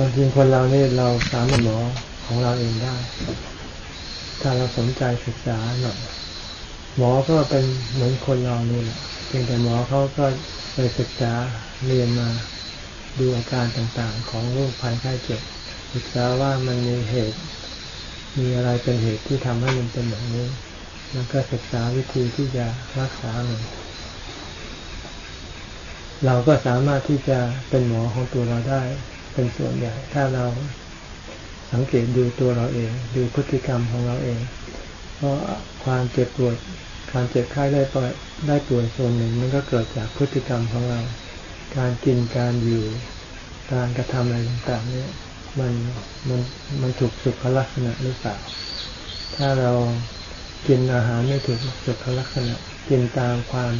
ความจริงคนเรานี่เราสามารถหมอของเราเองได้ ถ้าเราสนใจศึกษาหน่อยหมอก็เป็นเหมือนคนเรานี่แหละเพียงแต่หมอเขาก็ไปศึกษาเรียนมาดูอาการต่างๆ ของโรคภัยไข้เจ็บศึกษาว่ามันมีเหตุ มีอะไรเป็นเหตุที่ทำให้มันเป็นแบบนี้ แล้วก็ศึกษาวิธีที่จะรักษามันเราก็สามารถที่จะเป็นหมอของตัวเราได้ เป็นส่วนใหญ่ ถ้าเราสังเกตดูตัวเราเอง ดูพฤติกรรมของเราเอง เพราะความเจ็บปวดการเจ็บไข้ได้ป่วยได้ป่วยส่วนหนึ่ง มันก็เกิดจากพฤติกรรมของเรา การกินการอยู่การกระทำอะไรต่างๆเนี่ยมันมันมันถูกสุขลักษณะหรือเปล่า ถ้าเรากินอาหารไม่ถูกสุขลักษณะ กินตามความ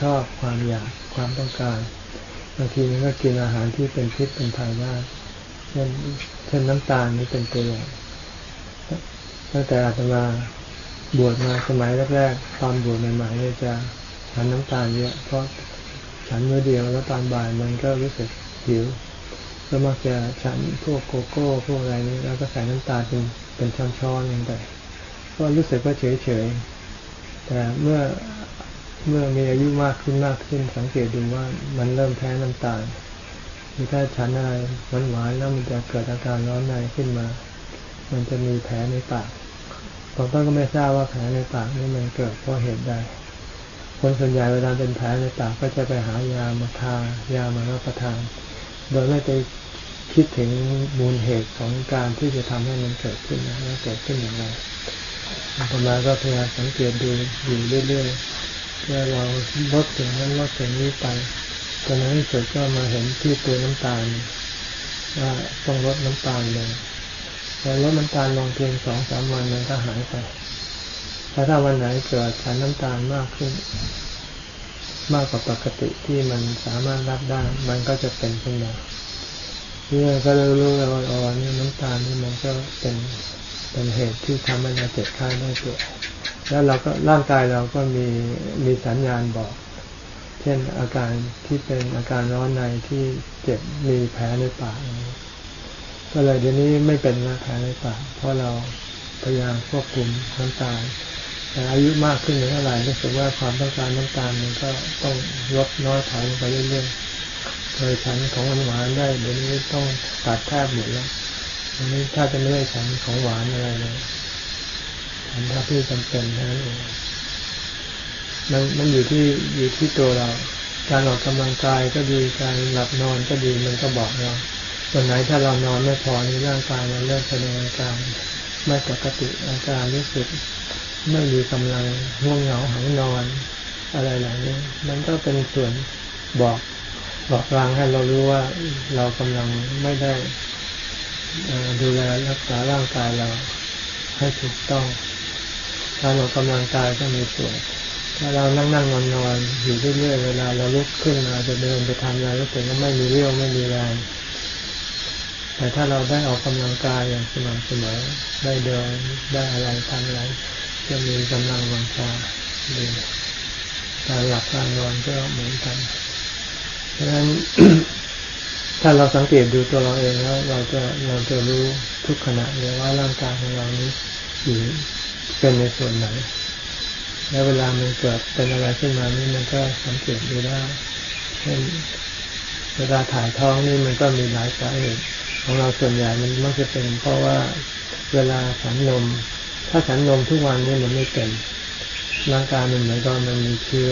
ชอบความอยากความต้องการางทีมันก็กินอาหารที่เป็นพิษเป็นภัยได้เช่นเช่นน้ำตาลนี่เป็นตัวอย่างตั้งแต่อาตมาบวชมาสมัยแรกๆตอนบวชใหม่ๆเนี่ยจะฉันน้ำตาลเยอะเพราะฉันเมื่อเดียวแล้วตอนบ่ายมันก็รู้สึกหิวก็มักจะฉันพวกโกโก้พวกอะไรนี้แล้วก็ใส่น้ำตาลเป็นเป็นช้อนๆอย่างไรก็รู้สึกว่าเฉยๆแต่เมื่อ เมื่อมีอายุมากขึ้นมากขึ้น สังเกตดูว่ามันเริ่มแพ้น้ำตาลมีถ้าฉันอะไรหวานๆแล้วมันจะเกิดอาการร้อนในขึ้นมา มันจะมีแผลในปากตอนต้นก็ไม่ทราบว่าแผลในปากนี่มันเกิดเพราะเหตุใด คนส่วนใหญ่เวลาเป็นแผลในปากก็จะไปหายามาทายามารับประทาน โดยไม่ไปคิดถึงมูลเหตุของการที่จะทำให้มันเกิดขึ้นนะว่าเกิดขึ้นอย่างไรธรรมาก็พยายามสังเกตดูอยู่เรื่อยื่อเราลดถึงนั้นลดถึงนี้ไปตอนนั้นเกิดก็มาเห็นที่ตัวน้ำตาลว่าต้องลดน้ำตาลเลยพอลดน้ำตาลลงเพียงสองสามวันมันก็หายไปแต่ถ้าวันไหนเกิดฉันน้ำตาลมากขึ้น มากกว่าปกติที่มันสามารถรับได้ มันก็จะเป็นขึ้นมาเนี่ยก็เลยรู้แล้วว่าอ๋อนี่น้ำตาลนี่มันก็เป็นเป็นเหตุที่ทำให้เราเจ็บไข้ได้ป่วย แล้วเราก็ร่างกายเราก็มีมีสัญญาณบอก เช่นอาการที่เป็นอาการร้อนในที่เจ็บมีแผลในปากก็เลยเดี๋ยวนี้ไม่เป็นนะแผลในปากเพราะเราพยายามควบคุมน้ำตาลแต่อายุมากขึ้นเท่าไหร่รู้สึกว่าความต้องการน้ำตาลมันก็ต้องลดน้อยถอยลงไปเรื่อยๆเคยฉันของหวานได้เดี๋ยวนี้ต้องตัดแทบหมดแล้วอันนี้ถ้าจะไม่ได้ฉันของหวานอะไรเลย ฉันถ้าที่จำเป็นนั่นเองมันมันอยู่ที่อยู่ที่ตัวเรา การออกกำลังกายก็ดีการหลับนอนก็ดีมันก็บอกเราส่วนไหนถ้าเรานอนไม่พอในร่างกายมันเริ่มแสดงอาการไม่ปกติอาการรู้สึกไม่มีกำลังง่วงเหงาหายนอน อะไรเหล่านี้มันก็เป็นส่วนบอกบอกรางให้เรารู้ว่าเรากำลังไม่ได้ดูแลรักษาร่างกายเราให้ถูกต้อง การออกกำลังกายก็มีส่วนถ้าเรานั่งนั่งนอนนอนอยู่เรื่อยๆเวลาเราลุกขึ้นมาจะเดินไปทำอะไรรู้สึกว่าไม่มีเรี่ยวไม่มีแรงแต่ถ้าเราได้ออกกำลังกายอย่างสม่ำเสมอได้เดินได้อะไรทำอะไรจะมีกำลังวังชาดีการหลับการนอนก็เหมือนกันเพราะฉะนั้นถ้าเราสังเกตดูตัวเราเองแล้วเราจะเราจะรู้ทุกขณะเลยว่าร่างกายของเรานี้อยู่ เป็นในส่วนไหน แล้วเวลามันเกิดเป็นอะไรขึ้นมานี่มันก็สังเกตดูได้เช่นเวลาถ่ายท้องนี่มันก็มีหลายสาเหตุของเราส่วนใหญ่มันมักจะเป็น เพราะว่าเวลาฉันนม ถ้าฉันนมทุกวันนี่มันไม่เป็นร่างกายมันเหมือนกับมันมีเชื้อ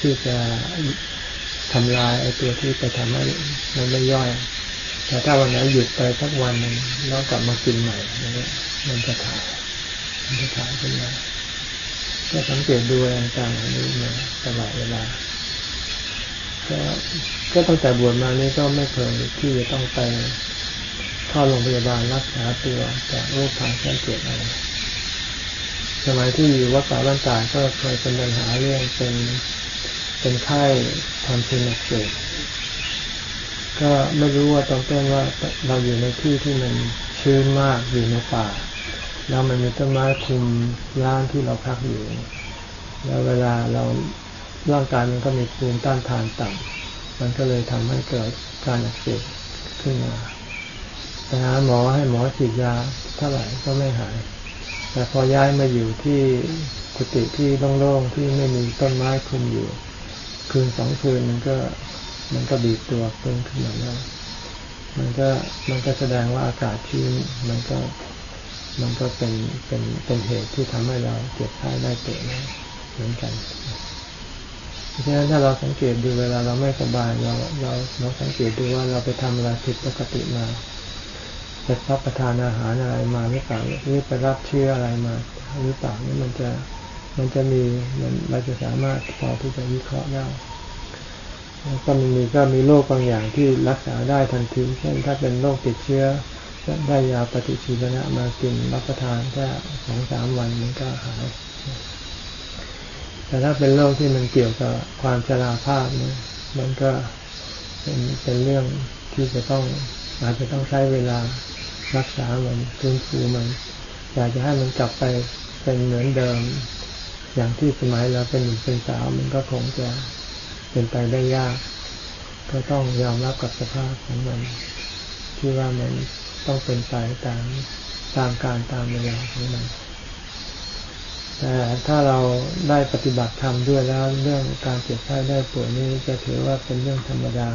ที่จะทำลายไอ้ตัวที่ไปทำให้มันไม่ย่อย แต่ถ้าวันไหนหยุดไปสักวันนึงแล้วกลับมากินใหม่นี่มันจะถ่าย มันจะถ่ายขึ้นมาก็สังเกตดูอะไรต่างๆนี้มาตลอดเวลาก็ก็ตั้งแต่บวชมานี่ก็ไม่เคยที่จะต้องไปเข้าโรงพยาบาลรักษาตัวจากโรคทางเส้นเจ็บอะไรสมัยที่อยู่วัดป่าบ้านตาก็เคยเป็นปัญหาเรื่องเป็นเป็นไข้ทำเป็นอักเสบก็ไม่รู้ว่าตอนต้นว่าเราอยู่ในที่ที่มันชื้นมากอยู่ในป่า แล้วมันมีต้นไม้คุมร้านที่เราพักอยู่ แล้วเวลาเราร่างกายมันก็มีภูมิต้านทานต่ำมันก็เลยทำให้เกิดการอักเสบขึ้นมาไปหาหมอให้หมอฉีดยาเท่าไหร่ก็ไม่หาย แต่พอย้ายมาอยู่ที่กุฏิที่โล่งๆที่ไม่มีต้นไม้คุมอยู่ คืนสองคืนมันก็มันก็บีบตัวเพิ่มขึ้นมาแล้วมันก็มันก็แสดงว่าอากาศชื้นมันก็ มันก็เป็นเป็นเป็นเหตุที่ทำให้เราเจ็บไข้ได้เตะเหมือนกันเพราะฉะนั้นถ้าเราสังเกตดูเวลาเราไม่สบายเราเราเราสังเกตดูว่าเราไปทำอะไรผิดปกติมาไปรับประทานอาหารอะไรมาหรือเปล่าหรือไปรับเชื้ออะไรมาหรือเปล่านี่มันจะมันจะมีมันเราจะสามารถพอที่จะวิเคราะห์ได้ก็มีก็มีโรคบางอย่างที่รักษาได้ทันทีเช่นถ้าเป็นโรคติดเชื้อ ได้ยาปฏิชีวนะมากินรับประทานแค่สองสามวันมันก็หาย แต่ถ้าเป็นโรคที่มันเกี่ยวกับความชราภาพเนี่ยมันก็เป็นเป็นเรื่องที่จะต้องอาจจะต้องใช้เวลารักษามันฟื้นฟูมัน อยากจะให้มันกลับไปเป็นเหมือนเดิม อย่างที่สมัยเราเป็นหนุ่มเป็นสาวมันก็คงจะเป็นไปได้ยาก ก็ต้องยอมรับกับสภาพของมัน ที่ว่ามัน ต้องเป็นไปตามตามการตามเวลาของมันแต่ถ้าเราได้ปฏิบัติธรรมด้วยแล้วเรื่องการเจ็บไข้ได้ป่วยนี้จะถือว่าเป็นเรื่องธรรมดา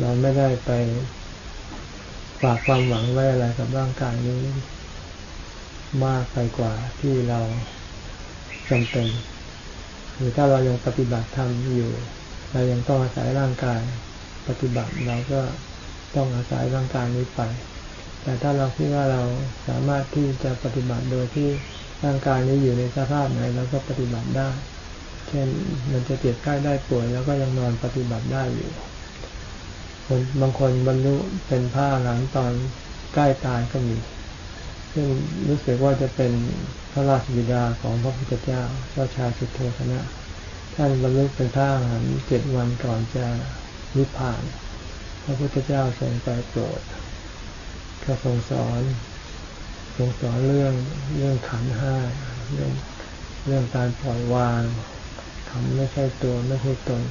เราไม่ได้ไปฝากความหวังไว้อะไรกับร่างกายนี้ มากไปกว่าที่เราจำเป็นหรือถ้าเรายังปฏิบัติธรรมอยู่ เรายังต้องอาศัยร่างกาย ปฏิบัติเราก็ต้องอาศัยร่างกายนี้ไป แต่ถ้าเราคิดว่าเราสามารถที่จะปฏิบัติโดยที่ร่างกายนี้อยู่ในสภาพไหนเราก็ปฏิบัติได้ เช่นมันจะเจ็บใกล้ได้ป่วยแล้วก็ยังนอนปฏิบัติได้อยู่คนบางคนบรรลุเป็นผ้าหลังตอนใกล้ตายก็มี ซึ่งรู้สึกว่าจะเป็นพระราชบิดาของพระพุทธเจ้าเจ้าชายสุโธธนะท่านบรรลุเป็นพระหลังเจ็ดวันก่อนจะนิพพาน พระพุทธเจ้าทรงไปโปรด ก็ทรงสอนทรงสอนเรื่องเรื่องขันห้าเรื่องเรื่องการปล่อยวางทำไม่ใช่ตัวไม่ใช่ตน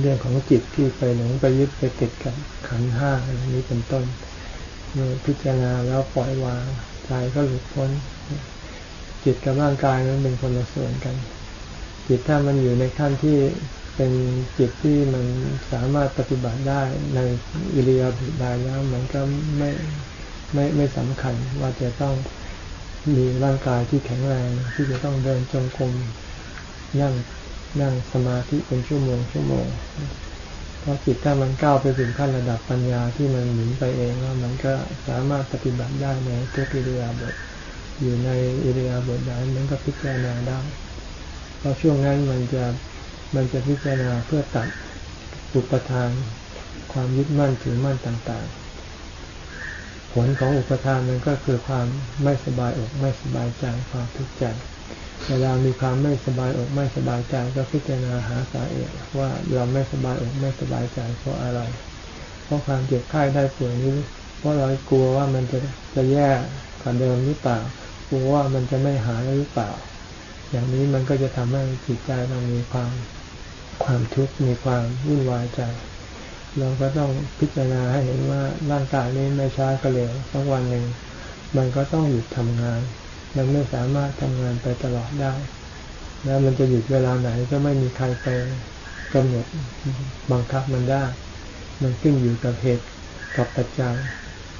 เรื่องของจิตที่ไปหลงไปยึดไปติดกับขันห้าอันนี้เป็นต้นเมื่อพิจารณาแล้วปล่อยวางใจก็หลุดพ้น จิตกับร่างกายนั้นเป็นคนละส่วนกัน จิตถ้ามันอยู่ในขั้นที่ เป็นจิตที่มันสามารถปฏิบัติได้ในอิริยาบถใดแล้วมันก็ไม่ไม่ไม่สำคัญว่าจะต้องมีร่างกายที่แข็งแรงที่จะต้องเดินจงกรมนั่งนั่งสมาธิเป็นชั่วโมงชั่วโมงเพราะจิตถ้ามันก้าวไปถึงขั้นระดับปัญญาที่มันหมุนไปเองแล้วมันก็สามารถปฏิบัติได้ในทุกอิริยาบถอยู่ในอิริยาบถใดมันก็พิจารณาได้เพราะช่วงนั้นมันจะ มันจะพิจารณาเพื่อตัดอุปทาน ความยึดมั่นถือมั่นต่างๆ ผลของอุปทานมันก็คือความไม่สบายอกไม่สบายใจความทุกข์ใจเวลามีความไม่สบายอกไม่สบายใจก็พิจารณาหาสาเหตุว่าเราไม่สบายอกไม่สบายใจเพราะอะไร เพราะความเจ็บไข้ได้ป่วยนี้เพราะเรากลัวว่ามันจะจะแย่กว่าเดิมหรือเปล่ากลัวว่ามันจะไม่หายหรือเปล่า อย่างนี้มันก็จะทำให้จิตใจเรามีความ ความทุกข์มีความวุ่นวายใจ เราก็ต้องพิจารณาให้เห็นว่าร่างกายนี้ไม่ช้าก็เร็วสักวันหนึ่งมันก็ต้องหยุดทำงาน มันไม่สามารถทำงานไปตลอดได้ แล้วมันจะหยุดเวลาไหนก็ไม่มีใครไปกำหนดบังคับมันได้ มันขึ้นอยู่กับเหตุกับปัจจัย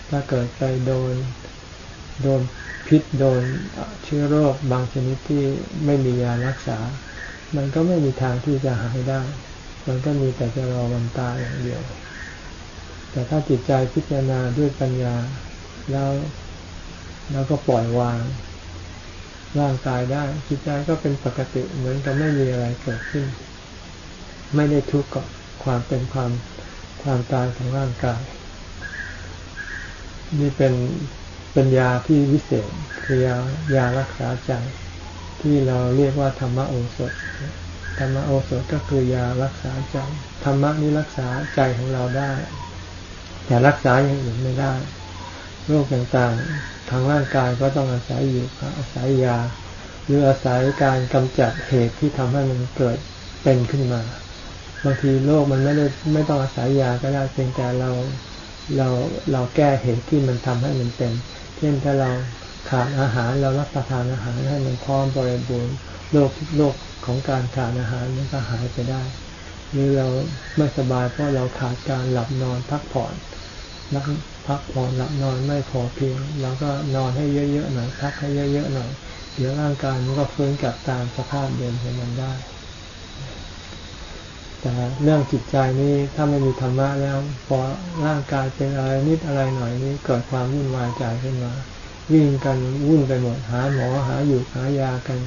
ถ้าเกิดไปโดนโดนพิษโดนเชื้อโรคบางชนิดที่ไม่มียารักษา มันก็ไม่มีทางที่จะหายได้ มันก็มีแต่จะรอวันตายอย่างเดียว แต่ถ้าจิตใจพิจารณาด้วยปัญญา แล้วแล้วก็ปล่อยวาง ร่างกายได้ จิตใจก็เป็นปกติเหมือนกับไม่มีอะไรเกิดขึ้น ไม่ได้ทุกข์กับความเป็นความความตายของร่างกาย นี่เป็นเป็นยาที่วิเศษคือยายารักษาใจ ที่เราเรียกว่าธรรมโอสถ ธรรมโอสถก็คือยารักษาใจ ธรรมะนี้รักษาใจของเราได้ แต่รักษาอย่างอื่นไม่ได้ โรคต่างๆ ทางร่างกายก็ต้องอาศัยอยู่อาศัยยา หรืออาศัยการกำจัดเหตุที่ทำให้มันเกิดเป็นขึ้นมา บางทีโรคมันไม่ได้ไม่ต้องอาศัยยาก็ได้เพียงแต่เราเราเราแก้เหตุที่มันทำให้มันเป็น เช่นถ้าเรา ขาดอาหารเรารับประทานอาหารให้มันพร้อมบริบูรณ์โรคโรคของการขาดอาหารมันก็หายไปได้ หรือเราไม่สบายเพราะเราขาดการหลับนอนพักผ่อนนักพักผ่อนหลับนอนไม่พอเพียงเราก็นอนให้เยอะๆหน่อยพักให้เยอะๆหน่อยเดี๋ยวร่างกายมันก็ฟื้นกลับตามสภาพเดิมของมันได้ แต่เรื่องจิตใจนี้ถ้าไม่มีธรรมะแล้วพอร่างกายเป็นอะไรนิดอะไรหน่อยนี้เกิดความวุ่นวายใจขึ้นมา วิ่งกันวุ่นไปหมดหาหมอหาอยู่หายากัน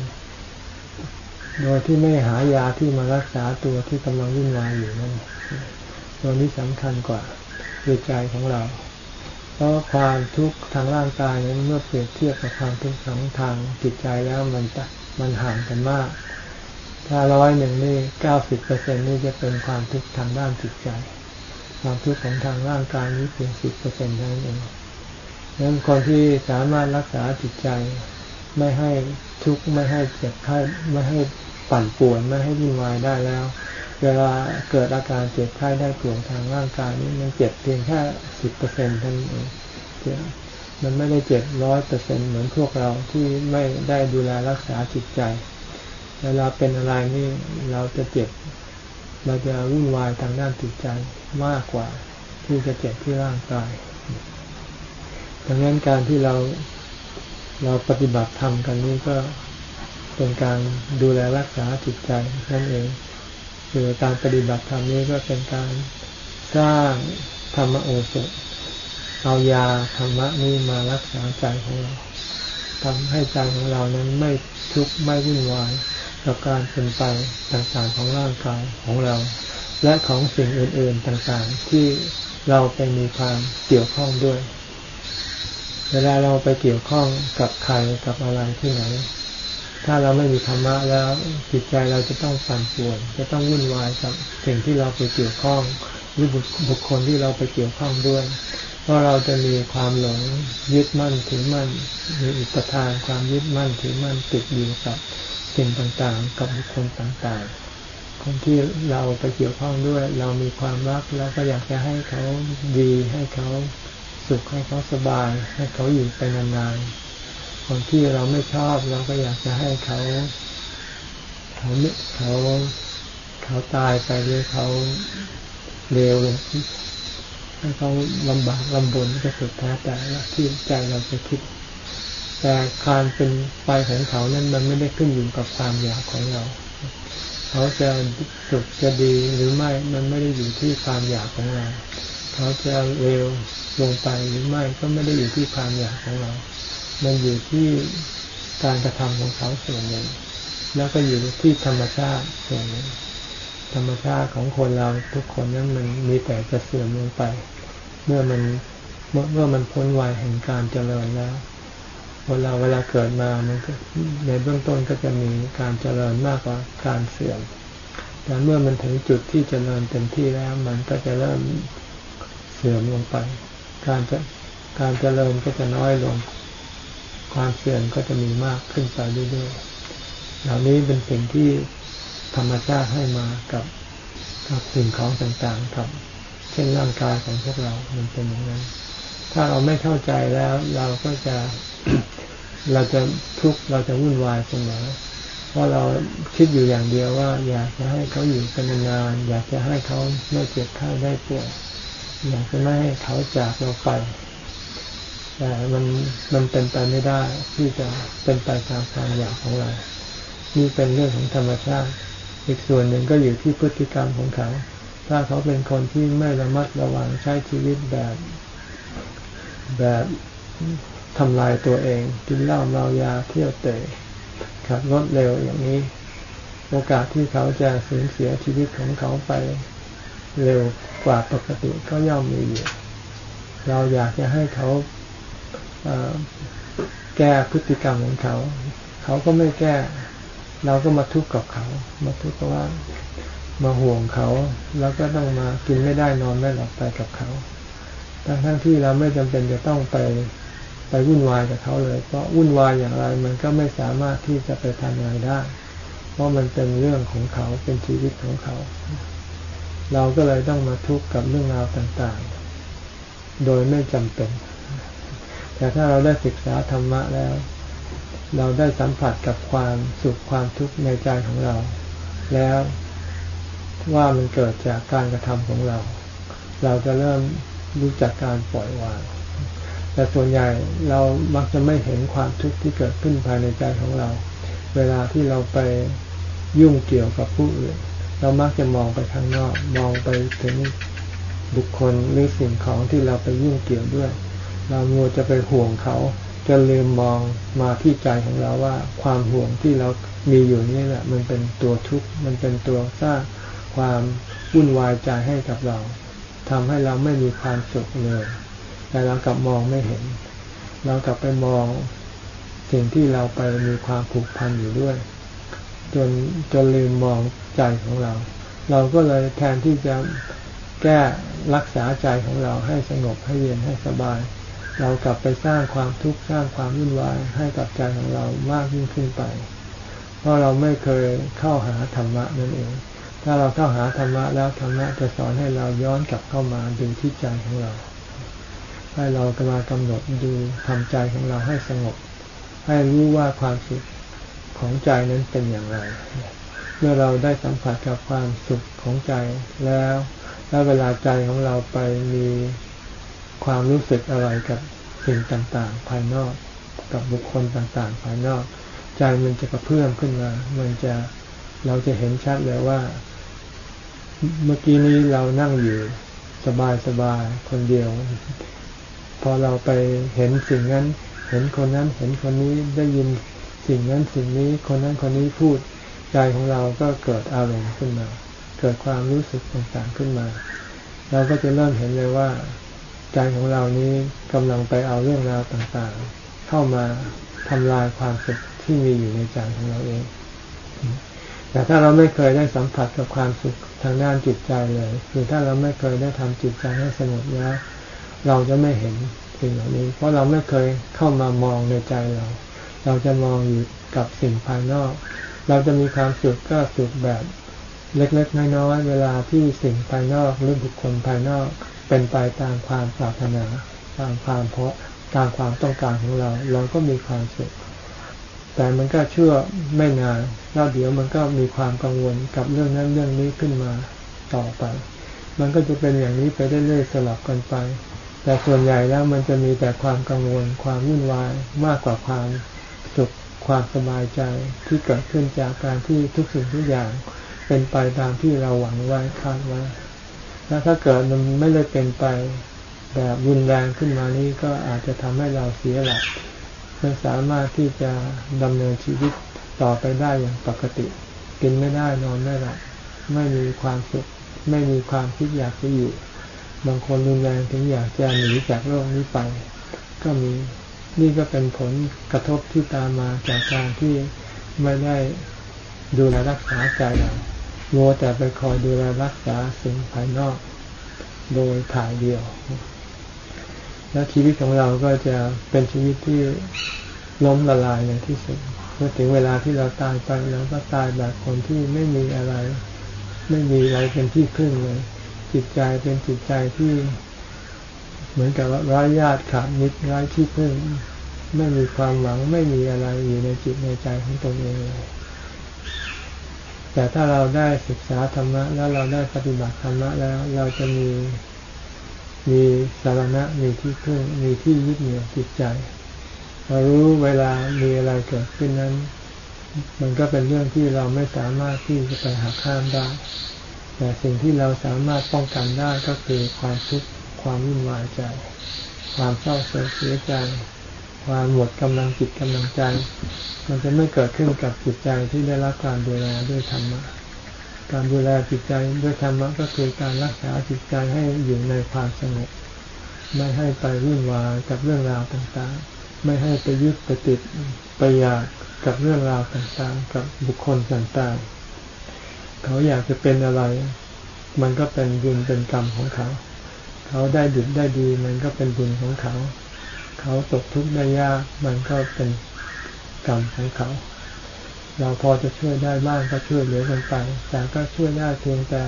โดยที่ไม่หายาที่มารักษาตัวที่กำลังวุ่นวายอยู่นั่นตัวนี้สำคัญกว่าคือใจของเรา เพราะความทุกข์ทางร่างกายนั้นเมื่อเปรียบเทียบกับความทุกข์ของทางจิตใจแล้วมันมันห่างกันมาก ถ้าร้อยหนึ่งนี่เก้าสิบเปอร์เซ็นนี่จะเป็นความทุกข์ทางด้านจิตใจ ความทุกข์ของทางร่างกายนี้เพียงสิบเปอร์เซ็นต์เท่านั้นเอง ดังนั้นคนที่สามารถรักษาจิตใจ ไม่ให้ทุกข์ไม่ให้เจ็บไข้ไม่ให้ปั่นป่วนไม่ให้วุ่นวายได้แล้ว เวลาเกิดอาการเจ็บไข้ได้ป่วยทางร่างกายนี้มันเจ็บเพียงแค่สิบเปอร์เซ็นต์เท่านั้นเองมันไม่ได้เจ็บร้อยเปอร์เซ็นเหมือนพวกเราที่ไม่ได้ดูแลรักษาจิตใจ เวลาเป็นอะไรนี่เราจะเจ็บเราจะวุ่นวายทางด้านจิตใจมากกว่าที่จะเจ็บที่ร่างกาย ดังนั้นการที่เราเราปฏิบัติธรรมกันนี้ก็เป็นการดูแลรักษาจิตใจนั่นเองคือการปฏิบัติธรรมนี้ก็เป็นการสร้างธรรมโอสถเอายาธรรมะนี้มารักษาใจของเราทำให้ใจของเรานั้นไม่ทุกข์ไม่วุ่นวายกับการเป็นไปต่างๆของร่างกายของเรา และของสิ่งอื่นๆต่างๆ ที่เราไปมีความเกี่ยวข้องด้วย เวลาเราไปเกี่ยวข้องกับใครกับอะไรที่ไหน ถ้าเราไม่มีธรรมะแล้วจิตใจเราจะต้องสั่นป่วน จะต้องวุ่นวายกับสิ่งที่เราไปเกี่ยวข้องหรือบุคคลที่เราไปเกี่ยวข้องด้วย เพราะเราจะมีความหลงยึดมั่นถือมั่นมีอุปทานความยึดมั่นถือมั่นติดอยู่กับสิ่งต่างๆ กับบุคคลต่างๆคนที่เราไปเกี่ยวข้องด้วย เรามีความรักเราก็อยากจะให้เขาดีให้เขา สุขให้เขาสบาย ให้เขาอยู่ไปนานๆคนที่เราไม่ชอบเราก็อยากจะให้เขาเขาเขาเขาตายไปหรือเขาเลวลงให้เขาลำบากลำบนก็สุดแท้แต่ที่ใจเราจะคิด แต่การเป็นไปของเขานั้นมันไม่ได้ขึ้นอยู่กับความอยากของเรา เขาจะสุขจะดีหรือไม่มันไม่ได้อยู่ที่ความอยากของเรา เขาจะเร็ว ลงไปหรือไม่ก็ไม่ได้อยู่ที่ความอยากของเรา มันอยู่ที่การกระทำของเขาส่วนหนึ่ง แล้วก็อยู่ที่ธรรมชาติส่วนหนึ่ง ธรรมชาติของคนเราทุกคนนั้นมันมีแต่จะเสื่อมลงไป เมื่อมันเมื่อเมื่อมันพ้นวัยแห่งการเจริญแล้วคนเราเวลาเกิดมามันก็ในเบื้องต้นก็จะมีการเจริญมากกว่าการเสื่อม แต่เมื่อมันถึงจุดที่เจริญเต็มที่แล้ว มันก็จะเริ่มเสื่อมลงไป การจะการเจริญก็จะน้อยลง ความเสื่อมก็จะมีมากขึ้นไปเรื่อยๆเหล่านี้เป็นสิ่งที่ธรรมชาติให้มากับกับสิ่งของต่างๆกับ เช่นร่างกายของพวกเรา มันเป็นอย่างนั้น ถ้าเราไม่เข้าใจแล้วเราก็จะเราจะทุกข์เราจะวุ่นวายเสมอเพราะเราคิดอยู่อย่างเดียวว่า อยากจะให้เขาอยู่กันนานๆอยากจะให้เขาไม่เจ็บไข้ได้ป่วย อยากจะไม่ให้เขาจากเราไป แต่มันมันเป็นไปไม่ได้ที่จะเป็นไปตามความอยากของเรา นี่เป็นเรื่องของธรรมชาติ อีกส่วนหนึ่งก็อยู่ที่พฤติกรรมของเขา ถ้าเขาเป็นคนที่ไม่ระมัดระวังใช้ชีวิตแบบ แบบทำลายตัวเองกินเหล้าเมายาเที่ยวเตะขับรถเร็วอย่างนี้ โอกาสที่เขาจะสูญเสียชีวิตของเขาไป เร็วกว่าปกติก็ย่อมมีอยู่เราอยากจะให้เขาแก้พฤติกรรมของเขา เขาก็ไม่แก้ เราก็มาทุกข์กับเขา มาทุกข์ว่ามาห่วงเขา แล้วก็ต้องมากินไม่ได้นอนไม่หลับไปกับเขา ทั้งทั้งที่เราไม่จำเป็นจะต้องไปไปวุ่นวายกับเขาเลย เพราะวุ่นวายอย่างไรมันก็ไม่สามารถที่จะไปทำอะไรได้ เพราะมันเป็นเรื่องของเขาเป็นชีวิตของเขา เราก็เลยต้องมาทุกข์กับเรื่องราวต่างๆ โดยไม่จำเป็น แต่ถ้าเราได้ศึกษาธรรมะแล้ว เราได้สัมผัสกับความสุขความทุกข์ในใจของเรา แล้วว่ามันเกิดจากการกระทำของเรา เราจะเริ่มรู้จักการปล่อยวาง แต่ส่วนใหญ่เรามักจะไม่เห็นความทุกข์ที่เกิดขึ้นภายในใจของเรา เวลาที่เราไปยุ่งเกี่ยวกับผู้อื่น เรามักจะมองไปข้างนอก มองไปถึงบุคคลหรือสิ่งของที่เราไปยุ่งเกี่ยวด้วย เรามัวจะไปห่วงเขาจะลืมมองมาที่ใจของเราว่า ความห่วงที่เรามีอยู่นี่แหละ มันเป็นตัวทุกข์มันเป็นตัวสร้างความวุ่นวายใจให้กับเราทำให้เราไม่มีความสุขเลย แต่เรากลับมองไม่เห็น เรากลับไปมองสิ่งที่เราไปมีความผูกพันอยู่ด้วย จนจนลืมมอง ใจของเรา เราก็เลยแทนที่จะแก้รักษาใจของเราให้สงบให้เย็นให้สบาย เรากลับไปสร้างความทุกข์สร้างความวุ่นวายให้กับใจของเรามากยิ่งขึ้นไป เพราะเราไม่เคยเข้าหาธรรมะนั่นเอง ถ้าเราเข้าหาธรรมะแล้วธรรมะจะสอนให้เราย้อนกลับเข้ามาดูที่ใจของเรา ให้เรากำลังกำหนดดูทำใจของเราให้สงบ ให้รู้ว่าความสุขของใจนั้นเป็นอย่างไร เมื่อเราได้สัมผัสกับความสุขของใจแล้ว แล้วเวลาใจของเราไปมีความรู้สึกอะไรกับสิ่งต่างๆ ภายนอก กับบุคคลต่างๆ ภายนอก ใจมันจะกระเพื่อมขึ้นมา มันจะเราจะเห็นชัดเลยว่า เมื่อกี้นี้เรานั่งอยู่สบายสบายคนเดียว พอเราไปเห็นสิ่งนั้น เห็นคนนั้น เห็นคนนี้ได้ยินสิ่งนั้นสิ่งนี้ คนนั้นคนนี้พูด ใจของเราก็เกิดอารมณ์ขึ้นมา เกิดความรู้สึกต่างๆขึ้นมา เราก็จะเริ่มเห็นเลยว่า ใจของเรานี้กำลังไปเอาเรื่องราวต่างๆ เข้ามาทำลายความสุขที่มีอยู่ในใจของเราเอง แต่ถ้าเราไม่เคยได้สัมผัสกับความสุขทางด้านจิตใจเลยคือถ้าเราไม่เคยได้ทำจิตใจให้สงบแล้วเราจะไม่เห็นสิ่งเหล่านี้ เพราะเราไม่เคยเข้ามามองในใจเรา เราจะมองอยู่กับสิ่งภายนอก เราจะมีความสุขก็สุขแบบเล็กๆน้อยๆเวลาที่สิ่งภายนอกหรือบุคคลภายนอกเป็นไปตามความปรารถนาตามความเพราะตามความต้องการของเรา เราก็มีความสุข แต่มันก็เชื่อไม่นานแล้วเดี๋ยวมันก็มีความกังวลกับเรื่องนั้นเรื่องนี้ขึ้นมาต่อไป มันก็จะเป็นอย่างนี้ไปเรื่อยๆสลับกันไป แต่ส่วนใหญ่แล้วมันจะมีแต่ความกังวลความวุ่นวายมากกว่าความ ความสบายใจที่เกิดขึ้นจากการที่ทุกสิ่งทุกอย่างเป็นไปตามที่เราหวังไว้คาดไว้แล้วถ้าเกิดมันไม่ได้เป็นไปแบบรุนแรงขึ้นมานี้ก็อาจจะทำให้เราเสียหลักไม่สามารถที่จะดำเนินชีวิตต่อไปได้อย่างปกติ กินไม่ได้นอนไม่หลับไม่มีความสุข ไม่มีความคิดอยากจะอยู่ บางคนรุนแรงถึงอยากจะหนีจากโลกนี้ไป ก็มี นี่ก็เป็นผลกระทบที่ตามมาจากการที่ไม่ได้ดูแลรักษาใจเราโมแต่ไปคอยดูแลรักษาสิ่งภายนอกโดยถ่ายเดียว แล้วชีวิตของเราก็จะเป็นชีวิตที่ล้มละลายในที่สุดเมื่อถึงเวลาที่เราตายไปเราก็ตายแบบคนที่ไม่มีอะไร ไม่มีอะไรเป็นที่พึ่งเลย จิตใจเป็นจิตใจที่ เหมือนกับร้ายญาติขาดมิตรร้ายที่พึ่งไม่มีความหวังไม่มีอะไรอยู่ในจิตในใจของตนเองเลยแต่ถ้าเราได้ศึกษาธรรมะแล้วเราได้ปฏิบัติธรรมะแล้ว เราจะมีมีสารณะมีที่พึ่งมีที่ยึดเหนี่ยวจิตใจเรารู้เวลามีอะไรเกิดขึ้นนั้น มันก็เป็นเรื่องที่เราไม่สามารถที่จะไปหักข้ามได้ แต่สิ่งที่เราสามารถป้องกันได้ก็คือความทุกข์ ความวุ่นวายใจ ความเศร้าโศกเสียใจ ความหมดกำลังจิตกำลังใจ มันจะไม่เกิดขึ้นกับจิตใจที่ได้รับการดูแลด้วยธรรมะ การดูแลจิตใจด้วยธรรมะก็คือการรักษาจิตใจให้อยู่ในความสงบ ไม่ให้ไปวุ่นวายกับเรื่องราวต่างๆ ไม่ให้ไปยึดไปติดไปอยากกับเรื่องราวต่างๆ กับบุคคลต่างๆ เขาอยากจะเป็นอะไร มันก็เป็นบุญเป็นกรรมของเขา เขาได้ดุดได้ดี มันก็เป็นบุญของเขา เขาตกทุกข์ได้ยากมันก็เป็นกรรมของเขา เราพอจะช่วยได้บ้างก็ช่วยเหลือกันไป แต่ก็ช่วยได้เพียงแต่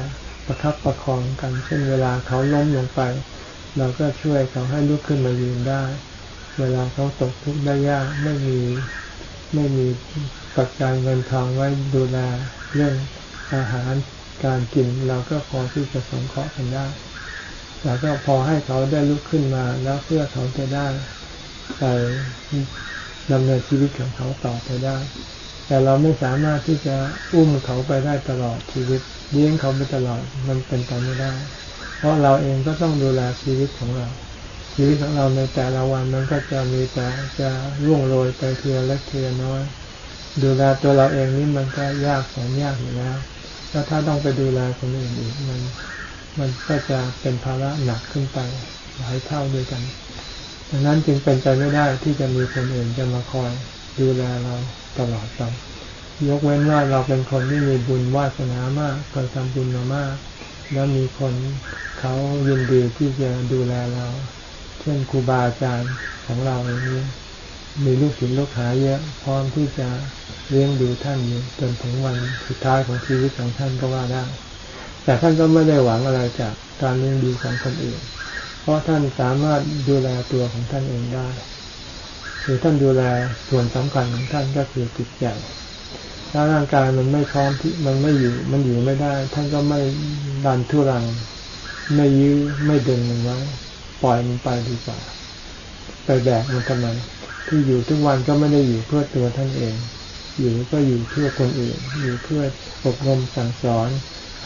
ประคับประคองกัน เช่นเวลาเขาล้มลงไป เราก็ช่วยเขาให้ลุกขึ้นมายืนได้ เวลาเขาตกทุกข์ได้ยากไม่มีไม่มีปัจจัยเงินทองไว้ดูแลเรื่องอาหารการกินเราก็พอที่จะสงเคราะห์กันได้ แล้วก็พอให้เขาได้ลุกขึ้นมาแล้วเพื่อเขาจะได้ไปดำเนินชีวิตของเขาต่อไปได้ แต่เราไม่สามารถที่จะอุ้มเขาไปได้ตลอดชีวิตเลี้ยงเขาไปตลอดมันเป็นไปไม่ได้ เพราะเราเองก็ต้องดูแลชีวิตของเรา ชีวิตของเราในแต่ละวันมันก็จะมีแต่จะร่วงโรยไปเทียเล็กเทียน้อย ดูแลตัวเราเองนี่มันก็ยากแสนยากอยู่แล้ว แล้วถ้าต้องไปดูแลคนอื่นอีกมัน มันก็จะเป็นภาระหนักขึ้นไปหลายเท่าด้วยกัน ดังนั้นจึงเป็นใจไม่ได้ที่จะมีคนอื่นจะมาคอยดูแลเราตลอดไปยกเว้นว่าเราเป็นคนที่มีบุญวาสนามากเคยทำบุญมามาก แล้วมีคนเขายินดีที่จะดูแลเรา เช่นครูบาอาจารย์ของเราอย่างนี้ มีลูกศิษย์ลูกหาเยอะพร้อมที่จะเลี้ยงดูท่านอยู่จนถึงวันสุดท้ายของชีวิตของท่านก็ว่าได้ แต่ท่านก็ไม่ได้หวังอะไรจากการเลี้ยงดูของคนอื่น เพราะท่านสามารถดูแลตัวของท่านเองได้คือท่านดูแลส่วนสำคัญของท่านก็คือจิตใจถ้าร่างกายมันไม่พร้อมที่มันไม่อยู่ มันอยู่ไม่ได้ ท่านก็ไม่ดันทุรัง ไม่ยื้อไม่ดึงมันไว้ปล่อยมันไปดีกว่า ไปแบกมันทำไมที่อยู่ทุกวันก็ไม่ได้อยู่เพื่อตัวท่านเอง อยู่ก็อยู่เพื่อคนอื่น อยู่เพื่ออบรมสั่งสอน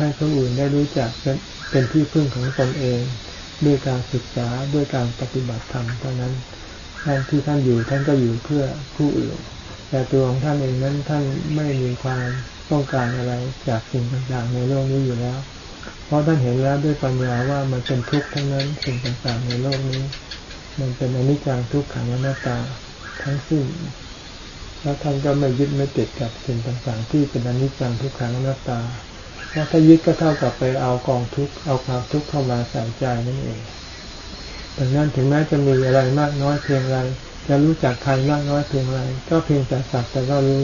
ให้คนอื่นได้รู้จักเป็นที่พึ่งของตนเอง ด้วยการศึกษาด้วยการปฏิบัติธรรมเท่านั้นท่านที่ท่านอยู่ท่านก็อยู่เพื่อผู้อื่น แต่ตัวของท่านเองนั้นท่านไม่มีความต้องการอะไรจากสิ่งต่างๆ ในโลกนี้อยู่แล้ว เพราะท่านเห็นแล้วด้วยปัญญาว่ามันเป็นทุกข์ทั้งนั้นสิ่งต่างๆ ในโลกนี้ มันเป็นอนิจจังทุกขังอนัตตาทั้งสิ้นแล้วท่านก็ไม่ยึดไม่ติดกับสิ่งต่างๆ ที่เป็นอนิจจังทุกขังอนัตตา เพราถ้ายึดก็เท่ากับไปเอากองทุกข์เอาความทุกข์เข้ามาใส่ใจนั่นเองดังนั้นถึงแม้จะมีอะไรมากน้อยเพียงไรจะรู้จักใครมากน้อยเพียงไรก็เพียงแต่สักแต่ก็รู้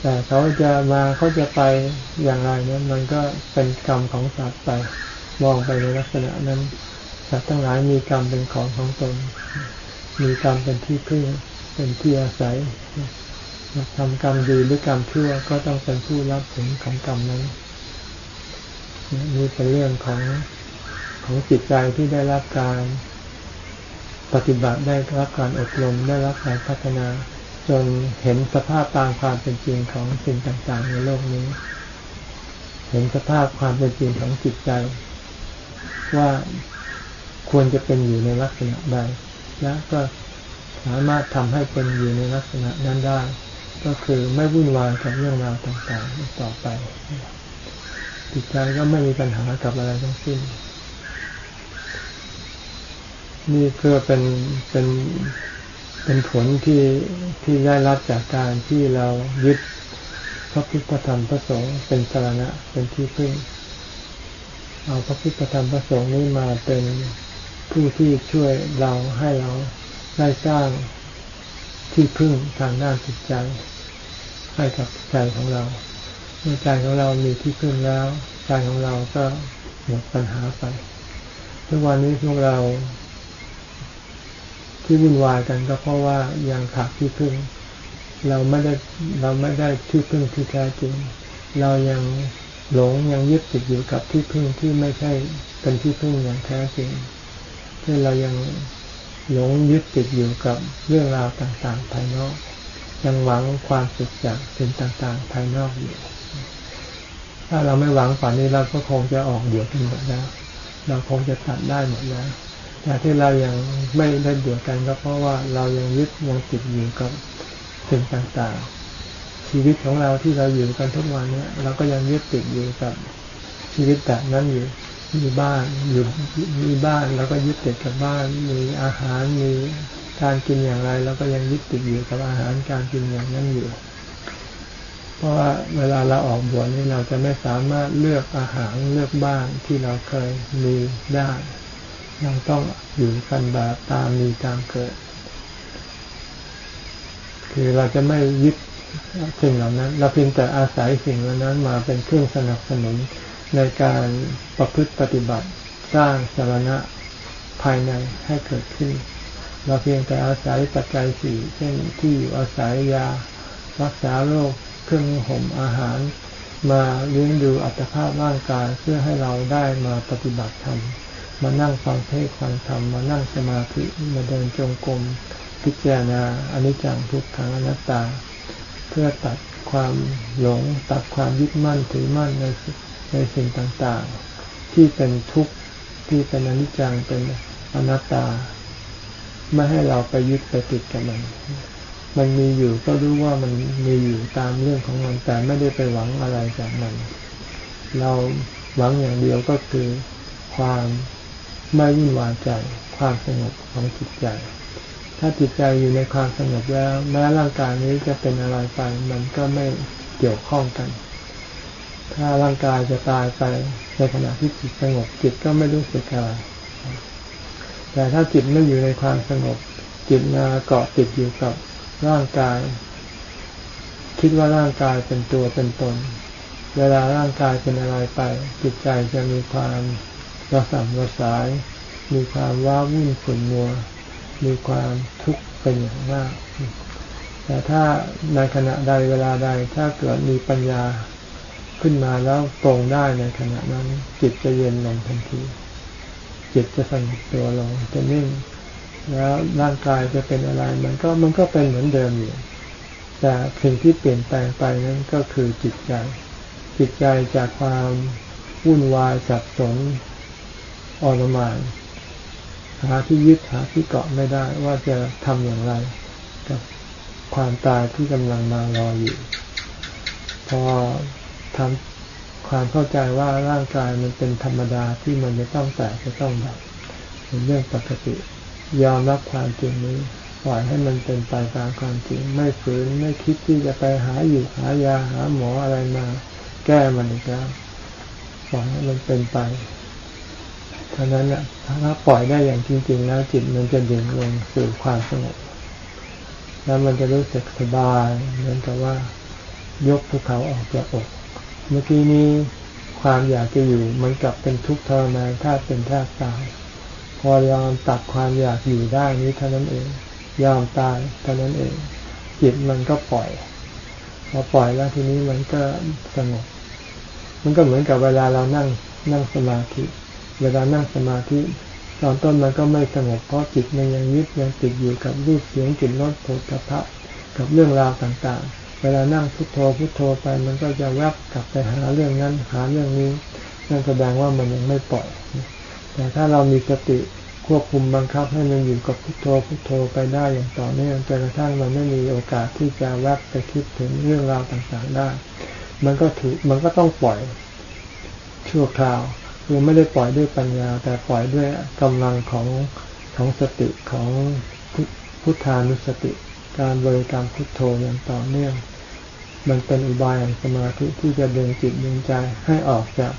แต่เขาจะมาเขาจะไปอย่างไรนั้นมันก็เป็นกรรมของสัตว์ไปมองไปในลักษณะนั้นสัตว์ทั้งหลายมีกรรมเป็นของของตน มีกรรมเป็นที่พึ่งเป็นที่อาศัย ทำกรรมดีหรือกรรมชั่วก็ต้องเป็นผู้รับผลของกรรมนั้นนี่เป็นเรื่องของของจิตใจที่ได้รับการปฏิบัติได้รับการอบรมได้รับการพัฒนา จนเห็นสภาพตามความเป็นจริงของสิ่งต่างๆ ในโลกนี้ เห็นสภาพความเป็นจริงของจิตใจ ว่าควรจะเป็นอยู่ในลักษณะใดและก็สามารถทำให้เป็นอยู่ในลักษณะนั้นได้ ก็คือไม่วุ่นวายกับเรื่องราวต่างๆต่อไป จิตใจก็ไม่มีปัญหากับอะไรทั้งสิ้น นี่คือเป็นเป็นเป็นผลที่ที่ได้รับจากการที่เรายึดพระพุทธธรรมพระสงฆ์เป็นสารณะเป็นที่พึ่ง เอาพระพุทธธรรมพระสงฆ์นี้มาเป็นผู้ที่ช่วยเราให้เราได้สร้าง ที่พึ่งทางด้านจิตใจ ให้กับใจของเรา เมื่อใจของเรามีที่พึ่งแล้วใจของเราก็หมดปัญหาไปทุกวันนี้พวกเรา ที่วุ่นวายกันก็เพราะว่ายังขาดที่พึ่ง เราไม่ได้เราไม่ได้ที่พึ่งที่แท้จริง เรายังหลงยังยึดติดอยู่กับที่พึ่งที่ไม่ใช่เป็นที่พึ่งอย่างแท้จริงเช่เรายัง หลงยึดติดอยู่กับเรื่องราวต่างๆ ภายนอก ยังหวังความสุขจากสิ่งต่างๆ ภายนอกอยู่ ถ้าเราไม่หวังฝันนี้เราก็คงจะออกเดี่ยวกันหมดแล้ว เราคงจะตัดได้หมดแล้ว แต่ที่เรายังไม่ได้เดี่ยวกันก็เพราะว่าเรายังยึดยังติดอยู่กับสิ่งต่างๆ ชีวิตของเราที่เราอยู่กันทุกวันนี้เราก็ยังยึดติดอยู่กับชีวิตแบบนั้นอยู่ มีบ้านอยู่มีบ้านแล้วก็ยึดติดกับบ้าน มีอาหารมีการกินอย่างไรเราก็ยังยึดติดอยู่กับอาหารการกินอย่างนั้นอยู่ เพราะว่าเวลาเราออกบวชนี่เราจะไม่สามารถเลือกอาหารเลือกบ้านที่เราเคยมีได้เราต้องอยู่กันแบบตามมีตามเกิด คือเราจะไม่ยึดสิ่งเหล่านั้น เราเพียงแต่อาศัยสิ่งเหล่านั้นมาเป็นเครื่องสนับสนุน ในการประพฤติปฏิบัติสร้างสารณะภายในให้เกิดขึ้น เราเพียงแต่อาศัยปัจจัยสี่เช่นที่อยู่อาศัยยา รักษาโรคเครื่องห่มอาหาร มาเลี้ยงดูอัตภาพร่างกายเพื่อให้เราได้มาปฏิบัติธรรมมานั่งฟังเทศฟังธรรมมานั่งสมาธิมาเดินจงกรมพิจารณาอนิจจังทุกขังอนัตตา เพื่อตัดความหลงตัดความยึดมั่นถือมั่นใน ในสิ่งต่างๆ ที่เป็นทุกข์ที่เป็นอนิจจังเป็นอนัตตา ไม่ให้เราไปยึดไปติดกับมัน มันมีอยู่ก็รู้ว่ามันมีอยู่ตามเรื่องของมันแต่ไม่ได้ไปหวังอะไรจากมัน เราหวังอย่างเดียวก็คือความไม่วุ่นวายใจ ความสงบของจิตใจ ถ้าจิตใจอยู่ในความสงบแล้ว แม้ร่างกายนี้จะเป็นอะไรไป มันก็ไม่เกี่ยวข้องกัน ถ้าร่างกายจะตายไปในขณะที่จิตสงบจิตก็ไม่รู้สึกอะไรแต่ถ้าจิตไม่อยู่ในความสงบ จิตมาเกาะติดอยู่กับร่างกาย คิดว่าร่างกายเป็นตัวเป็นตน เวลาร่างกายเป็นอะไรไป จิตใจจะมีความระสับระสาย มีความว้าวุ่นขุ่นมัว มีความทุกข์เป็นอย่างมาก แต่ถ้าในขณะใดเวลาใดถ้าเกิดมีปัญญา ขึ้นมาแล้วตรงได้ในขณะนั้น จิตจะเย็นลงทันที จิตจะสงบตัวลงจะนิ่ง แล้วร่างกายจะเป็นอะไร มันก็มันก็เป็นเหมือนเดิมอยู่แต่สิ่งที่เปลี่ยนแปลงไปนั้นก็คือจิตใจ จิตใจจากความวุ่นวายสับสนอรมานหาที่ยึดหาที่เกาะไม่ได้ว่าจะทำอย่างไร กับความตายที่กำลังมารออยู่ พอ ทำความเข้าใจว่าร่างกายมันเป็นธรรมดาที่มันจะต้องแตกจะต้องดับเป็นเรื่องปกติ ยอมรับความจริงนี้ปล่อยให้มันเป็นไปตามความจริง ไม่ฝืนไม่คิดที่จะไปหาอยู่หายาหาหมออะไรมา แก้มันอีกแล้วปล่อยให้มันเป็นไปเท่านั้นแหละถ้าปล่อยได้อย่างจริง ๆ แล้วจิตมันจะดึงลงสู่ความสงบแล้วมันจะรู้สึกสบายเหมือนกับว่ายกภูเขาออกจากอก เมื่อกี้นี้ความอยากจะอยู่มันกลับเป็นทุกข์ทรมานถ้าเป็นท่าตาย พอยอมตัดความอยากอยู่ได้นี้เท่านั้นเอง ยอมตายเท่านั้นเองจิตมันก็ปล่อยพอปล่อยแล้วทีนี้มันก็สงบ มันก็เหมือนกับเวลาเรานั่งนั่งสมาธิ เวลานั่งสมาธิ ตอนต้นมันก็ไม่สงบเพราะจิตมันยังยึดยังติดอยู่กับรูปเสียงกลิ่นรสโผฏฐะกับเรื่องราวต่างๆ เวลานั่งพุโทโธพุโทโธไป มันก็จะแวบกลับไปหาเรื่องนั้น หาเรื่องนี้นั่นแสดงว่ามันยังไม่ปล่อย แต่ถ้าเรามีสติควบคุมบังคับให้มันอยู่กับพุโทโธพุโทโธไปได้อย่างต่อเนื่องจนกระทั่งมันไม่มีโอกาสที่จะแวบไปคิดถึงเรื่องราวต่างๆได้ มันก็ถูกมันก็ต้องปล่อยชั่วคราวคือไม่ได้ปล่อยด้วยปัญญา แต่ปล่อยด้วยกำลังของของสติของพุทธานุสติ การบริกรรมพุทโธอย่างต่อเนื่อง มันเป็นอุบายแห่งสมาธิที่จะดึงจิตดึงใจให้ออกจาก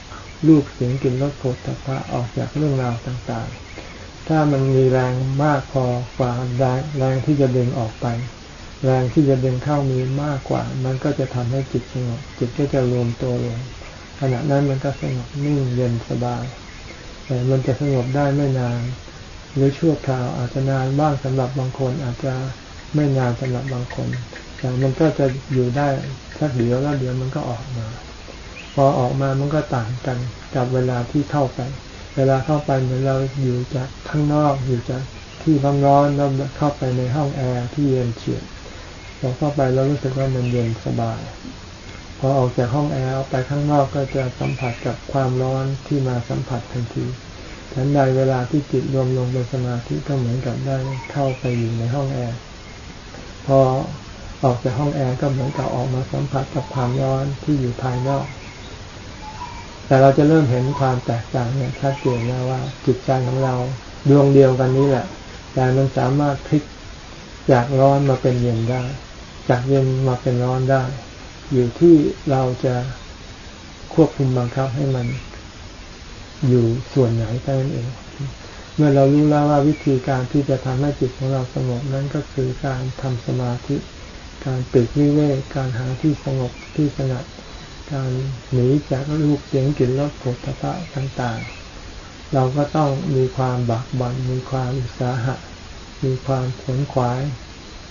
รูปเสียงกลิ่นรสโผฏฐัพพะออกจากเรื่องราวต่างๆ ถ้ามันมีแรงมากพอกว่าแรงแรงที่จะดึงออกไป แรงที่จะดึงเข้ามีมากกว่า มันก็จะทำให้จิตสงบจิตก็จะรวมตัวลงขณะนั้นมันก็สงบนิ่งเย็นสบาย แต่มันจะสงบได้ไม่นาน หรือชั่วคราวอาจจะนานบ้างสำหรับบางคนอาจจะไม่นานสำหรับบางคน แต่มันก็จะอยู่ได้สักเดียวแล้วเดี๋ยวมันก็ออกมา พอออกมามันก็ต่างกันกับเวลาที่เข้าไป เวลาเข้าไปเหมือนเราอยู่จากข้างนอกอยู่จากที่ร้อนร้อนแล้วเข้าไปในห้องแอร์ที่เย็นเฉียบพอเข้าไปเรารู้สึกว่ามันเย็นสบาย พอออกจากห้องแอร์ไปข้างนอกก็จะสัมผัสกับความร้อนที่มาสัมผัสทันทีฉันใดเวลาที่จิตรวมลงเป็นสมาธิก็เหมือนกับได้เข้าไปอยู่ในห้องแอร์ พอ ออกจากห้องแอร์ก็เหมือนกับออกมาสัมผัสกับความร้อนที่อยู่ภายนอก แต่เราจะเริ่มเห็นความแตกต่างเนี่ยชัดเจนแล้วว่า จิตใจของเราดวงเดียวกันนี้แหละ แต่มันสามารถพลิกจากร้อนมาเป็นเย็นได้ จากเย็นมาเป็นร้อนได้ อยู่ที่เราจะควบคุมบังคับให้มันอยู่ส่วนไหนแค่นั้นเอง เมื่อเรารู้แล้วว่าวิธีการที่จะทำให้จิตของเราสงบนั้นก็คือการทำสมาธิ การปิดวิเวกการหาที่สงบที่สงัด การหนีจากรูปเสียงกลิ่นรสโผฏฐะต่างๆ เราก็ต้องมีความบักบันมีความอุตสาหะ มีความขวนขวาย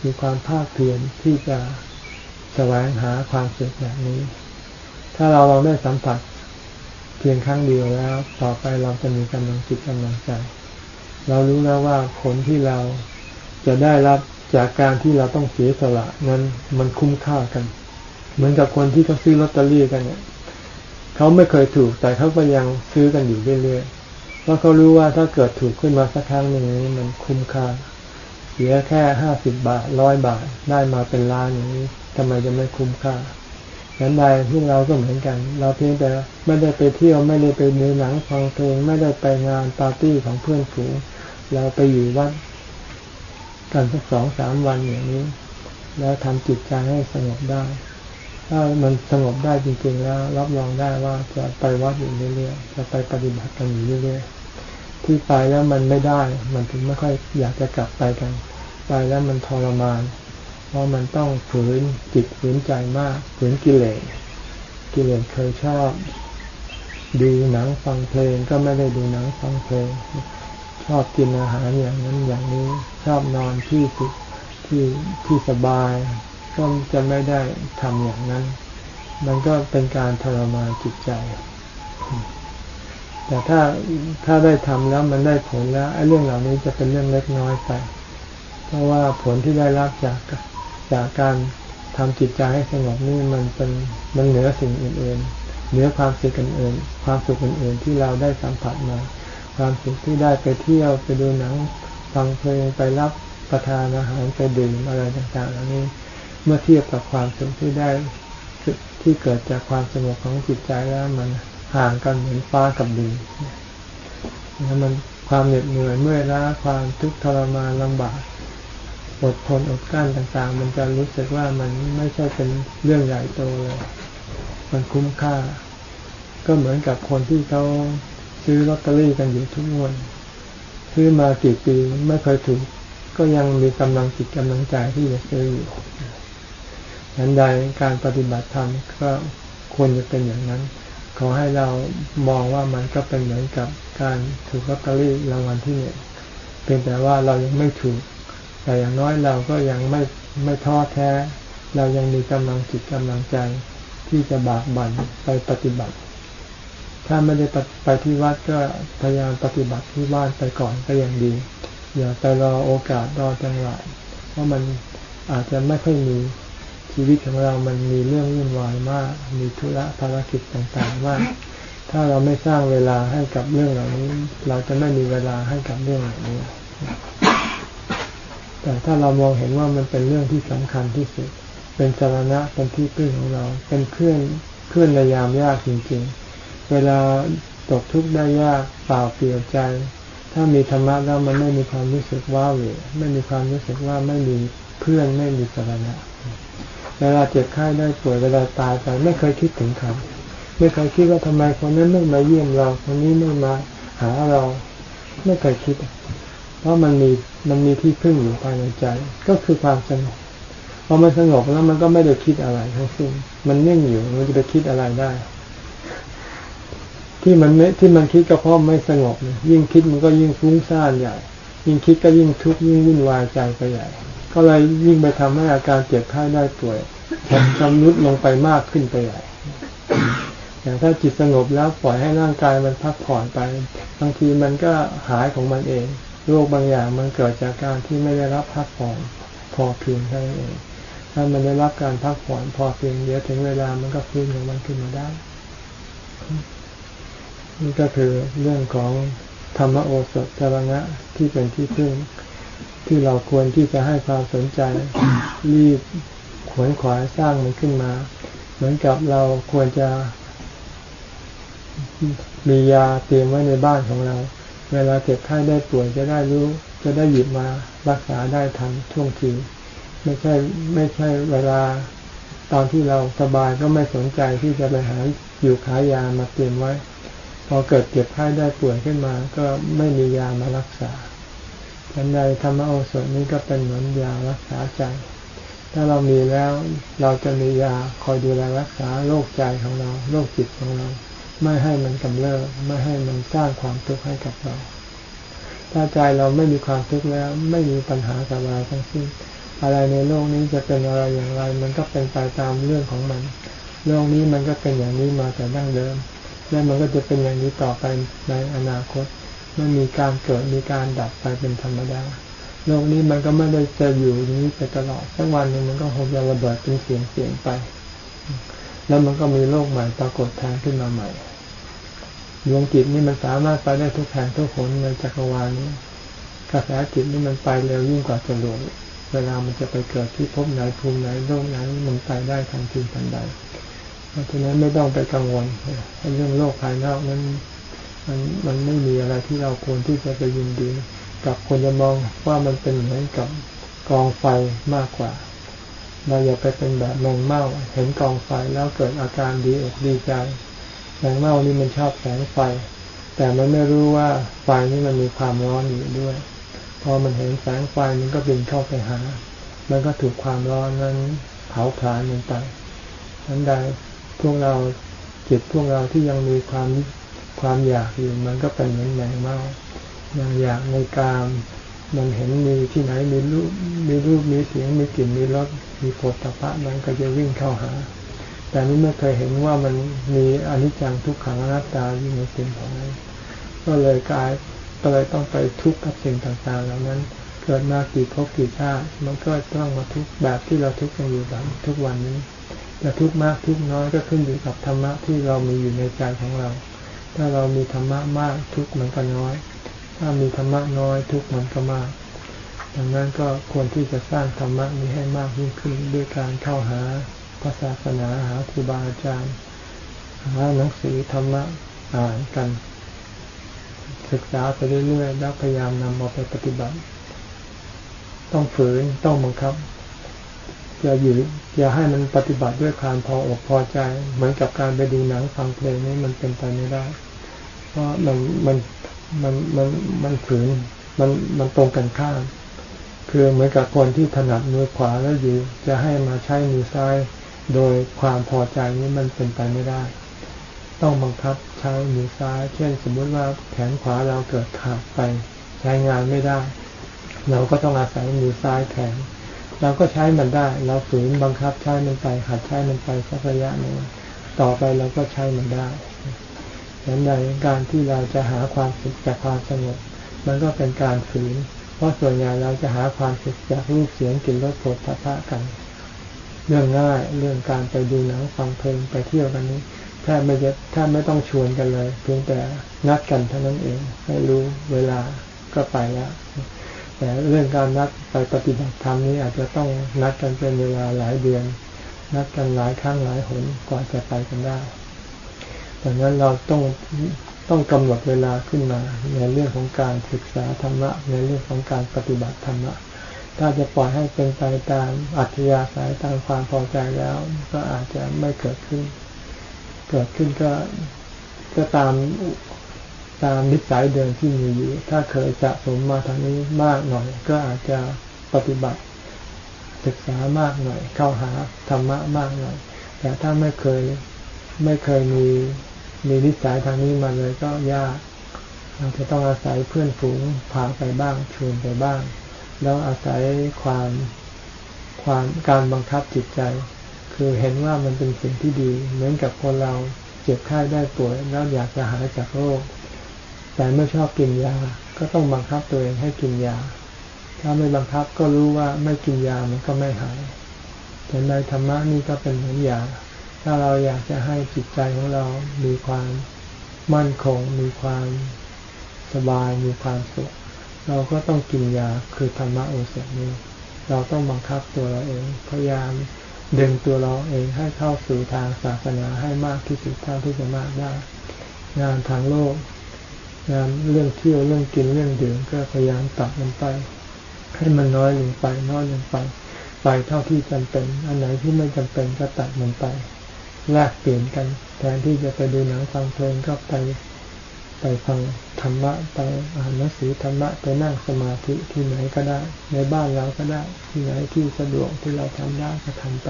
มีความภาคเพียรที่จะแสวงหาความสุขแบบนี้ ถ้าเราลองได้สัมผัสเพียงครั้งเดียวแล้ว ต่อไปเราจะมีกำลังจิตกำลังใจ เรารู้แล้วว่าผลที่เราจะได้รับ จากการที่เราต้องเสียสละนั้นมันคุ้มค่ากัน เหมือนกับคนที่เขาซื้อลอตเตอรี่กันเนี่ยเขาไม่เคยถูกแต่เขาก็ยังซื้อกันอยู่เรื่อยๆเพราะเขารู้ว่าถ้าเกิดถูกขึ้นมาสักครั้งหนึ่งนี้มันคุ้มค่า เสียแค่ห้าสิบบาทร้อยบาทได้มาเป็นล้านอย่างนี้ทำไมจะไม่คุ้มค่าฉันใดพวกเราก็เหมือนกัน เราเพียงแต่ไม่ได้ไปเที่ยวไม่ได้ไปดูหนังฟังเพลงไม่ได้ไปงานปาร์ตี้ของเพื่อนฝูงเราไปอยู่วัด กันสักสองสามวันอย่างนี้ แล้วทำจิตใจให้สงบได้ ถ้ามันสงบได้จริงๆแล้ว รับรองได้ว่าจะไปวัดอยู่เรื่อยๆจะไปปฏิบัติกันอยู่เรื่อยๆที่ไปแล้วมันไม่ได้ มันถึงไม่ค่อยอยากจะกลับไปกัน ไปแล้วมันทรมาน เพราะมันต้องฝืนจิตฝืนใจมากฝืนกิเลสกิเลสเคยชอบดูหนังฟังเพลงก็ไม่ได้ดูหนังฟังเพลง อบกินอาหารอย่างนั้นอย่างนี้ชอบนอนที่สุดที่ที่สบายก็จะไม่ได้ทำอย่างนั้น มันก็เป็นการทรมานจิตใจ แต่ถ้าถ้าได้ทำแล้วมันได้ผลแล้วไอ้เรื่องเหล่านี้จะเป็นเรื่องเล็กน้อยไป เพราะว่าผลที่ได้รับจากจากการทำจิตใจให้สงบนี่มันเป็นมันเหนือสิ่งอื่นๆเหนือความสุขอื่นๆความสุขอื่นๆที่เราได้สัมผัสมา ความสุขที่ได้ไปเที่ยวไปดูหนังฟังเพลงไปรับประทานอาหารไปดื่มอะไรต่างๆเหล่านี้ เมื่อเทียบกับความสุขที่ได้ที่เกิดจากความสงบของจิตใจแล้วมันห่างกันเหมือนฟ้ากับดินนะมันความเหน็ดเหนื่อยเมื่อยล้าความทุกข์ทรมานลำบากอดทนอดกั้นต่างๆ มันจะรู้สึกว่ามันไม่ใช่เป็นเรื่องใหญ่โตเลย มันคุ้มค่า ก็เหมือนกับคนที่เขา ซื้อลอตเตอรี่กันอยู่ทุกวันซื้อมากี่ปีไม่เคยถูก ก็ยังมีกำลังจิตกำลังใจที่จะซื้ออยู่ดังใดการปฏิบัติธรรมก็ควรจะเป็นอย่างนั้น ขอให้เรามองว่ามันก็เป็นเหมือนกับการถูกลอตเตอรี่รางวัลที่หนึ่งเพียงแต่ว่าเรายังไม่ถูก แต่อย่างน้อยเราก็ยังไม่ไม่ท้อแท้ เรายังมีกำลังจิตกำลังใจที่จะบากบั่นไปปฏิบัติ ถ้าไม่ได้ไปที่วัดก็พยายามปฏิบัติที่บ้านไปก่อนก็ยังดี อย่าไปรอโอกาสรอจังหวะเพราะมันอาจจะไม่ค่อยมีชีวิตของเรามันมีเรื่องวุ่นวายมาก มีธุระภารกิจต่างๆมาก ถ้าเราไม่สร้างเวลาให้กับเรื่องเหล่านี้ เราจะไม่มีเวลาให้กับเรื่องเหล่านี้ แต่ถ้าเรามองเห็นว่ามันเป็นเรื่องที่สำคัญที่สุด เป็นสาระเป็นที่พึ่งของเรา เป็นเพื่อนเพื่อนในยามยากจริง ๆ เวลาตกทุกข์ได้ยากเปล่าเปลี่ยวใจ ถ้ามีธรรมะแล้วมันไม่มีความรู้สึกว่าเหวไม่มีความรู้สึกว่าไม่มีเพื่อนไม่มีสาระเวลาเจ็บไข้ได้ป่วยเวลาตายไปไม่เคยคิดถึงใครไม่เคยคิดว่าทำไมคนนั้นไม่มาเยี่ยมเราคนนี้ไม่มาหาเราไม่เคยคิด เพราะมันมีมันมีที่พึ่งอยู่ภายในใจ ก็คือความสงบพอมันสงบแล้วมันก็ไม่ได้คิดอะไรทั้งสิ้นมันนิ่งอยู่มันจะไปคิดอะไรได้ ที่มันไม่ที่มันคิดก็เพราะไม่สงบยิ่งคิดมันก็ยิ่งฟุ้งซ่านใหญ่ ยิ่งคิดก็ยิ่งทุกข์ยิ่งวุ่นวายใจไปใหญ่ ก็เลยยิ่งไปทำให้อาการเจ็บไข้ได้ป่วยชำรุดลงไปมากขึ้นไปใหญ่อย่างถ้าจิตสงบแล้วปล่อยให้ร่างกายมันพักผ่อนไป บางทีมันก็หายของมันเองโรคบางอย่างมันเกิดจากการที่ไม่ได้รับพักผ่อนพอเพียงเท่านั้นเอง ถ้ามันได้รับการพักผ่อนพอเพียงเดี๋ยวถึงเวลามันก็ฟื้นของมันขึ้นมาได้ นี่ก็คือเรื่องของธรรมโอสถจรณะที่เป็นที่พึ่งที่เราควรที่จะให้ความสนใจรีบขวนขวายสร้างมันขึ้นมา เหมือนกับเราควรจะ มียาเตรียมไว้ในบ้านของเรา เวลาเจ็บไข้ได้ป่วยจะได้รู้ จะได้หยิบมารักษาได้ทันท่วงทีไม่ใช่ไม่ใช่เวลาตอนที่เราสบายก็ไม่สนใจที่จะไปหาอยู่ขายามาเตรียมไว้ พอเกิดเจ็บไข้ได้ป่วยขึ้นมา ก็ไม่มียามารักษาทันใดธรรมโอสถนี้ก็เป็นเหมือนยารักษาใจ ถ้าเรามีแล้วเราจะมียาคอยดูแลรักษาโรคใจของเราโรคจิตของเรา ไม่ให้มันกำเริบไม่ให้มันสร้างความทุกข์ให้กับเรา ถ้าใจเราไม่มีความทุกข์แล้ว ไม่มีปัญหากับอะไรทั้งสิ้น อะไรในโลกนี้จะเป็นอะไรอย่างไร มันก็เป็นไปตามเรื่องของมัน โลกนี้มันก็เป็นอย่างนี้มาแต่ดั้งเดิม และมันก็จะเป็นอย่างนี้ต่อไปในอนาคตไม่มีการเกิดมีการดับไปเป็นธรรมดาโลกนี้มันก็ไม่ได้จะอยู่อย่างนี้ไปตลอดสักวันหนึ่งมันก็คงจะระเบิดเป็นเสียงเสียงไป แล้วมันก็มีโลกใหม่ปรากฏทางขึ้นมาใหม่ดวงจิตนี่มันสามารถไปได้ทุกแห่งทุกคนในจักรวาลนี้กระแสจิตนี่มันไปเร็วยิ่งกว่าจรวดเวลามันจะไปเกิดที่พบไหนภูมิไหนโลกไหนมันไปได้ทันทีทันใด เพราะฉะนั้นไม่ต้องไปกังวลเรื่องโลกภายนอกนั้นมันมันไม่มีอะไรที่เราควรที่จะไปยินดี กับคนจะมองว่ามันเป็นเหมือนกับกองไฟมากกว่า เราอย่าไปเป็นแบบแมงเม่าเห็นกองไฟแล้วเกิดอาการดีอกดีใจแมงเม่านี่มันชอบแสงไฟ แต่มันไม่รู้ว่าไฟนี่มันมีความร้อนอยู่ด้วย พอมันเห็นแสงไฟมันก็บินเข้าไปหา มันก็ถูกความร้อนนั้นเผาผลาญมันไปนั้นใด พวกเราจิตพวกเราที่ยังมีความความอยากอยู่มันก็เป็นเหมือนแมงเม่ายังอยากในกามมันเห็นมีที่ไหนมีรูปมีรูปมีเสียงมีกลิ่นมีรสมีโผฏฐัพพะมันก็จะวิ่งเข้าหา แต่นี้ไม่เคยเห็นว่ามันมีอนิจจังทุกขังอนัตตาอยู่ในสิ่งของนั้นก็เลยกลายก็เลยต้องไปทุกข์กับสิ่งต่างๆ เหล่านั้น เกิดมากี่ภพกี่ชาติมันก็ต้องมาทุกข์แบบที่เราทุกข์กันอยู่แบบทุกวันนี้ จะทุกข์มากทุกข์น้อยก็ขึ้นอยู่กับธรรมะที่เรามีอยู่ในใจของเรา ถ้าเรามีธรรมะมากทุกข์มันก็น้อย ถ้ามีธรรมะน้อยทุกข์มันก็มาก ดังนั้นก็ควรที่จะสร้างธรรมะนี้ให้มากยิ่งขึ้นด้วยการเข้าหาพระศาสนาหาครูบาอาจารย์หาหนังสือธรรมะอ่านกัน ศึกษาไปเรื่อยๆแล้วพยายามนำมาไปปฏิบัติ ต้องฝืนต้องบังคับ อย่าอยู่อย่าให้มันปฏิบัติด้วยความพออกพอใจ เหมือนกับการไปดูหนังฟังเพลงนี้มันเป็นไปไม่ได้ เพราะมันมันมันมันมันฝืนมันมันตรงกันข้ามคือเหมือนกับคนที่ถนัดมือขวาแล้วอยู่ จะให้มาใช้มือซ้าย โดยความพอใจนี้มันเป็นไปไม่ได้ ต้องบังคับใช้มือซ้าย เช่น สมมุติว่าแขนขวาเราเกิดขาดไป ใช้งานไม่ได้ เราก็ต้องอาศัยมือซ้ายแทน เราก็ใช้มันได้ เราฝืนบังคับใช้มันไป หัดใช้มันไปสักระยะหนึ่งต่อไปเราก็ใช้มันได้ดังนั้นการที่เราจะหาความสุขจากความสงบ มันก็เป็นการฝืน เพราะส่วนใหญ่เราจะหาความสุขจากรูปเสียงกลิ่นรสโผฏฐัพพะกัน เรื่องง่ายเรื่องการไปดูหนังฟังเพลงไปเที่ยวกันนี้แทบไม่จะแทบไม่ต้องชวนกันเลย เพียงแต่นัดกันเท่านั้นเอง ให้รู้เวลาก็ไปแล้ว แต่เรื่องการนัดไปปฏิบัติธรรมนี้อาจจะต้องนัดกันเป็นเวลาหลายเดือน นัดกันหลายครั้งหลายหนกว่าจะไปกันได้ดังนั้นเราต้องต้องกำหนดเวลาขึ้นมา ในเรื่องของการศึกษาธรรมะ ในเรื่องของการปฏิบัติธรรมะ ถ้าจะปล่อยให้เป็นไปตามอัธยาศัยตามความพอใจแล้ว ก็อาจจะไม่เกิดขึ้น เกิดขึ้นก็ก็ตาม ตามนิสัยเดิมที่มีอยู่ ถ้าเคยสะสมมาทางนี้มากหน่อย ก็อาจจะปฏิบัติ ศึกษามากหน่อย เข้าหาธรรมะมากหน่อย แต่ถ้าไม่เคยไม่เคยมีมีนิสัยทางนี้มาเลยก็ยากอาจจะต้องอาศัยเพื่อนฝูงพาไปบ้างชวนไปบ้าง แล้วอาศัยความความการบังคับจิตใจ คือเห็นว่ามันเป็นสิ่งที่ดี เหมือนกับคนเราเจ็บไข้ได้ป่วยแล้วอยากจะหายจากโรค แต่ไม่ชอบกินยา ก็ต้องบังคับตัวเองให้กินยา ถ้าไม่บังคับก็รู้ว่าไม่กินยามันก็ไม่หายแต่ในธรรมะนี่ก็เป็นเหมือนยา ถ้าเราอยากจะให้จิตใจของเรามีความมั่นคง มีความสบาย มีความสุข เราก็ต้องกินยาคือธรรมะโอสถนี้เราต้องบังคับตัวเราเอง พยายามดึงตัวเราเองให้เข้าสู่ทางศาสนาให้มากที่สุดเท่าที่จะมากได้ งานทางโลก เรื่องเที่ยวเรื่องกินเรื่องดื่มก็พยายามตัดมันไป ให้มันน้อยลงไปน้อยลงไป ไปเท่าที่จำเป็น อันไหนที่ไม่จำเป็นก็ตัดมันไปแลกเปลี่ยนกันแทนที่จะไปดูหนังฟังเพลงก็ไปไปฟังธรรมะไปอ่านหนังสือธรรมะไปนั่งสมาธิที่ไหนก็ได้ ในบ้านเราก็ได้ ที่ไหนที่สะดวกที่เราทำได้ก็ทำไป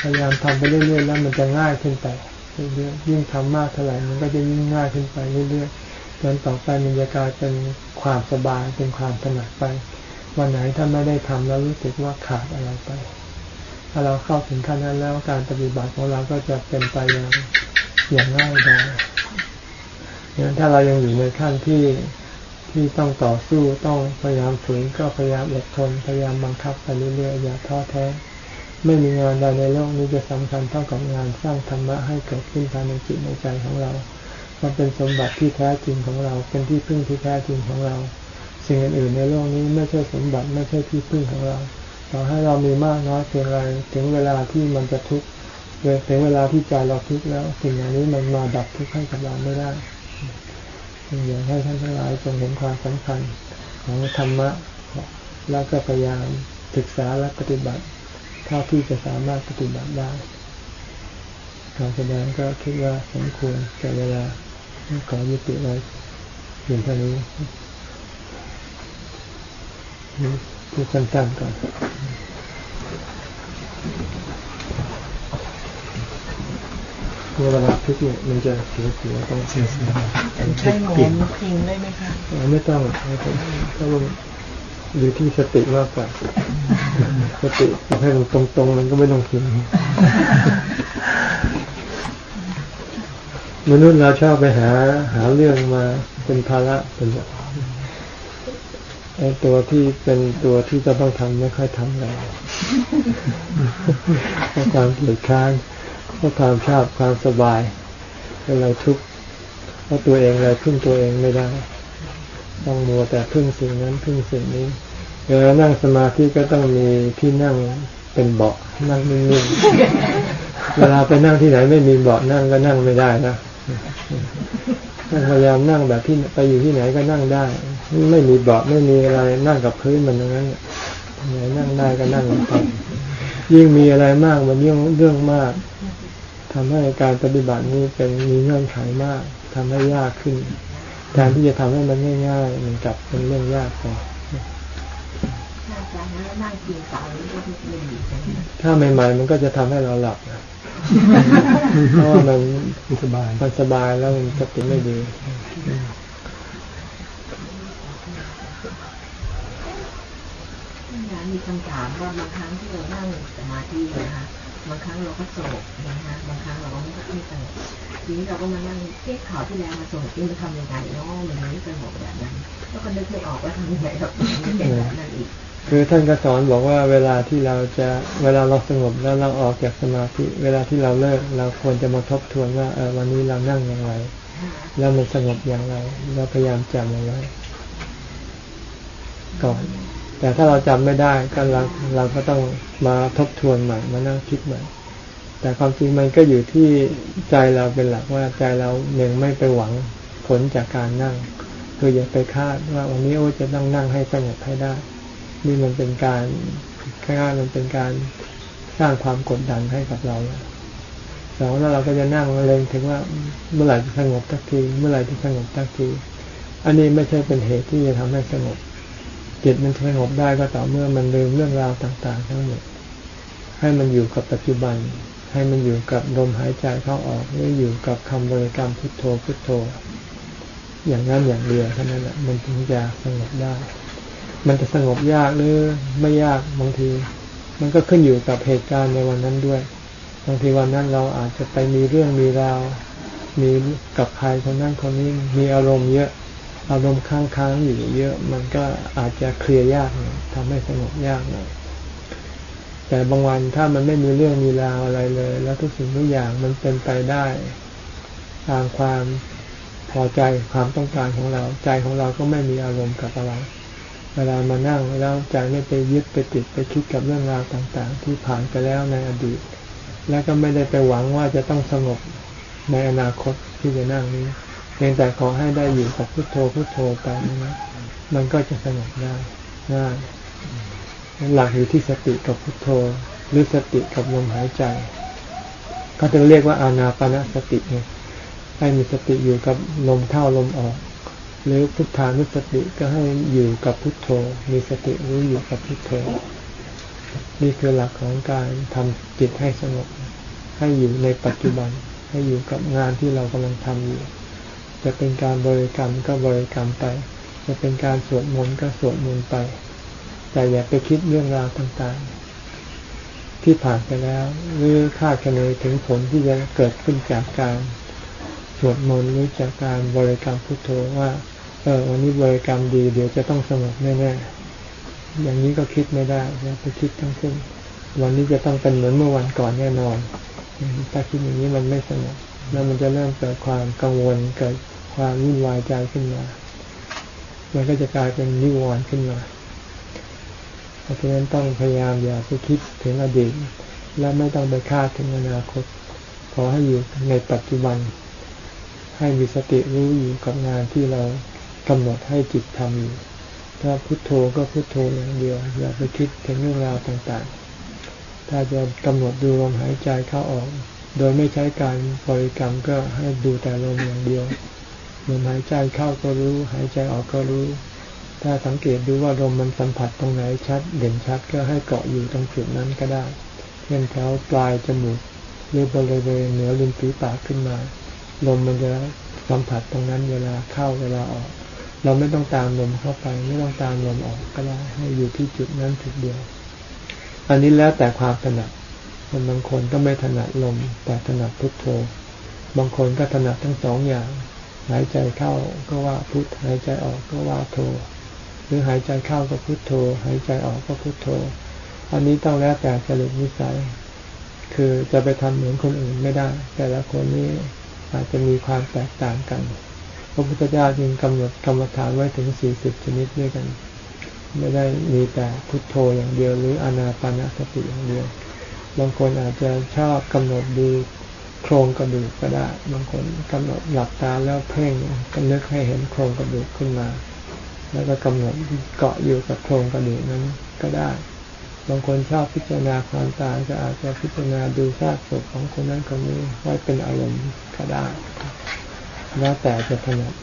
พยายามทำไปเรื่อยๆแล้วมันจะง่ายขึ้นไปเรื่อยๆยิ่งทำมากเท่าไหร่มันก็จะยิ่งง่ายขึ้นไปเรื่อยๆ จนต่อไปมันจะกลายเป็นความสบายเป็นความถนัดไป วันไหนถ้าไม่ได้ทำแล้วรู้สึกว่าขาดอะไรไป ถ้าเราเข้าถึงขั้นนั้นแล้วการปฏิบัติของเราก็จะเป็นไปอย่างอย่างง่ายดายงั้นถ้าเรายังอยู่ในขั้นที่ที่ต้องต่อสู้ต้องพยายามฝืนก็พยายามอดทนพยายามบังคับไปเรื่อยๆอย่าท้อแท้ ไม่มีงานใดในโลกนี้จะสำคัญเท่ากับงานสร้างธรรมะให้เกิดขึ้นภายในจิตในใจของเรา มันเป็นสมบัติที่แท้จริงของเรา เป็นที่พึ่งที่แท้จริงของเรา สิ่งอื่นๆในโลกนี้ไม่ใช่สมบัติไม่ใช่ที่พึ่งของเราต่อให้เรามีมากน้อยเพียงไรถึงเวลาที่มันจะทุกข์ถึงเวลาที่ใจเราทุกข์แล้วสิ่งอย่างนี้มันมาดับทุกข์ให้กับเราไม่ได้อยากให้ท่านทั้งหลายจงเห็นความสำคัญของธรรมะแล้วก็พยายามศึกษาและปฏิบัติเท่าที่จะสามารถปฏิบัติได้การแสดงก็คิดว่าสมควรแก่เวลา ขอยุติไว้เพียงเท่านี้พูดสั้นๆก่อนเวลาพิกเนี่ยมันจะเสียเสียต้องเสียเสียใช้หมอนพิงได้ไหมคะไม่ต้องไม่ต้องถ้ามันอยู่ที่สติมากกว่าสติให้มันตรงๆมันก็ไม่ต้องพิง มนุษย์เราชอบไปหาหาเรื่องมาเป็นภาระเป็นไอตัวที่เป็นตัวที่จะต้องทำไม่ค่อยทำเลยเพราะความเกลียดค้านเพราะความชอบความสบายเป็นเราทุกข์เพราะตัวเองเลยพึ่งตัวเองไม่ได้ ต้องมัวแต่พึ่งสิ่งนั้นพึ่งสิ่งนี้เวลานั่งสมาธิก็ต้องมีที่นั่งเป็นเบาะนั่งนิ่งๆเวลาไปนั่งที่ไหนไม่มีเบาะนั่งก็นั่งไม่ได้นะ พยายามนั่งแบบที่ไปอยู่ที่ไหนก็นั่งได้ ไม่มีเบาะไม่มีอะไรนั่งกับพื้นมันอย่างนั้นไหนนั่งได้ก็นั่งไปยิ่งมีอะไรมากมันยิ่งเรื่องมากทำให้การปฏิบัตินี้เป็นมีเงื่อนไขมากทำให้ยากขึ้นแทนที่จะทำให้มันง่ายๆมันกลับเป็นเรื่องยากไปถ้าใหม่ๆมันก็จะทำให้เราหลับ เพราะว่ามันสบายมันสบายแล้วมันสติไม่ดีมีคำถามว่าบางครั้งที่เรานั่งสมาธินะคะบางครั้งเราก็โศกนะคะบางครั้งเราก็ไม่ไม่สงบทีนี้เราก็มานั่งเทียบข่าวที่แล้วมาสงบนี่มันทำยังไงเนาะมันไม่สงบแบบนั้นแล้วก็นึกไม่ออกว่าทำยังไงแบบนี้เป็นแบบนั้นอีก คือท่านก็สอนบอกว่าเวลาที่เราจะเวลาเราสงบแล้วเราออกจากสมาธิ เวลาที่เราเลิกเราควรจะมาทบทวนว่าเออวันนี้เรานั่งอย่างไร แล้วมันสงบอย่างไร เราพยายามจำเอาไว้ก่อน แต่ถ้าเราจำไม่ได้ก็เราเราก็ต้องมาทบทวนใหม่มานั่งคิดใหม่ แต่ความจริงมันก็อยู่ที่ใจเราเป็นหลักว่าใจเราหนึ่งไม่ไปหวังผลจากการนั่ง คืออย่าไปคาดว่าวันนี้โอ้จะต้องนั่งให้สงบให้ได้ นี่มันเป็นการแค่มันเป็นการสร้างความกดดันให้กับเราสองแล้วเราก็จะนั่งเล็งถึงว่าเมื่อไหร่จะสงบสักที เมื่อไหร่จะสงบสักที อันนี้ไม่ใช่เป็นเหตุที่จะทำให้สงบจิตมันสงบได้ก็ต่อเมื่อมันลืมเรื่องราวต่าง ๆ ทั้งหมดให้มันอยู่กับปัจจุบัน ให้มันอยู่กับลมหายใจเข้าออกหรืออยู่กับคำบริกรรมพุทโธพุทโธ อย่างนั้นอย่างเดียวเท่านั้นแหละมันถึงจะสงบได้ มันจะสงบยากหรือไม่ยากบางที มันก็ขึ้นอยู่กับเหตุการณ์ในวันนั้นด้วยบางทีวันนั้นเราอาจจะไปมีเรื่องมีราวมีกับใครคนนั้นคนนี้มีอารมณ์เยอะ อารมณ์ค้างค้างอยู่เยอะ มันก็อาจจะเคลียร์ยากทำให้สงบยากหน่อยแต่บางวันถ้ามันไม่มีเรื่องมีราวอะไรเลย แล้วทุกสิ่งทุกอย่างมันเป็นไปได้ตามความพอใจความต้องการของเรา ใจของเราก็ไม่มีอารมณ์กับอะไร เวลามานั่งแล้วใจไม่ไปยึดไปติดไปคิดกับเรื่องราวต่างๆ ที่ผ่านไปแล้วในอดีต แล้วก็ไม่ได้ไปหวังว่าจะต้องสงบในอนาคตที่จะนั่งนี้เพียงแต่ขอให้ได้อยู่กับพุทโธพุทโธไปนะมันก็จะสงบได้ง่ายหลักอยู่ที่สติกับพุทโธ หรือสติกับลมหายใจ ก็จะเรียกว่าอานาปนาสติไงให้มีสติอยู่กับลมเข้าลมออก หรือพุทธานุสติก็ให้อยู่กับพุทโธ มีสติรู้อยู่กับพุทโธ นี่คือหลักของการทำจิตให้สงบ ให้อยู่ในปัจจุบัน ให้อยู่กับงานที่เรากำลังทำอยู่ จะเป็นการบริกรรมก็บริกรรมไป จะเป็นการสวดมนต์ก็สวดมนต์ไป แต่อย่าไปคิดเรื่องราวต่างๆ ที่ผ่านไปแล้ว หรือคาดคะเนถึงผลที่จะเกิดขึ้นจากการสวดมนต์หรือจากการบริกรรมพุทโธว่า เออวันนี้บริกรรมดี เดี๋ยวจะต้องสงบแน่ๆอย่างนี้ก็คิดไม่ได้ไปคิดทั้งสิ้นวันนี้จะต้องเป็นเหมือนเมื่อวันก่อนแน่นอนถ้าคิดอย่างนี้มันไม่สงบแล้วมันจะเริ่มเกิดความกังวลเกิดความวุ่นวายใจขึ้นมา มันก็จะกลายเป็นนิวรณ์ขึ้นมา เพราะฉะนั้นต้องพยายามอย่าไปคิดถึงอดีต และไม่ต้องไปคาดถึงอนาคต ขอให้อยู่ในปัจจุบัน ให้มีสติรู้อยู่กับงานที่เรา กำหนดให้จิตทำอยู่ถ้าพุโทโธก็พุโทโธอย่างเดียวอย่าไปคิดถึงเรื่องราวต่างๆ ถ้าจะกำหนดดูลมหายใจเข้าออก โดยไม่ใช้การบริกรรมก็ให้ดูแต่ลมอย่างเดียวลมหายใจเข้าก็รู้ หายใจออกก็รู้ ถ้าสังเกตดูว่าลมมันสัมผัสตรงไหนชัด เด่นชัดก็ให้เกาะอยู่ตรงจุดนั้นก็ได้ เช่นแถวปลายจมูกหรือบริเวณเหนือริมฝีปากขึ้นมา ลมมันจะสัมผัสตรงนั้นเวลาเข้าเวลาออก เราไม่ต้องตามลมเข้าไป ไม่ต้องตามลมออกก็ได้ให้อยู่ที่จุดนั้นจุดเดียว อันนี้แล้วแต่ความถนัดคนบางคนก็ไม่ถนัดลม แต่ถนัดพุทโธ บางคนก็ถนัดทั้งสองอย่าง หายใจเข้าก็ว่าพุทหายใจออกก็ว่าโธหรือหายใจเข้าก็พุทโธ หายใจออกก็พุทโธ อันนี้ต้องแล้วแต่จริตนิสัย คือจะไปทำเหมือนคนอื่นไม่ได้ แต่ละคนนี้อาจจะมีความแตกต่างกัน พระพุทธเจ้าจึงกำหนดกรรมฐานไว้ถึงสี่สิบชนิดด้วยกัน ไม่ได้มีแต่พุทโธอย่างเดียว หรืออนาปานสติอย่างเดียว บางคนอาจจะชอบกำหนดดูโครงกระดูกก็ได้ บางคนกำหนดหลับตาแล้วเพ่งกำนึกให้เห็นโครงกระดูกขึ้นมา แล้วก็กำหนดเกาะอยู่กับโครงกระดูกนั้นก็ได้ บางคนชอบพิจารณาความตายก็อาจจะพิจารณาดูซากศพของคนนั้นคนนี้ไว้เป็นอารมณ์ก็ได้ แล้วแต่จะถนัด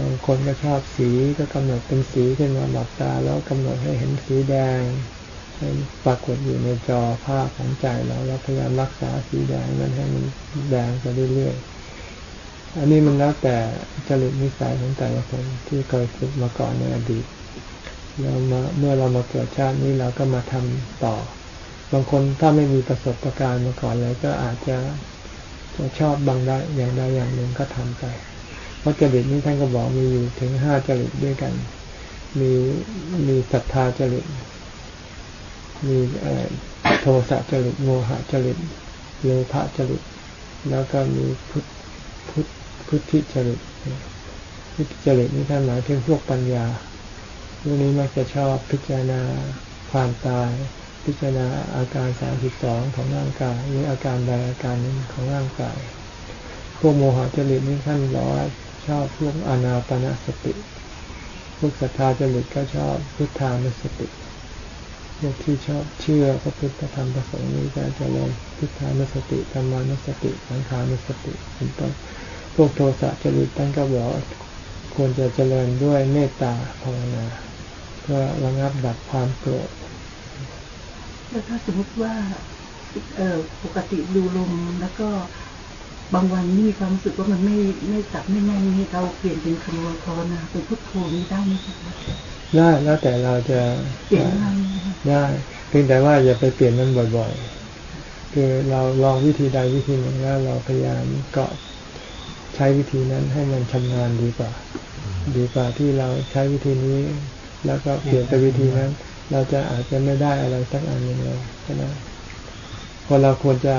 บางคนก็ชอบสีก็กำหนดเป็นสีขึ้นมาหลับตา แล้วกำหนดให้เห็นสีแดงให้ปรากฏอยู่ในจอภาพของใจเราแล้วพยายามรักษาสีแดงนั้นให้มันแดงไปเรื่อยๆ อันนี้มันแล้วแต่จริตนิสัยของแต่ละคนที่เคยฝึกมาก่อนในอดีตเรามาเมื่อเรามาเกิดชาตินี้เราก็มาทำต่อ บางคนถ้าไม่มีประสบะการณ์มาก่อนเลยก็อาจจะ ชอบบางได้อย่างใดอย่างหนึ่งก็ทำไป เพราะจริตนี้ท่านก็บอกมีอยู่ถึงห้าจริตด้วยกัน มีมีศรัทธาจริต มีโทสะจริตโมหะจริตโลภะจริต แล้วก็มีพุทพุทพุทธิจริตพุทธิจริตนี่ท่านหมายถึงพวกปัญญาพวกนี้มักจะชอบพิจารณาความตาย พิจารณาอาการสามสิบสองของร่างกาย หรืออาการใดอาการหนึ่งของร่างกาย พวกโมหะจริตนี่ท่านบอกว่าชอบพวกอนาปนาสติ พวกศรัทธาจริตก็ชอบพุทธานุสติพวกที่ชอบเชื่อพระพุทธธรรมประสงค์นี้ก็จะลงพุทธานุสติธรรมานุสติสังขานุสติเป็นต้นพวกโทสะจริตท่านก็บอกควรจะเจริญด้วยเมตตาภาวนาเพื่อระงับดับความโกรธ แล้วถ้าสมมติว่าเออปกติดูลมแล้วก็บางวันนี่ความรู้สึกว่ามันไม่ไม่จับไม่แน่นนี่เราเปลี่ยนเป็นคำว่าภาวนาเป็นพุทโธนี้ได้ไหมคะได้แล้วแต่เราจะเปลี่ยนได้เพียงแต่ว่าอย่าไปเปลี่ยนมันบ่อย ๆ คือเราลองวิธีใดวิธีหนึ่งแล้วเราพยายามเกาะใช้วิธีนั้นให้มันชำนาญดีกว่า ดีกว่าที่เราใช้วิธีนี้ แล้วก็เปลี่ยนไปวิธีนั้น เราจะอาจจะไม่ได้อะไรสักอันหนึ่งเลยก็ได้พอเราควรจะ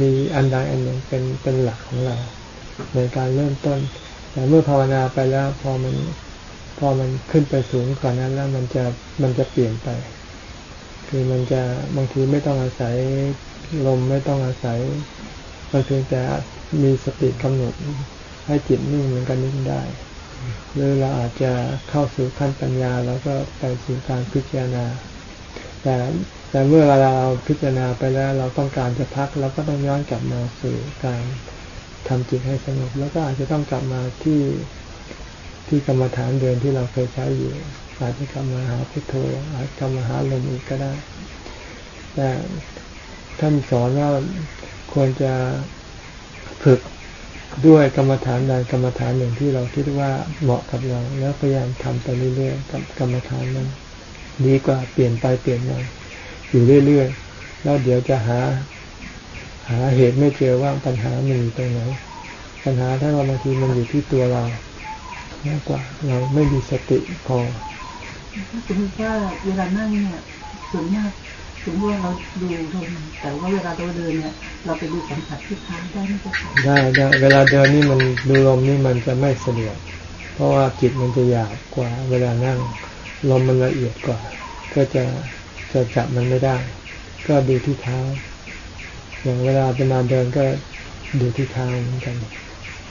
มีอันใดอันหนึ่งเป็นเป็นหลักของเรา ในการเริ่มต้น แต่เมื่อภาวนาไปแล้วพอมันพอมันขึ้นไปสูงกว่านั้นแล้วมันจะมันจะเปลี่ยนไป คือมันจะบางทีไม่ต้องอาศัยลมไม่ต้องอาศัยมันเพียงแต่มีสติกำหนดให้จิตนิ่งเหมือนกันนิ่งได้ หรือเราอาจจะเข้าสู่ขั้นปัญญาแล้วก็ไปสู่การพิจารณา แต่แต่เมื่อเราพิจารณาไปแล้ว เราต้องการจะพักเราก็ต้องย้อนกลับมาสู่การทำจิตให้สงบแล้วก็อาจจะต้องกลับมาที่ที่กรรมฐานเดินที่เราเคยใช้อยู่อาจจะกลับมาหาพุทโธอาจกลับมาหาลมอีกก็ได้ แต่ท่านสอนว่าควรจะฝึก ด้วยกรรมฐานใดกรรมฐานหนึ่งที่เราคิดว่าเหมาะกับเรา แล้วพยายามทำไปเรื่อยๆกับกรรมฐานนั้นดีกว่าเปลี่ยนไปเปลี่ยนมาอยู่เรื่อยๆแล้วเดี๋ยวจะหา หาเหตุไม่เจอว่าปัญหามันอยู่ตรงไหนปัญหาถ้าเราบางทีมันอยู่ที่ตัวเรามากกว่าเราไม่มีสติพอถ้าสมมติว่าเวลานั่งเนี่ยส่วนมาก สมมติว่าเราดูลมแต่ว่าเวลาเราเดินเนี่ยเราไปดูสัมผัสที่เท้าได้ไหมจ๊ะได้ได้เวลาเดินนี่มันดูลมนี่มันจะไม่สะดวกเพราะว่าจิตมันจะหยาบกว่า เวลานั่งลมมันละเอียดกว่า ก็จะจะจับมันไม่ได้ ก็ดูที่เท้า อย่างเวลาเป็นานเดินก็ดูที่เท้าเหมือนกัน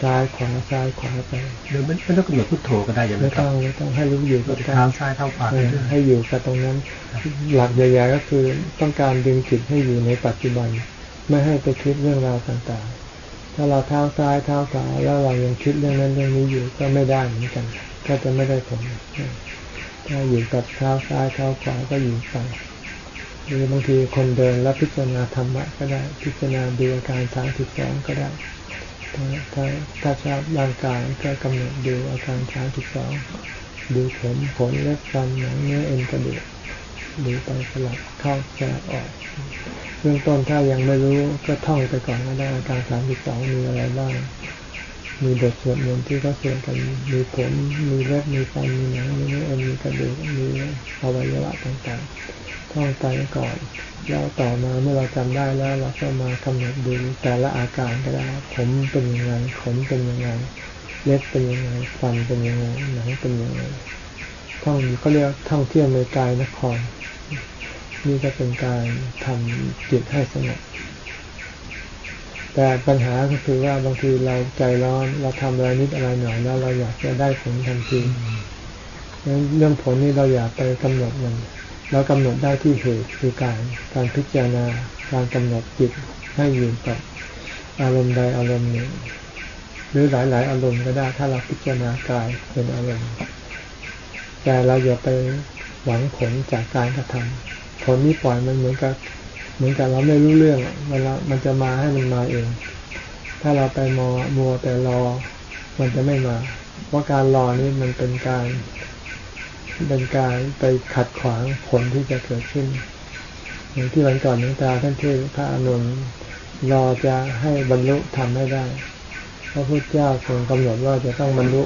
ซ้ายขวาซ้ายขวาไปหรือไม่ต้องกำหนดพุทโธก็ได้อย่างไม่ต้องไม่ต้องให้รู้อยู่กับเท้าซ้ายเท้าขวาให้อยู่กับตรงนั้น หลักใหญ่ๆก็คือต้องการดึงจิตให้อยู่ในปัจจุบัน ไม่ให้ไปคิดเรื่องราวต่างๆ ถ้าเราเท้าซ้ายเท้าขวาแล้วเรายังคิดเรื่องนั้นเรื่องนี้อยู่ก็ไม่ได้เหมือนกันก็จะไม่ได้ผลถ้าอยู่กับเท้าซ้ายเท้าขวาก็อยู่ไปหรือบางทีคนเดินแล้วพิจารณาธรรมะก็ได้ พิจารณาดูอาการทางสิบสองก็ได้ ถ้าถ้าชอบร่างกายก็กำหนดดูอาการช้างที่สองดูผมขนเล็บฟันหนังเนื้อเอ็นกระดูกดูไปสลับเข้าแสบออกเบื้องต้นถ้ายังไม่รู้ก็ท่องไปก่อนก็ได้อาการสามสิบสองมีอะไรบ้างมีบทสวดมนต์ที่เขาสวดกันมีผมมีเล็บมีฟันมีหนังมีเนื้อเอ็นมีกระดูกมีอวัยวะต่างๆท่องไปก่อน แล้วต่อมาเมื่อเราจำได้แล้ว เราก็มากำหนดดูแต่ละอาการก็ได้ผมเป็นยังไงขนเป็นยังไงเล็บเป็นยังไงฟันเป็นยังไงหนังเป็นยังไงท่องก็เรียกท่องเที่ยวในกายนคร นี่ก็เป็นการทำจิตให้สงบแต่ปัญหาก็คือว่าบางทีเราใจร้อนเราทำอะไรนิดอะไรหน่อยแล้วเราอยากจะได้ผลทันทีเรื่องผลนี่เราอยากไปกำหนดมัน เรากำหนดได้ที่เหตุคือการการพิจารณาการกำหนดจิตให้อยู่กับอารมณ์ใดอารมณ์หนึ่ง หรือหลาย ๆ อารมณ์ก็ได้ถ้าเราพิจารณากายเป็นอารมณ์ แต่เราอย่าไปหวังผลจากการกระทำผลนี้ปล่อยมันเหมือนกับเหมือนกับเราไม่รู้เรื่องเวลามันจะมาให้มันมาเอง ถ้าเราไปมอมัวแต่รอมันจะไม่มา เพราะการรอนี้มันเป็นการ เป็นการไปขัดขวางผลที่จะเกิดขึ้นอย่างที่วันก่อนหลวงตาท่านเทศพระอนุนรอจะให้บรรลุทำให้ได้พระพุทธเจ้าทรงกำหนดว่าจะต้องบรรลุ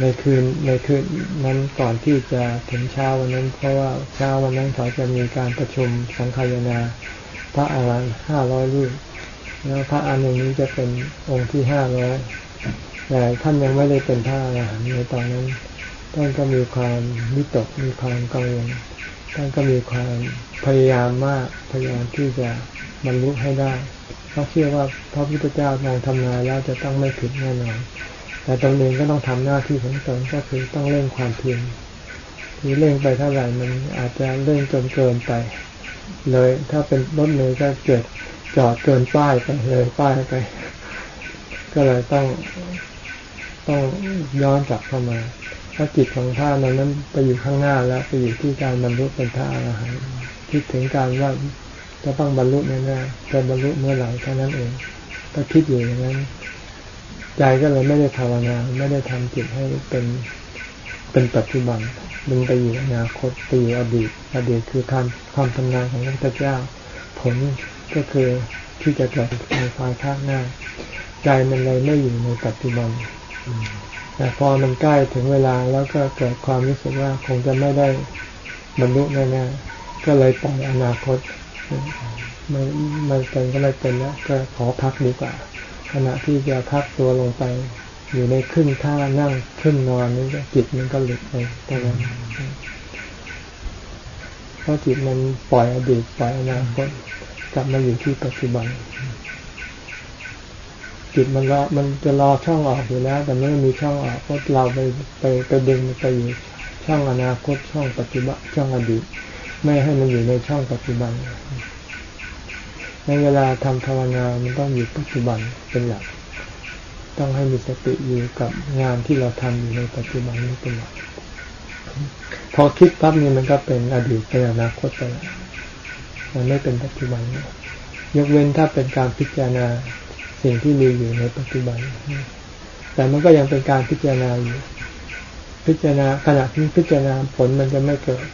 ในคืนในคืนนั้นก่อนที่จะถึงเช้าวันนั้น เพราะว่าเช้าวันนั้นเขาจะมีการประชุมสังฆายนาพระอาหารหันต์ห้าร้อยรูปแล้วพระอานุนี้จะเป็นองค์ที่ห้าร้อยแต่ท่านยังไม่ได้เป็นพระอาหารหันต์ในตอนนั้น ท่านก็มีความมิตกมีความกังวลท่านก็มีความพยายามมากพยายามที่จะบรรลุให้ได้เพราะเชื่อว่าพระพุทธเจ้านางทำนายแล้วจะต้องไม่ผิดแน่นอนแต่ตนเองก็ต้องทำหน้าที่ของตนก็คือต้องเร่งความเพียรที่เร่งไปเท่าไหร่มันอาจจะเร่งจนเกินไป เลยถ้าเป็นรถเมล์ก็เกิดจอดเกินป้ายไปเลยป้ายไป ก็เลยต้องต้องย้อนกลับเข้ามา ถ้าจิตของท่านนั้นนั้นไปอยู่ข้างหน้าแล้วไปอยู่ที่การบรรลุเป็นพระอรหันต์คิดถึงการว่าจะต้องบรรลุแน่ๆจะบรรลุเมื่อไหร่เท่านั้นเองก็คิดอยู่อย่างนั้น ใจก็เลยไม่ได้ภาวนาไม่ได้ทำจิตให้เป็นเป็นปัจจุบันมึงไปอยู่อนาคตไปอยู่อดีต อดีตคือการความทำงานของพระพุทธเจ้า ผลก็คือที่จะเกิดในภายภาคหน้า ใจมันเลยไม่อยู่ในปัจจุบัน แต่พอมันใกล้ถึงเวลาแล้วก็เกิดความรู้สึกว่าคงจะไม่ได้บรรลุแน่ๆก็เลยปล่อยอนาคตไม่ไม่เป็นก็ไม่เป็นแล้วก็ขอพักดีกว่า ขณะที่จะพักตัวลงไป อยู่ในขึ้นท่านั่งขึ้นนอนนี่จิตมันก็หลุดไปตรงนั้นเพราะจิตมันปล่อยอดีตปล่อยอนาคตกลับมาอยู่ที่ปัจจุบัน จิตมันรอมันจะรอช่องออกอยู่แล้ว แต่ไม่มีช่องออกเพราะเราไปไปไปดึงไปอยู่ช่องอนาคตช่องปัจจุบันช่องอดีตไม่ให้มันอยู่ในช่องปัจจุบันในเวลาทำภาวนา มันต้องอยู่ปัจจุบันเป็นหลัก ต้องให้มีสติอยู่กับงานที่เราทำอยู่ในปัจจุบันนี้เป็นหลัก พอคิดปั๊บนี่มันก็เป็นอดีตเป็นอนาคตไปแล้วมันไม่เป็นปัจจุบัน ยกเว้นถ้าเป็นการพิจารณา สิ่งที่มีอยู่ในปัจจุบัน แต่มันก็ยังเป็นการพิจารณาอยู่ พิจารณาขณะที่พิจารณาผลมันจะไม่เกิด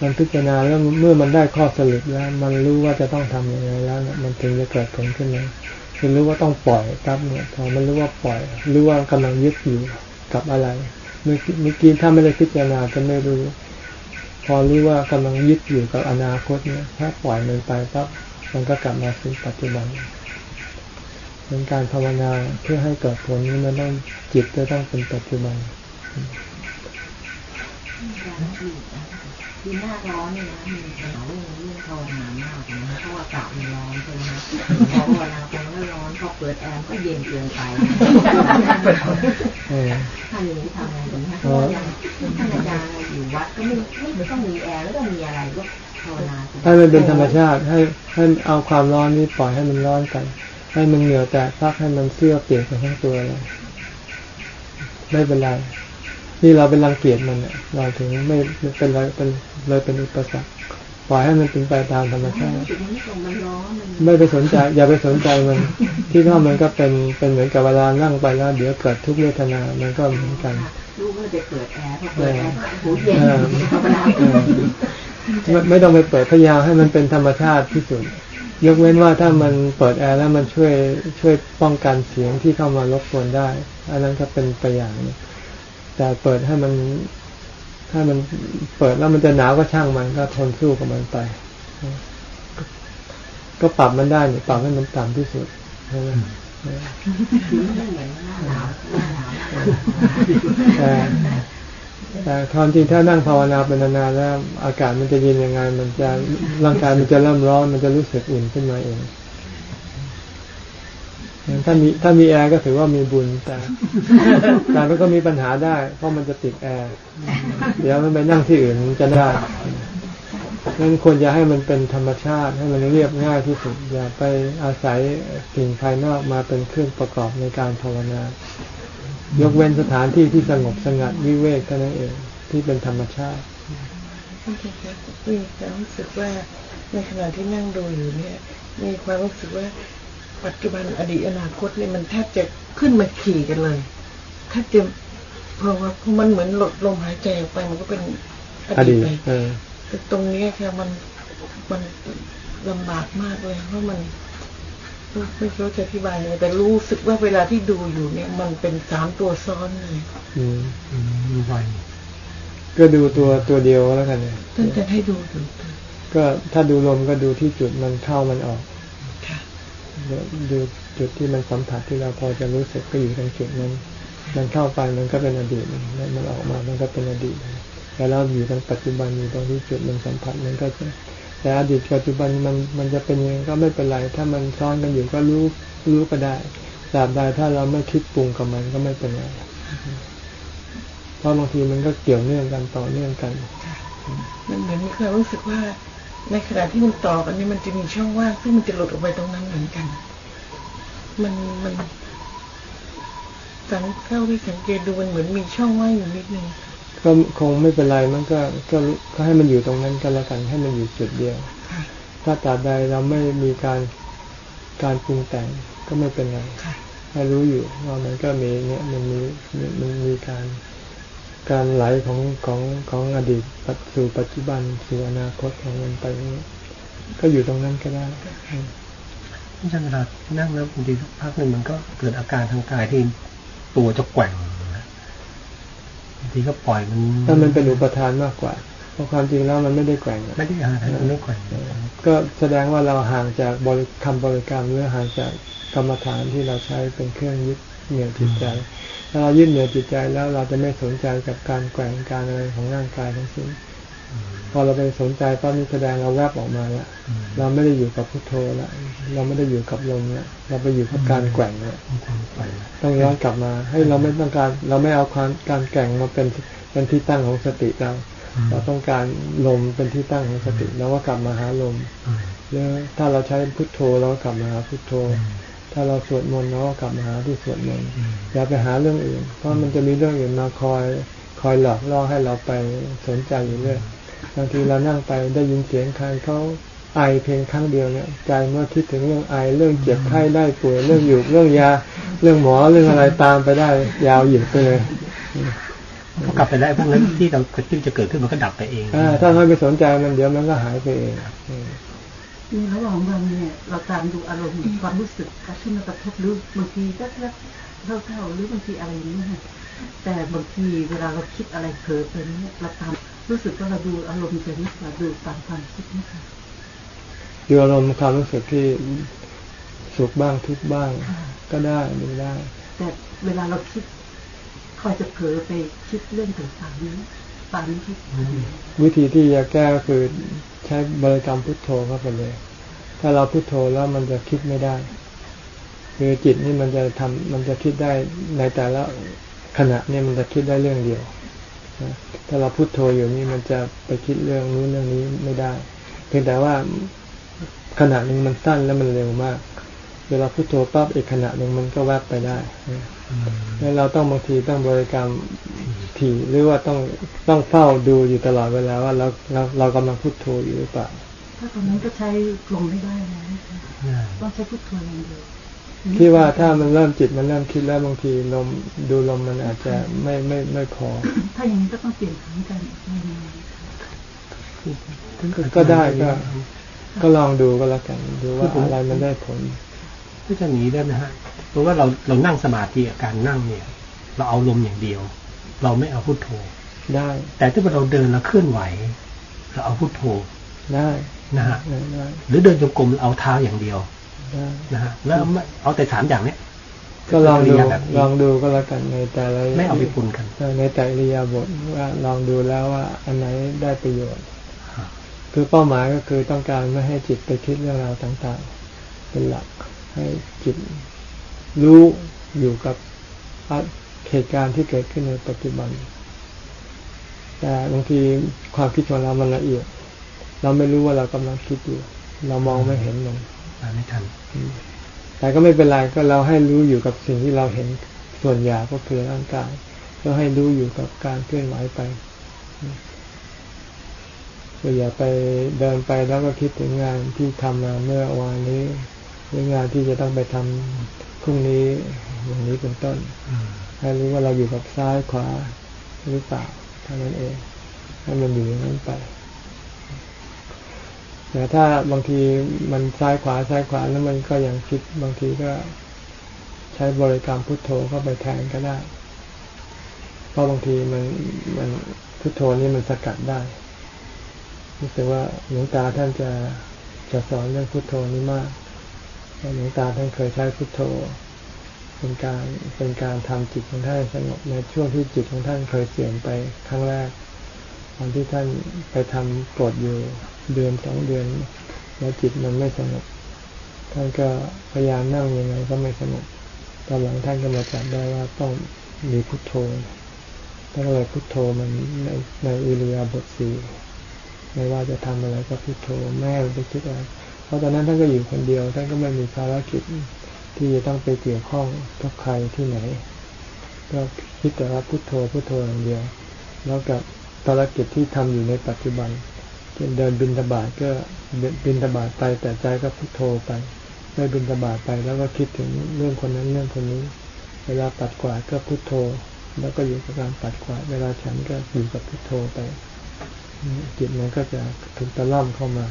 มันพิจารณาแล้วเมื่อมันได้ข้อสรุปแล้ว มันรู้ว่าจะต้องทํำยังไงแล้วมันถึงจะเกิดผลขึ้นมาคือรู้ว่าต้องปล่อยครับเนี่ยพอมันรู้ว่าปล่อย รู้ว่ากำลังยึดอยู่กับอะไรเมื่อกี้ถ้าไม่ได้พิจารณาจะไม่รู้ พอรู้ว่ากำลังยึดอยู่กับอนาคตเนี่ย ถ้าปล่อยมันไปปั๊บมันก็กลับมาสู่ปัจจุบัน เป็นการภาวนาเพื่อให้เกิดผลนี่มันต้องจิตจะต้องเป็นปัจจุบันคือหน้าร้อนเนี่ยนะมีปัญหาเรื่องเรื่องภาวนามากนะเพราะว่าอากาศมันร้อนใช่ไหมพอภาวนาไปมันก็ร้อนพอเปิดแอร์ก็เย็นเกินไปถ้าอย่างนี้ทำไงดีฮะเพราะว่าอย่างท่านอาจารย์อยู่วัดก็ไม่ไม่ต้องมีแอร์แล้วก็มีอะไรก็ภาวนาให้มันเป็นธรรมชาติให้ให้เอาความร้อนนี้ปล่อยให้มันร้อนกัน ให้มันเหนียวแตกพักให้มันเสื้อเปียกไปทั้งตัวเลยไม่เป็นไรนี่เราเป็นรังเกียจมันเนี่ยเราถึงไม่เป็นไรเป็นเลยเป็นอุปสรรคปล่อยให้มันเป็นไปตามธรรมชาติไม่ไปสนใจ อย่าไปสนใจมัน ที่ว่ามันก็เป็นเป็นเหมือนกับเวลานั่งไปแล้วเดี๋ยวเกิดทุกเวทนามันก็เหมือนกันลูกก็จะเปิดแอร์พอเปิดแอร์หูเย็นไม่ต้องไปเปิดพยายามให้มันเป็นธรรมชาติที่สุด ยกเว้นว่าถ้ามันเปิดแอร์แล้วมันช่วยช่วยป้องกันเสียงที่เข้ามารบกวนได้ อันนั้นก็เป็นไปอย่างนี้แต่เปิดให้มัน ถ้ามันเปิดแล้วมันจะหนาวก็ช่างมันก็ทนสู้กับมันไป ก็ปรับมันได้เนี่ยปรับให้มันต่ำที่สุดใช่ไหมแต่ แต่ความจริงถ้านั่งภาวนาเป็นนานๆแล้ว อากาศมันจะเย็นยังไง มันจะร่างกายมันจะเริ่มร้อน มันจะรู้สึกอุ่นขึ้นมาเองถ้ามีถ้ามีแอร์ก็ถือว่ามีบุญแต่แต่มันก็มีปัญหาได้ เพราะมันจะติดแอร์เดี๋ยวมันไปนั่งที่อื่นจะได้นั้นควรจะให้มันเป็นธรรมชาติ ให้มันเรียบง่ายที่สุดอย่าไปอาศัยสิ่งภายนอกมาเป็นเครื่องประกอบในการภาวนา ยกเว้นสถานที่ที่สงบสงัดวิเวกเท่านั้นเองที่เป็นธรรมชาติมีความรู้สึกว่าในขณะที่นั่งดูอยู่เนี่ย มีความรู้สึกว่าปัจจุบันอดีตอนาคตเนี่ยมันแทบจะขึ้นมาขี่กันเลยแทบจะเพราะว่ามันเหมือนหลดลมหายใจออกไปมันก็เป็นอดีตไปแต่ตรงนี้ค่ะมันมันลำบากมากเลยเพราะมัน ไม่รู้จะอธิบายยังไงแต่รู้สึกว่าเวลาที่ดูอยู่เนี่ย มันเป็นสามตัวซ้อนเลยอืมดูไวก็ดูตัวตัวเดียวแล้วกันเนี่ยท่านจะให้ดูดูก็ถ้าดูลมก็ดูที่จุดมันเข้ามันออกดูจุดที่มันสัมผัสที่เราพอจะรู้สึกก็อยู่ตรงจุดนั้น มันเข้าไปมันก็เป็นอดีตมันออกมา มันก็เป็นอดีตแต่เราอยู่ตรงปัจจุบันอยู่ตรงที่จุดมันสัมผัสมันก็จะ แต่อดีตปัจจุบันมันมันจะเป็นยังไงก็ไม่เป็นไร ถ้ามันซ้อนกันอยู่ก็รู้รู้ก็ได้ตราบใดถ้าเราไม่คิดปรุงกับมันก็ไม่เป็นไรเพราะบางทีมันก็เกี่ยวเนื่องกันต่อเนื่องกันมันเหมือนมีความรู้สึกว่า ในขณะที่มันต่อกันนี่มันจะมีช่องว่างซึ่งมันจะหลุดออกไปตรงนั้นเหมือนกัน มันมันสังเข้าที่สังเกตดูมันเหมือนมีช่องว่างอยู่นิดนึง ก็คงไม่เป็นไรมันก็ก็ก็ให้มันอยู่ตรงนั้นกันแล้วกันให้มันอยู่จุดเดียว ถ้าตราบใดเราไม่มีการการปรุงแต่งก็ไม่เป็นไรให้รู้อยู่ว่ามันก็มีเนี่ยมันมีมันมีการการไหลของของของอดีตสู่ปัจจุบันสู่อนาคตของมันไปก็อยู่ตรงนั้นก็ได้อาจารย์เวลานั่งแล้วบางทีสักพักหนึ่งมันก็เกิดอาการทางกายที่ตัวจะแกว่งบางทีก็ปล่อยมันถ้ามันเป็นอุปทานมากกว่า เพราะความจริงแล้วมันไม่ได้แกว่งไม่ได้ห่างมันไม่แกว่งก็แสดงว่าเราห่างจากบริคำบริกรรมหรือห่างจากกรรมฐานที่เราใช้เป็นเครื่องยึดเหนี่ยวจิตใจถ้าเรายึดเหนี่ยวจิตใจแล้วเราจะไม่สนใจกับการแกว่งการอะไรของร่างกายทั้งสิ้น พอเราไปสนใจปั๊บนี่แสดงเราแวบออกมาแล้วเราไม่ได้อยู่กับพุทโธแล้วเราไม่ได้อยู่กับลมเนี่ยเราไปอยู่กับการแกว่งเนี่ยต้องย้อนกลับมา ให้เราไม่ต้องการเราไม่เอาความการแกว่งมาเป็นเป็นที่ตั้งของสติเราเราต้องการลมเป็นที่ตั้งของสติแล้วก็กลับมาหาลมหรือถ้าเราใช้พุทโธเราก็กลับมาหาพุทโธ ถ้าเราสวดมนต์เราก็กลับมาหาที่สวดมนต์อย่าไปหาเรื่องอื่น เพราะมันจะมีเรื่องอื่นมาคอย คอยหลอกล่อให้เราไปสนใจอยู่เรื่อย บางทีเรานั่งไปได้ยินเสียงใครเขาไอเพียงครั้งเดียวเนี่ยใจเมื่อคิดถึงเรื่องไอเรื่องเจ็บไข้ได้ป่วยเรื่องอยู่เรื่องยา เรื่องหมอเรื่องอะไรตามไปได้ ยาวเหยียดไปเลยพอกลับไปได้พวกนั้นที่เราที่จะเกิดขึ้นมันก็ดับไปเองอถ้าไม่ไปสนใจมันเดี๋ยวมันก็หายไปเองในระหว่างวันเนี่ยเราตามดูอารมณ์ความรู้สึกที่มันกระทบหรือบางทีก็เท่าๆหรือบางทีอะไรนี้ค่ะแต่บางทีเวลาเราคิดอะไรเผลอไปเนี่ยเราตาม รู้สึกว่าเราดูอารมณ์จะนี่เราดูตามความคิดนี่ค่ะดูอารมณ์ความรู้สึกที่สุขบ้างทุกบ้าง ก็ได้ดูได้ แต่เวลาเราคิดคอยจะเผลอไปคิดเรื่องต่างๆนี้ตามนี้วิธีที่จะแก้ก็คือใช้บริกรรมพุทโธเข้าไปเลย ถ้าเราพุทโธแล้วมันจะคิดไม่ได้ คือจิตนี่มันจะทำมันจะคิดได้ในแต่ละขณะเนี่ยมันจะคิดได้เรื่องเดียว ถ้าเราพุโทโธอยู่นี่มันจะไปคิดเรื่องนู้นเรื่องนี้ไม่ได้ เพียงแต่ว่าขณะหนึ่งมันสั้นแล้วมันเร็วมาก เวลาพุโทโธปั๊บอีกขณะหนึ่งมันก็แวบไปได้แล้วเราต้องบางทีต้องบริกรรมถี่หรือว่าต้องต้องเฝ้าดูอยู่ตลอดเวลาว่าเราเราเรากำลังพุโทโธอยู่หรือเปล่าถ้าตอนนั้นก็ใช้ลงไม่ได้นะต้องใช้พุโทโธอย่างเดียว คิดว่าถ้ามันเริ่มจิตมันเริ่มคิดแล้วบางทีลมดูลมมันอาจจะไม่ไม่ไม่พอ ถ้าอย่างนี้ก็ต้องเปลี่ยนครั้งกันก็ได้ก็ก็ลองดูก็แล้วกันดูว่าอะไรมันได้ผลก็จะหนีได้นะฮะเพราะว่าเราเรานั่งสมาธิการนั่งเนี่ย เราเอาลมอย่างเดียว เราไม่เอาพุทโธได้ แต่ถ้าเราเดินเราเคลื่อนไหว เราเอาพุทโธได้นะฮะหรือเดินจงกรมเอาเท้าอย่างเดียว นะฮะแล้วเอาแต่สามอย่างเนี้ยก็ลองดูลองดูก็แล้วกันในแต่ละไม่เอาไปปุนกันในแต่ริยาบทว่าลองดูแล้วว่า อันไหนได้ประโยชน์ คือเป้าหมายก็คือต้องการไม่ให้จิตไปคิดเรื่องราวต่างๆ เป็นหลักให้จิตรู้อยู่กับเหตุการณ์ที่เกิดขึ้นในปัจจุบัน แต่บางทีความคิดของเรามันละเอียด เราไม่รู้ว่าเรากำลังคิดอยู่ เรามองไม่เห็นมัน ไม่ทัน แต่ก็ไม่เป็นไรก็เราให้รู้อยู่กับสิ่งที่เราเห็นส่วนใหญ่ก็คือร่างกายก็ให้รู้อยู่กับการเคลื่อนไหวไปอย่าไปเดินไปแล้วก็คิดถึงงานที่ทำมาเมื่อวานนี้หรืองานที่จะต้องไปทำพรุ่งนี้อย่างนี้เป็นต้นให้รู้ว่าเราอยู่กับซ้ายขวาหรือเปล่าเท่านั้นเองให้มันอยู่อย่างนั้นไป แต่ถ้าบางทีมันซ้ายขวาซ้ายขวาแล้วมันก็ยังคิดบางทีก็ใช้บริกรรมพุทโธเข้าไปแทนก็ได้ เพราะบางทีมันมันพุทโธนี่มันสกัดได้รู้สึกว่าหลวงตาท่านจะจะสอนเรื่องพุทโธนี้มากหลวงตาท่านเคยใช้พุทโธ เป็นการเป็นการทำจิตของท่านสงบในช่วงที่จิตของท่านเคยเสื่อมไปครั้งแรก ตอนที่ท่านไปทำกดอยู่ เดือนสองเดือน แล้วจิตมันไม่สงบท่านก็พยายามนั่งยังไงก็ไม่สงบตอนหลังท่านก็มาจับได้ว่าต้องมีพุทโธท่านก็เลยพุทโธมันในในอิริยาบถสี่ไม่ว่าจะทำอะไรก็พุทโธแม่ไปคิดอะไรเพราะตอนนั้นท่านก็อยู่คนเดียว ท่านก็ไม่มีภารกิจที่จะต้องไปเกี่ยวข้องกับใครที่ไหน ก็คิดแต่ว่าพุทโธพุทโธอย่างเดียว แล้วกับภารกิจที่ทำอยู่ในปัจจุบัน เดินบินตบาทก็บินตบาทไปแต่ใจก็พุทโธไปไม่บินตบาทไปแล้วก็คิดถึงเรื่องคนนั้นเรื่องคนนี้ เวลาปัดกวาดก็พุทโธ แล้วก็อยู่กับการปัดกวาดเวลาฉันก็อยู่กับพุทโธไปจิตมันก็จะถึงตะล่อมเข้ามา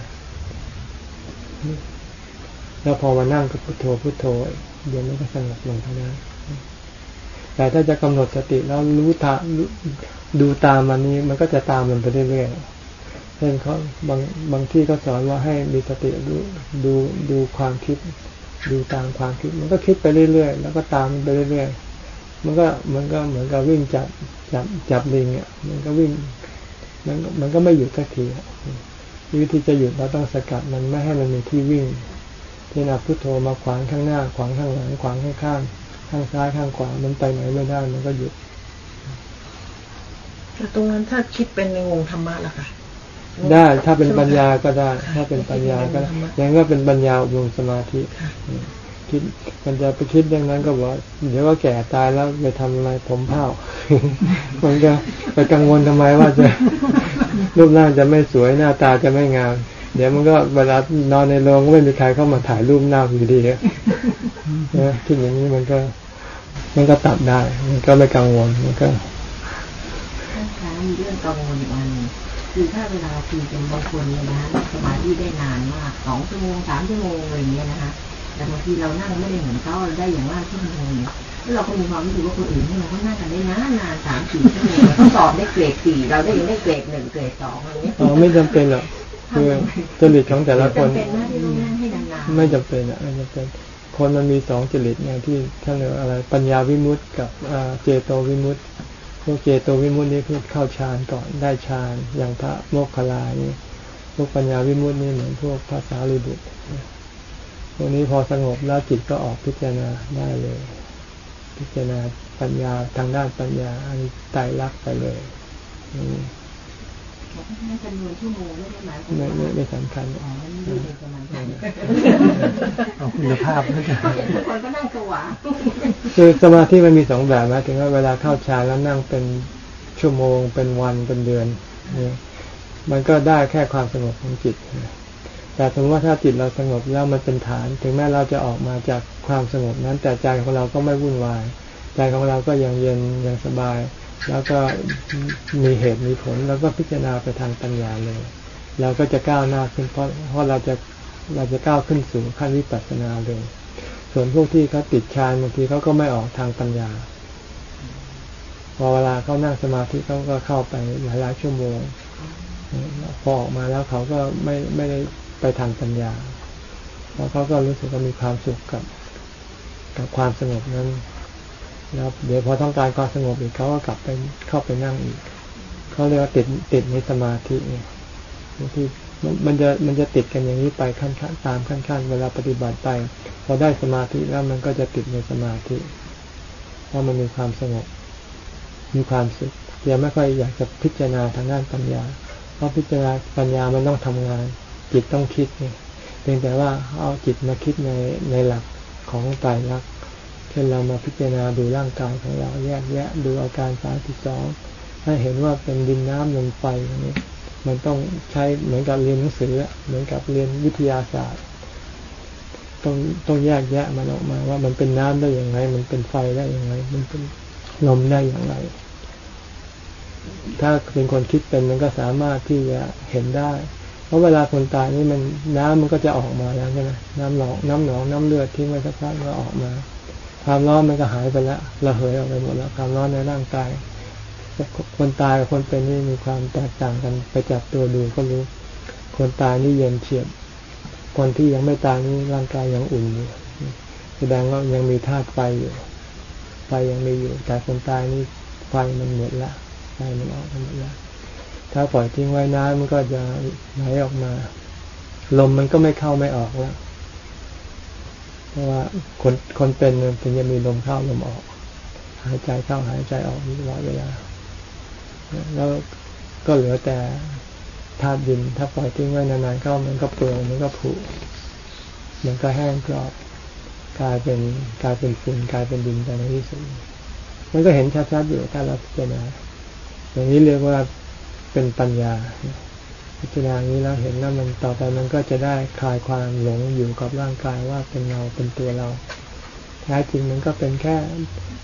แล้วพอมานั่งกับพุทโธพุทโธเดี๋ยวมันก็สงบลงเท่านั้นแต่ถ้าจะกำหนดสติแล้วรู้ตาดูตามมันนี้มันก็จะตามมันไปเรื่อยๆ เช่นเขาบางบางที่ก็สอนว่าให้มีสติดูดูดูความคิด ดูตามความคิด มันก็คิดไปเรื่อยๆ แล้วก็ตามไปเรื่อยๆ มันก็มันก็เหมือนกับวิ่งจับจับจับลิงอะมันก็วิ่งมันมันก็ไม่หยุดสักทีวิธีจะหยุดเราต้องสกัดมันไม่ให้มันมีที่วิ่งที่นับพุทโธมาขวางข้างหน้า ขวางข้างหลังขวางข้างข้างข้างซ้ายข้างขวามันไปไหนไม่ได้มันก็หยุดแต่ตรงนั้นถ้าคิดเป็นในวงธรรมะล่ะค่ะ ได้ถ้าเป็นปัญญาก็ได้ ถ้าเป็นปัญญาก็ยังก็เป็นปัญญาอบรมสมาธิคิดมันจะไปคิดอย่างนั้นก็บอกเดี๋ยวก็แก่ตายแล้วไปทำอะไรผมเผามันจะไปกังวลทำไมว่าจะรูปร่างจะไม่สวยหน้าตาจะไม่งาม เดี๋ยวมันก็เวลานอนในโรงก็ไม่มีใครเข้ามาถ่ายรูปหน้าอยู่ดีนะคิดอย่างนี้มันก็ มันก็ตัดได้ มันก็ไม่กังวลมันก็ท่านคะมีเรื่องกังวลอีกอัน คือถ้าเวลาคุยเป็นบางคนเนี่ยนะสมาธิได้นานมากสองชั่วโมงสามชั่วโมงอะไรอย่างเงี้ยนะคะแต่บางทีเรานั่งไม่ได้เหมือนเขาเราได้อย่างว่าชั่วโมงเนี่ยแล้วเราก็มีความรู้สึกว่าคนอื่นที่มันเขานั่งกันได้นานนานสามสี่ชั่วโมงเขาสอบได้เกรดสี่เราได้ยังได้เกรดหนึ่งเกรดสองอะไรเงี้ยอ๋อไม่จำเป็นหรอกคือจริตของแต่ละคนไม่จำเป็นอะไม่จำเป็นคนมันมีสองจริตไงที่ท่านเรียกอะไรปัญญาวิมุตต์กับเจโตวิมุตต์พ วกเจโตวิมุตตินี่คือเข้าฌานก่อนได้ฌานอย่างพระโมคคัลลานี่พวกปัญญาวิมุตตินี่เหมือนพวกภาษาลิบุตรพวกนี้พอสงบแล้วจิตก็ออกพิจารณาได้เลย พิจารณาปัญญาทางด้านปัญญาอันไตรลักษณ์ไปเลยไม่ จำนวนชั่วโมงไม่ได้หมายความว่าไม่สำคัญอ๋อไม่ได้เป็นสมาธิเอาคุณภาพนะจ๊ะคนก็นั่งสว่างคือสมาธิมันมีสองแบบนะถึงว่าเวลาเข้าฌานแล้วนั่งเป็นชั่วโมง เป็นวันเป็นเดือนนี่มันก็ได้แค่ความสงบของจิตแต่ถึงว่าถ้าจิตเราสงบแล้วมันเป็นฐาน ถึงแม้เราจะออกมาจากความสงบนั้น แต่ใจของเราก็ไม่วุ่นวาย ใจของเราก็ยังเย็นยังสบาย แล้วก็มีเหตุมีผลแล้วก็พิจารณาไปทางปัญญาเลยเราก็จะก้าวหน้าขึ้นเพราะเพราะเราจะเราจะก้าวขึ้นสู่ขั้นวิปัสสนาเลย ส่วนพวกที่เขาติดฌานบางทีเขาก็ไม่ออกทางปัญญา พอเวลาเขานั่งสมาธิเขาก็เข้าไปหลายหลายชั่วโมงพอออกมาแล้วเขาก็ไม่ไม่ได้ไปทางปัญญาแล้วเขาก็รู้สึกว่ามีความสุขกับ กับความสงบนั้น แล้วเดี๋ยวพอต้องการความสงบอีกเขาก็กลับไปเข้าไปนั่งอีกเขาเรียกว่าติดติดในสมาธิเนี่ยที่มันจะมันจะติดกันอย่างนี้ไปขั้นขั้นตามขั้นขั้นเวลาปฏิบัติไป พอได้สมาธิแล้วมันก็จะติดในสมาธิเพราะมันมีความสงบ มีความสุขยังไม่ค่อยอยากจะพิจารณาทางด้านปัญญา เพราะพิจารณาปัญญามันต้องทำงาน จิตต้องคิดเนี่ยเพียงแต่ว่าเอาจิตมาคิดในในหลักของตายรัก ช่นเรามาพิจารณาดูร่างกายของเราแยกแยะดูอาการสามสิบสองให้เห็นว่าเป็นดินน้ำลมไฟนี้มันต้องใช้เหมือนกับเรียนหนังสือเหมือนกับเรียนวิทยาศาสตร์ ต้องต้องแยกแยะมันออกมาว่ามันเป็นน้ำได้อย่างไร มันเป็นไฟได้อย่างไร มันเป็นลมได้อย่างไร ถ้าเป็นคนคิดเป็นมันก็สามารถที่จะเห็นได้ เพราะเวลาคนตายนี่มันน้ำมันก็จะออกมาแล้วใช่ไหมน้ำหนอง น้ำหนอง น้ำเลือดที่ไม่สักพักก็ออกมา ความร้อนมันก็หายไปแล้วระเหยออกไปหมดแล้วความร้อนในร่างกาย คนตายกับคนเป็นนี่มีความแตกต่างกันไปจับตัวดูก็รู้ คนตายนี่เย็นเฉียบ คนที่ยังไม่ตายนี่ร่างกายยังอุ่นอยู่แสดงว่ายังมีธาตุไฟอยู่ไฟยังมีอยู่ แต่คนตายนี่ไฟมันหมดละไฟมันออกหมดละถ้าปล่อยทิ้งไว้น้ำมันก็จะไหลออกมา ลมมันก็ไม่เข้าไม่ออกแล้ว ราะว่าคนคนเป็นถึงจะมีลมเข้าลมออก หายใจเข้าหายใจออกตลอดเวลา แล้วก็เหลือแต่ธาตุดิน ถ้าปล่อยทิ้งไว้นานๆก็มันก็เปลือยมันก็ผุมันก็แห้งกรอบกลายเป็นกลายเป็นฝุ่นกลายเป็นดินไปในที่สุดมันก็เห็นชัดๆอยู่ถ้าเราพิจารณาอย่างนี้เรียกว่าเป็นปัญญา พิจารณานี้แล้วเห็นแล้วมันต่อไปมันก็จะได้คลายความหลงอยู่กับร่างกายว่าเป็นเราเป็นตัวเราแท้จริงมันก็เป็นแค่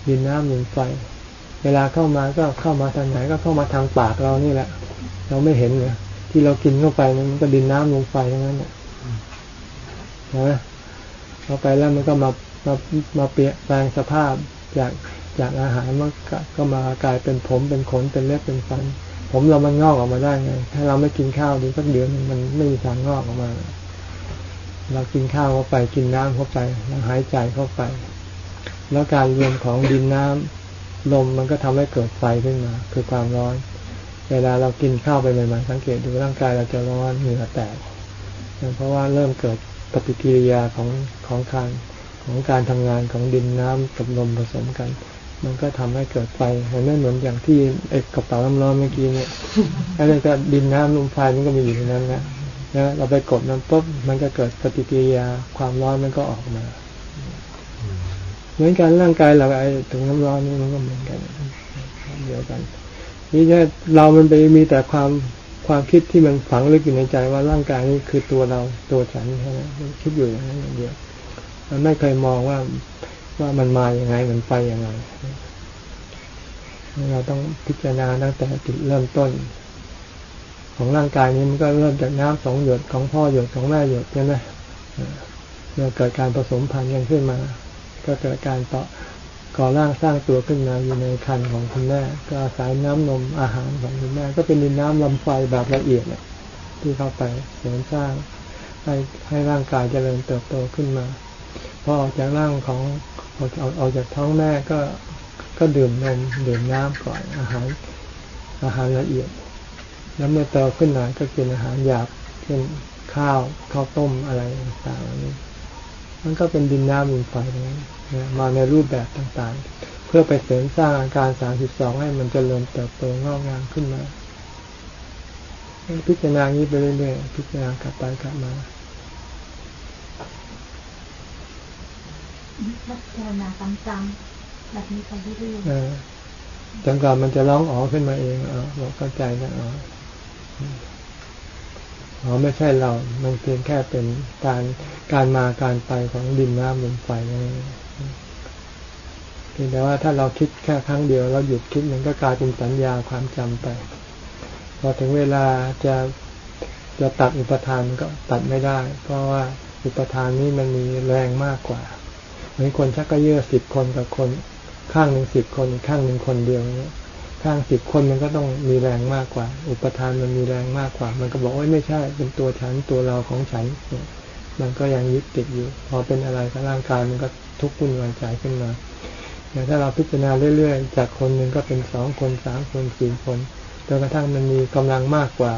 ดินน้ำลมไฟ เวลาเข้ามาก็เข้ามาทางไหนก็เข้ามาทางปากเรานี่แหละ เราไม่เห็นเนี่ยที่เรากินเข้าไปมันก็ดินน้ำลมไฟทั้งนั้นเนี่ยนะเข้าไปแล้วมันก็มามามาเปลี่ยนแปลงสภาพจากจากอาหารมันก็มากลายเป็นผมเป็นขนเป็นเล็บเป็นฟัน ผมเรามันงอกออกมาได้ไง ถ้าเราไม่กินข้าวดีสักเดือนมันไม่มีทางงอกออกมา เรากินข้าวเข้าไปกินน้ำเข้าไปเราหายใจเข้าไป แล้วการรวมของดินน้ำลมมันก็ทำให้เกิดไฟขึ้นมา คือความร้อน เวลาเรากินข้าวไปใหม่ๆสังเกตดูร่างกายเราจะร้อนเหงื่อแตกเพราะว่าเริ่มเกิดปฏิกิริยาของของการของการทำงานของดินน้ำกับลมผสมกัน มันก็ทำให้เกิดไฟมันไม่เหมือนอย่างที่ไอ้กระเป๋าน้ำร้อนเมื่อกี้เนี่ยอะไรก็ดินน้ำลมไฟมันก็มีอยู่ในนั้นนะนะเราไปกดมันปุ๊บมันก็เกิดปฏิกิริยาความร้อนมันก็ออกมา เหมือนกันร่างกายเราไอ้ถุงน้ำร้อนนี่มันก็เหมือนกันเดียวกัน นี่แค่เรามันไปมีแต่ความความคิดที่มันฝังลึกอยู่ในใจว่าร่างกายนี้คือตัวเราตัวฉันใช่ไหมคิดอยู่อย่างนั้นอย่างเดียวมันไม่เคยมองว่า ว่ามันมาอย่างไง มันไปอย่างไง เราต้องพิจารณาตั้งแต่จุดเริ่มต้น ของร่างกายนี้มันก็เริ่มจากน้ำสองหยดของพ่อหยดของแม่หยดใช่ไหมเมื่อเกิดการผสมพันธุ์กันขึ้นมา ก็เกิดการต่อก่อร่างสร้างตัวขึ้นมาอยู่ในคันของคุณแม่ ก็อาศัยน้ำนมอาหารของคุณแม่ ก็เป็นดินน้ำลำไฟแบบละเอียดที่เข้าไปเสริมสร้างให้ให้ร่างกายเจริญเติบโตขึ้นมาพอออกจากร่างของ ออกออกจากท้องแม่ก็ก็ดื่มนมดื่มน้ำก่อนอาหารอาหารละเอียด แล้วเมื่อโตขึ้นหน่อยก็กินอาหารหยาบเช่นข้าวข้าวต้มอะไรต่างๆนี้มันก็เป็นดินน้ำดินไฟนั้นมาในรูปแบบต่างๆ เพื่อไปเสริมสร้างอาการสามสิบสองให้มันจเจริญเติบโตงอกงามขึ้นมา พิจารณานี้ไปเรื่อยๆพิจารณากลับไปกลับมา พิจารณาซ้ำๆแบบนี้ไปเรื่อยๆจนกว่ามันจะร้องอ๋อขึ้นมาเองอ๋อบอกเข้าใจนะอ๋ออ๋อไม่ใช่เรา มันเพียงแค่เป็นการการมาการไปของดินน้ำลมไฟนั่นเองเพียงแต่ว่าถ้าเราคิดแค่ครั้งเดียวเราหยุดคิดมันก็กลายเป็นสัญญาความจำไป พอถึงเวลาจะจะตัดอุปทานก็ตัดไม่ได้ เพราะว่าอุปทานนี้มันมีแรงมากกว่า เหมือนคนชักกระเยอะสิบคนกับคนข้างหนึ่งสิบคนข้างหนึ่งคนเดียวเนี้ยข้างสิบคนมันก็ต้องมีแรงมากกว่า อุปทานมันมีแรงมากกว่า มันก็บอกว่าไม่ใช่เป็นตัวฉันตัวเราของฉันมันก็ยังยึดติดอยู่ พอเป็นอะไรกับร่างกายมันก็ทุกข์วุ่นวายใจขึ้นมาแต่ถ้าเราพิจารณาเรื่อยๆ จากคนหนึ่งก็เป็นสองคนสามคนสี่คนจนกระทั่งมันมีกำลังมากกว่า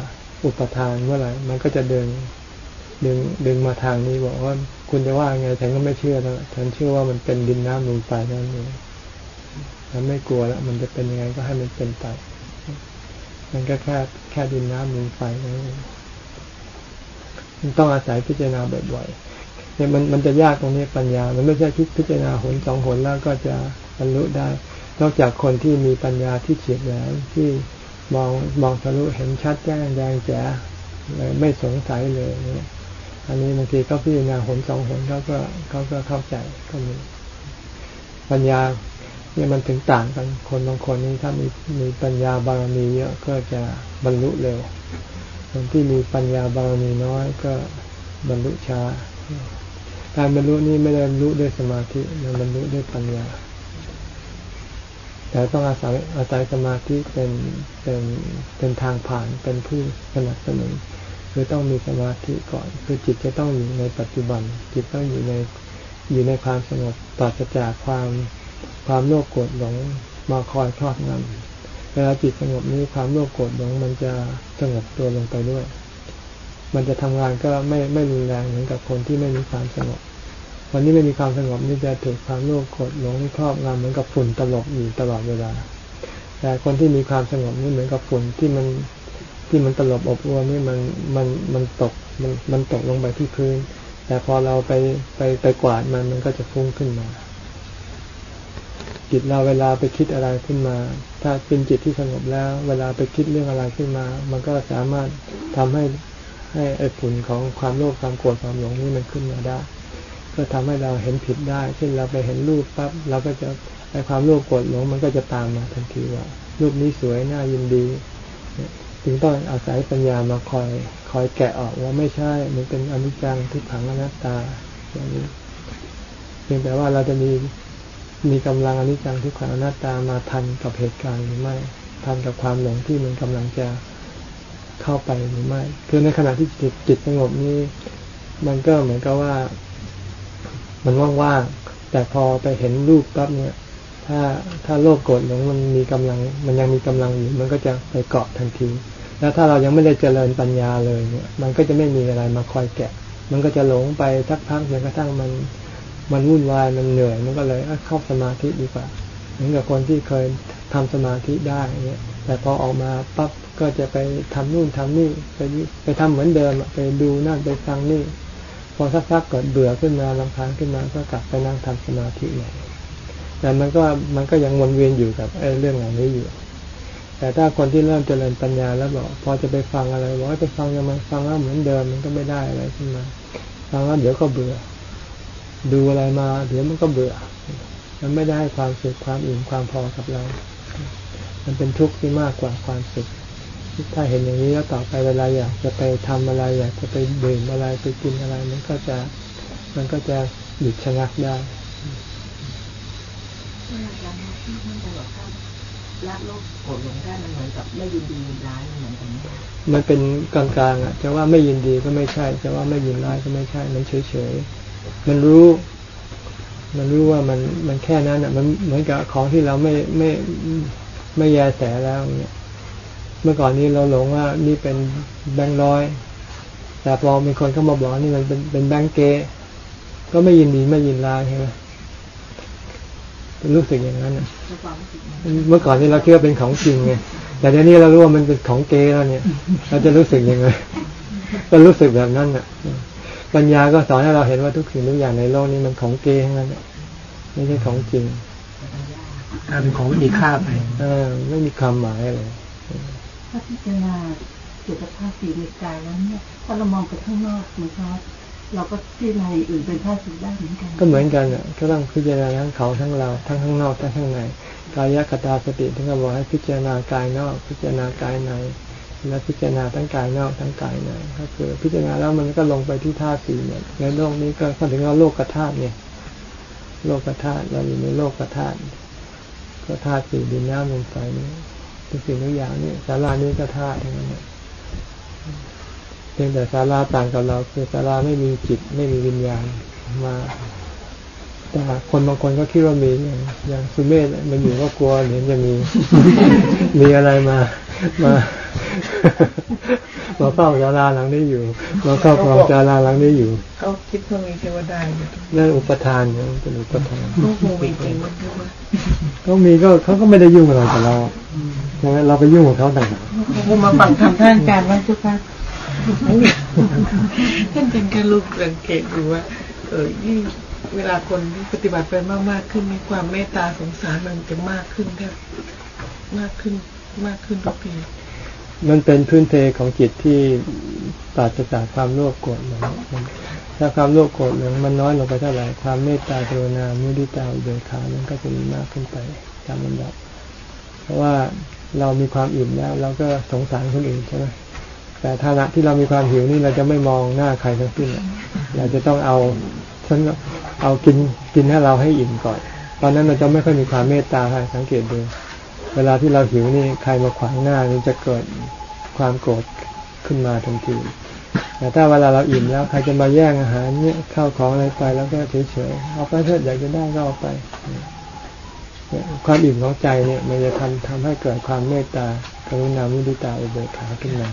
อุปทานเมื่อไหร่มันก็จะเดินดึงดึงมาทางนี้บอกว่า คุณจะว่าไงฉันก็ไม่เชื่อแล้วฉันเชื่อว่ามันเป็นดินน้ำลมไฟนั่นเองฉันไม่กลัวแล้วมันจะเป็นยังไงก็ให้มันเป็นไปมันก็แค่แค่ดินน้ำลมไฟนั่นเองมันต้องอาศัยพิจารณาบ่อยๆเนี่ยมันมันจะยากตรงนี้ปัญญา มันไม่ใช่คิดพิจารณาหนสองหนแล้วก็จะบรรลุได้ นอกจากคนที่มีปัญญาที่เฉียบแหลมที่มองมองทะลุเห็นชัดแจ้งแดงแจ๋ไม่สงสัยเลยเนี่ย อันนี้บางทีเขาพิจารณาหนสองหนเขาก็เขาก็เข้าใจก็มีปัญญาเนี่ยมันถึงต่างกันคนบางคนนี่ถ้ามีมีปัญญาบารมีเยอะก็จะบรรลุเร็ว คนที่มีปัญญาบารมีน้อยก็บรรลุช้า การบรรลุนี่ไม่ได้บรรลุด้วยสมาธิมันบรรลุด้วยปัญญา แต่ต้องอาศัยอาศัยสมาธิเป็นเป็นเป็นทางผ่านเป็นผู้สนับสนุน คือต้องมีสมาธิก่อน คือจิตจะต้องอยู่ในปัจจุบัน จิตต้องอยู่ในอยู่ในความสงบปราศจากความความโลภโกรธหลงมาคอยครอบงำเวลาจิตสงบนี้ความโลภโกรธหลงมันจะสงบตัวลงไปด้วย มันจะทำงานก็ไม่ไม่รุนแรงเหมือนกับคนที่ไม่มีความสงบวันนี้ไม่มีความสงบนี่จะถูกความโลภโกรธหลงครอบงำเหมือนกับฝุ่นตลบอยู่ตลอดเวลา แต่คนที่มีความสงบนี่เหมือนกับฝุ่นที่มัน ที่มันตลบอบอวนนี่มันมันมันตกมันมันตกลงไปที่พื้น แต่พอเราไปไปไปกวาดมันมันก็จะฟุ้งขึ้นมา จิตเราเวลาไปคิดอะไรขึ้นมา ถ้าเป็นจิตที่สงบแล้ว เวลาไปคิดเรื่องอะไรขึ้นมา มันก็สามารถทำให้ให้ไอ้ผลของความโลภความโกรธความหลงนี่มันขึ้นมาได้ก็ทำให้เราเห็นผิดได้ เช่นเราไปเห็นรูปปั๊บเราก็จะไอ้ความโลภโกรธหลงมันก็จะตามมาทันทีว่า รูปนี้สวยน่ายินดี จึงต้องอาศัยปัญญามาคอยคอยแกะออกว่าไม่ใช่ มันเป็นอนิจจังทุกขังอนัตตาอย่างนี้เพียงแต่ว่าเราจะมีมีกำลังอนิจจังทุกขังอนัตตามาทันกับเหตุการณ์หรือไม่ทันกับความหลงที่มันกำลังจะเข้าไปหรือไม่ คือในขณะที่จิตจิตสงบนี้ มันก็เหมือนกับว่า มันว่างๆแต่พอไปเห็นรูปปั๊บเนี่ย ถ้าถ้าโลภโกรธหลงมันมีกำลัง มันยังมีกำลังอยู่มันก็จะไปเกาะทันที แล้วถ้าเรายังไม่ได้เจริญปัญญาเลยเนี่ยมันก็จะไม่มีอะไรมาคอยแกะ มันก็จะหลงไปทักพักจนกระทั่งมันมันวุ่นวายมันเหนื่อยมันก็เลยเข้าสมาธิดีกว่าเหมือนกับคนที่เคยทำสมาธิได้เนี่ยแต่พอออกมาปั๊บก็จะไปทำนู่นทำนี่ไปไปทำเหมือนเดิมไปดูนั่นไปฟังนี่ พอสักพักเกิดเบื่อขึ้นมาลำพานขึ้นมาก็กลับไปนั่งทำสมาธิใหม่แต่มันก็มันก็ยังวนเวียนอยู่กับเรื่องเหล่านี้อยู่ แต่ถ้าคนที่เริ่มเจริญปัญญาแล้วบอกพอจะไปฟังอะไรบอกให้ไปฟังยังไงฟังแล้วเหมือนเดิมมันก็ไม่ได้อะไรขึ้นมา ฟังแล้วเดี๋ยวก็เบื่อ ดูอะไรมา เดี๋ยวมันก็เบื่อ มันไม่ได้ความสุขความอิ่มความพอกับเรา มันเป็นทุกข์ที่มากกว่าความสุขถ้าเห็นอย่างนี้แล้วต่อไปเวลาอยากจะไปทำอะไร อยากจะไปดื่มอะไรไปกินอะไร มันก็จะมันก็จะหยุดชะงักได้ ละโลกโกรธหลงได้มันเหมือนกับไม่ยินดียินร้ายเหมือนกันมันเป็นกลางๆอะจะว่าไม่ยินดีก็ไม่ใช่ จะว่าไม่ยินร้ายก็ไม่ใช่ มันเฉยๆ มันรู้ มันรู้ว่ามันมันแค่นั้นอะ มันเหมือนกับของที่เราไม่ไม่ไม่แยแสแล้วเนี่ย เมื่อก่อนนี้เราหลงว่านี่เป็นแบงค์ร้อย แต่พอมีคนเข้ามาบอกนี่มันเป็นเป็นแบงค์เกก็ไม่ยินดีไม่ยินร้ายใช่ไหม รู้สึกอย่างนั้นเมื่อก่อนนี้เราคิดว่าเป็นของจริงไงแต่เดี๋ยวนี้เรารู้ว่ามันเป็นของเกแล้วเนี่ย เราจะรู้สึกยังไงก็รู้สึกแบบนั้นอะ ปัญญาก็สอนให้เราเห็นว่าทุกสิ่งทุกอย่างในโลกนี้มันของเกทั้งนั้นไม่ใช่ของจริงกลายเป็นของไม่มีค่าไปเออ ไม่มีความหมายอะไรถ้าพิจารณาเกี่ยวกับภาพสีในกายแล้วเนี่ยถ้าเรามองไปข้างนอกมันก็ เราก็ที่ในอื่นเป็นธาตุสีได้เหมือนกัน ก็เหมือนกันอะก็ต้องพิจารณาทั้งเขาทั้งเราทั้งข้างนอกทั้งข้างในกายกตาสติทั้งก็บอกให้พิจารณากายนอก พิจารณากายในและพิจารณาทั้งกายนอกทั้งกายในก็คือ พิจารณาแล้วมันก็ลงไปที่ธาตุสี่เนี่ยในโลกนี้ก็ถึงว่าโลกกธาตุเนี่ย โลกธาตุเราอยู่ในโลกธาตุก็ธาตุสี่ดินน้ำลมไฟนี่ทุกสิ่งทุกอย่างนี่สารานี้ก็ธาตุทั้งนั้น เพียงแต่ศาลาต่างกับเรา คือศาลาไม่มีจิตไม่มีวิญญาณมาแต่คนบางคนก็คิดว่ามีอย่างสุเมธมันอยู่ก็กลัวเดี๋ยวจะมี มีอะไรมามามาเฝ้าศาลาหลังนี้อยู่มาเฝ้าของศาลาหลังนี้อยู่เขาคิดว่ามีเทวดาอยู่นั่นอุปทานเนี่ยเป็นอุปทานก็คงมีจริงมันก็มีก็เขาก็ไม่ได้ยุ่งอะไรกับเราใช่ไหมเราไปยุ่งกับเขาต่างหากเขามาฟังทำท่านการว่าเจ้าค่ะ ท่านเป็นการลูกสังเกตดูว่า เออยิ่งเวลาคนที่ปฏิบัติไปมากๆขึ้นมีความเมตตาสงสารมันจะมากขึ้นแค่มากขึ้นมากขึ้นทุกปีมันเป็นพื้นเทของจิตที่ปราศจากความโลภโกรธหลงถ้าความโลภโกรธหลงมันน้อยลงไปเท่าไหร่ความเมตตากรุณามุทิตาเบกขามันก็จะมีมากขึ้นไปตามลำดับ เพราะว่าเรามีความอิ่มแล้วเราก็สงสารคนอื่นใช่ไหม แต่ฐานะที่เรามีความหิวนี่เราจะไม่มองหน้าใครทั้งสิ้นเราจะต้องเอาฉันเอากินกินให้เราให้อิ่มก่อน ตอนนั้นเราจะไม่ค่อยมีความเมตตาใครสังเกตดู เวลาที่เราหิวนี่ใครมาขวางหน้านี่จะเกิดความโกรธขึ้นมาทันที แต่ถ้าเวลาเราอิ่มแล้วใครจะมาแย่งอาหารเนี่ยข้าวของอะไรไปแล้วก็เฉยๆ เอาไปเถิดอยากจะได้ก็เอาไป ความอิ่มของใจเนี่ย มันจะทำทำให้เกิดความเมตตากรุณามุทิตาอุเบกขาขึ้นมา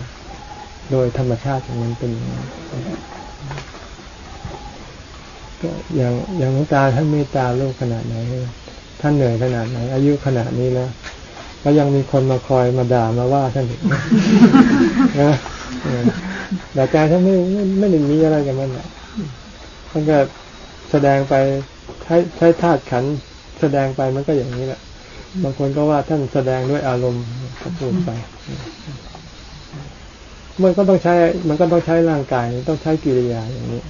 โดยธรรมชาติของมันเป็นอย่างนี้ก็อย่างอย่างหลวงตาท่านเมตตาโลกขนาดไหนท่านเหนื่อยขนาดไหน อายุขนาดนี้แล้วก็ยังมีคนมาคอยมาด่ามาว่าท่านอีกนะแต่ใจท่านไม่ไม่ไม่ได้มีอะไรกับมันอะท่านก็แสดงไปใช้ใช้ธาตุขันแสดงไปมันก็อย่างนี้แหละ บางคนก็ว่าท่านแสดงด้วยอารมณ์ก็พูดไป มันก็ต้องใช้ มันก็ต้องใช้ร่างกายต้องใช้กิริยาอย่างนี้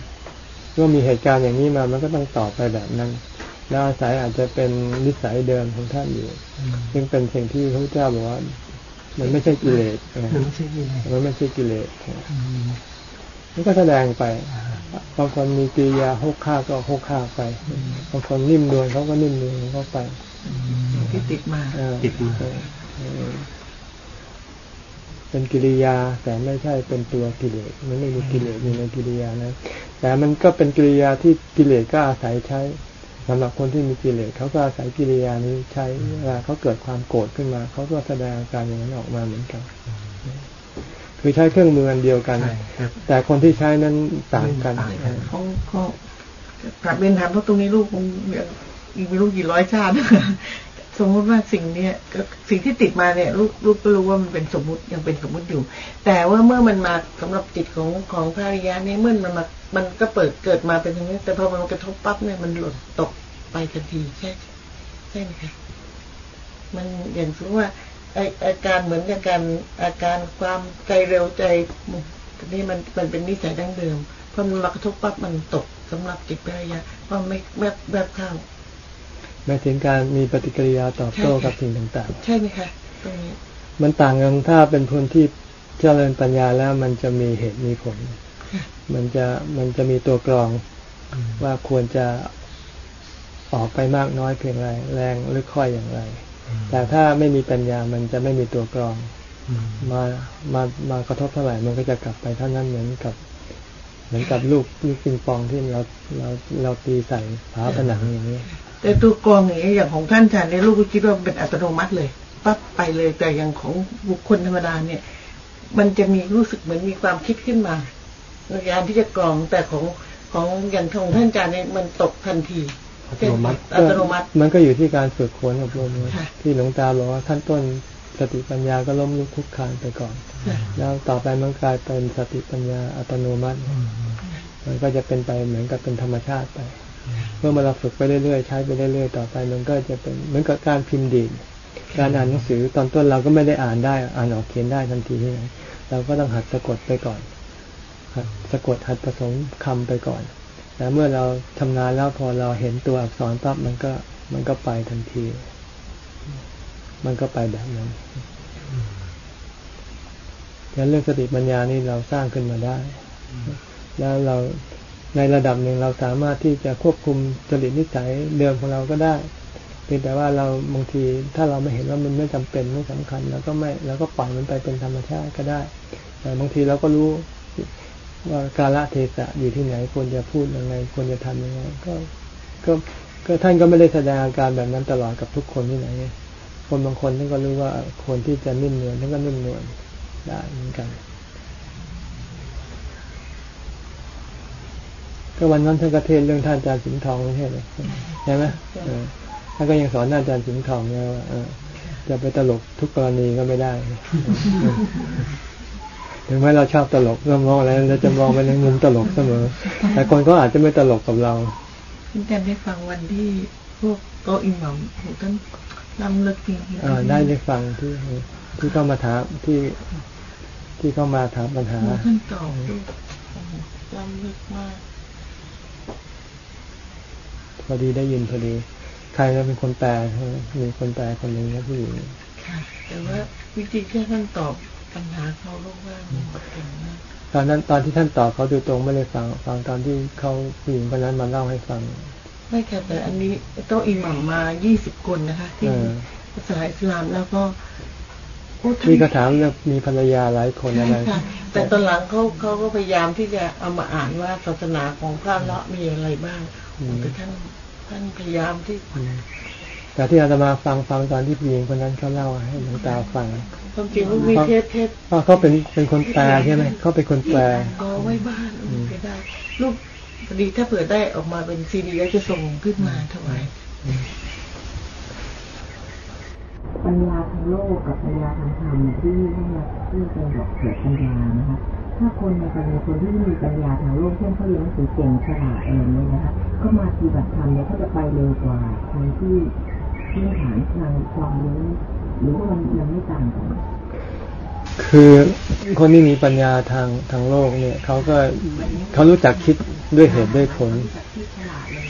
เมื่อมีเหตุการณ์อย่างนี้มา มันก็ต้องตอบไปแบบนั้นแล้วอาศัยอาจจะเป็นนิสัยเดิมของท่านอยู่ซึ่งเป็นสิ่งที่พระเจ้าบอกว่า มันไม่ใช่กิเลสมันไม่ใช่กิเลสมันไม่ใช่กิเลสมันก็แสดงไปบางคนมีกิริยาหกข้าก็หกข้าไปบางคนนิ่มนวลเขาก็นิ่มนวลเขาไปที่ติดมาติดมา เป็นกิริยา แต่ไม่ใช่เป็นตัวกิเลสมันไม่มีกิเลสอยู่ในกิริยานะแต่มันก็เป็นกิริยาที่กิเลสก็อาศัยใช้สำหรับคนที่มีกิเลสเขาก็อาศัยกิริยานี้ใช้เวลาเขาเกิดความโกรธขึ้นมาเขาก็แสดงอาการอย่างนั้นออกมาเหมือนกันคือใช้เครื่องมืออันเดียวกัน แต่คนที่ใช้นั้นต่างกันเขาเขากลับเรียนถามเพราะตรงนี้ลูกคงอีกไม่รู้กี่ร้อยชาติ สมมุติว่าสิ่งเนี้ยสิ่งที่ติดมาเนี่ยลูกลูกก็รู้ว่ามันเป็นสมมุติยังเป็นสมมุติอยู่ แต่ว่าเมื่อมันมาสำหรับจิตของของพระริยะเนี่ยเมื่อมันมามันก็เปิดเกิดมาเป็นอย่างนี้ แต่พอมันกระทบปั๊บเนี่ยมันหล่นตกไปทันทีใช่ใช่ไหมคะมันอย่างสมมติว่าอาการเหมือนกับการอาการความใจเร็วใจนี่มันมันเป็นนิสัยดั้งเดิมพอมันมากระทบปั๊บมันตกสำหรับจิตวิยาเพราะไม่แบบแบบข้า หมายถึงการมีปฏิกิริยาตอบโต้กับสิ่งต่างๆ ใช่ไหมคะตรงนี้มันต่างกันถ้าเป็นคนที่เจริญปัญญาแล้วมันจะมีเหตุมีผล มันจะมันจะมีตัวกรองว่าควรจะออกไปมากน้อยเพียงไรแรงหรือค่อยอย่างไร แต่ถ้าไม่มีปัญญามันจะไม่มีตัวกรองมามามากระทบเท่าไหร่มันก็จะกลับไปเท่านั้นเหมือนกับเหมือนกับลูกลูกปิงปองที่เราเราเราตีใส่ฝาผนังอย่างนี้ แต่ตัวกรองอย่างนี้อย่างของท่านอาจารย์เนี่ยลูกก็คิดว่าเป็นอัตโนมัติเลยปั๊บไปเลยแต่อย่างของบุคคลธรรมดาเนี่ย มันจะมีรู้สึกเหมือนมีความคิดขึ้นมาในการที่จะกรองแต่ของของอย่างของท่านอาจารย์เนี่ยมันตกทันทีอัตโนมัติอัตโนมัติ มันก็อยู่ที่การฝึกฝนอบรมที่หลวงตาบอกว่าขั้นต้นสติปัญญาก็ล้มลุกคุกคานไปก่อน แล้วต่อไปมันกลายเป็นสติปัญญาอัตโนมัติ มันก็จะเป็นไปเหมือนกับเป็นธรรมชาติไป เมื่อมาเราฝึกไปเรื่อยๆใช้ไปเรื่อยๆต่อไป มันก็จะเป็นเหมือนกับการพิมพ์ดีดการอ่านหนังสือตอนต้นเราก็ไม่ได้อ่านได้อ่านออกเขียนได้ทันทีที่ไหนเราก็ต้องหัดสะกดไปก่อนหัดสะกดหัดผสมคำไปก่อน แต่เมื่อเราทำงานแล้วพอเราเห็นตัวอักษรปั๊บมันก็มันก็ไปทันที มันก็ไปแบบนั้นดังนั้นเรื่องสติปัญญานี่เราสร้างขึ้นมาได้ แล้วเรา ในระดับหนึ่งเราสามารถที่จะควบคุมจริตนิสัยเดิมของเราก็ได้เพียงแต่ว่าเราบางทีถ้าเราไม่เห็นว่ามันไม่จำเป็นไม่สำคัญเราก็ไม่เราก็ปล่อยมันไปเป็นธรรมชาติก็ได้ แต่บางทีเราก็รู้ว่ากาลเทศะอยู่ที่ไหนควรจะพูดยังไงควรจะทำยังไงก็ก็ก็ท่านก็ไม่ได้แสดงอาการแบบนั้นตลอดกับทุกคนที่ไหน คนบางคนท่านก็รู้ว่าคนที่จะนิ่มนวลท่านก็นิ่มนวลได้เหมือนกัน ก็วันนั้นท่านก็เทศเรื่องท่านอาจารย์สิงห์ทองไม่ใช่เลยใช่ไหมท่านก็ยังสอนอาจารย์สิงห์ทองเนี่ยว่าจะไปตลกทุกกรณีก็ไม่ได้ ถึงแม้เราชอบตลกเรามองอะไรเราจะมองไปในมุมตลกเสมอ แต่คนก็อาจจะไม่ตลกกับเราคุณแจได้ฟังวันที่พวกโตอิหมัมท่านนำเลิกจริงอ่าได้ได้ฟังที่ที่เข้ามาถามที่ที่เข้ามาถามปัญหาท่านตอบลำลึกมาก พอดีได้ยินพอดี ใครจะเป็นคนแปลมีคนแปลคนหนึ่งนะผู้หญิงค่ะ แต่ว่าวิธีที่ท่านตอบปัญหาเขาลูกว่าตอนนั้นตอนที่ท่านตอบเขาดูตรงไม่ได้ฟังฟังตอนที่เขาผู้หญิงคนนั้นมาเล่าให้ฟัง ไม่ค่ะแต่อันนี้โต๊ะอิหมัมมายี่สิบคนนะคะที่ภาษาอิสลามแล้วก็มีกระถามเนี่ยมีภรรยาหลายคนอะไรแต่ตอนหลังเขาเขาก็พยายามที่จะเอามาอ่านว่าศาสนาของพระเลาะมีอะไรบ้างแต่ ท่านท่านพยายามที่แต่ที่อาตมาฟังฟังตอนที่ผู้หญิงคนนั้นเขาเล่าให้หลวงตาฟังความจริงว่ามีเทศเทศเพราะเขาเป็นเป็นคนแปลใช่ไหมเขาเป็นคนแปลก็ไว้บ้านก็ได้ลูกพอดีถ้าเผื่อได้ออกมาเป็นซีดีแล้วจะส่งขึ้นมาถวายปัญญาทางโลกกับปัญญาทางธรรมที่ที่ที่เป็นบอกเกิดปัญญานะคะ ถ้าคนในปัญญาคนที่มีปัญญาทางโลกเช่นเขาเรียนหนังสือเก่งฉลาดอะไรนี้นะคะก็มาปฏิบัติธรรมเนี่ยเขาจะไปเร็วกว่าคนที่พื้นฐานทางความรู้หรือว่ามันยังไม่ต่างกันคือคนที่มีปัญญาทางทางโลกเนี่ยเขาก็เขารู้จักคิดด้วยเหตุด้วยผล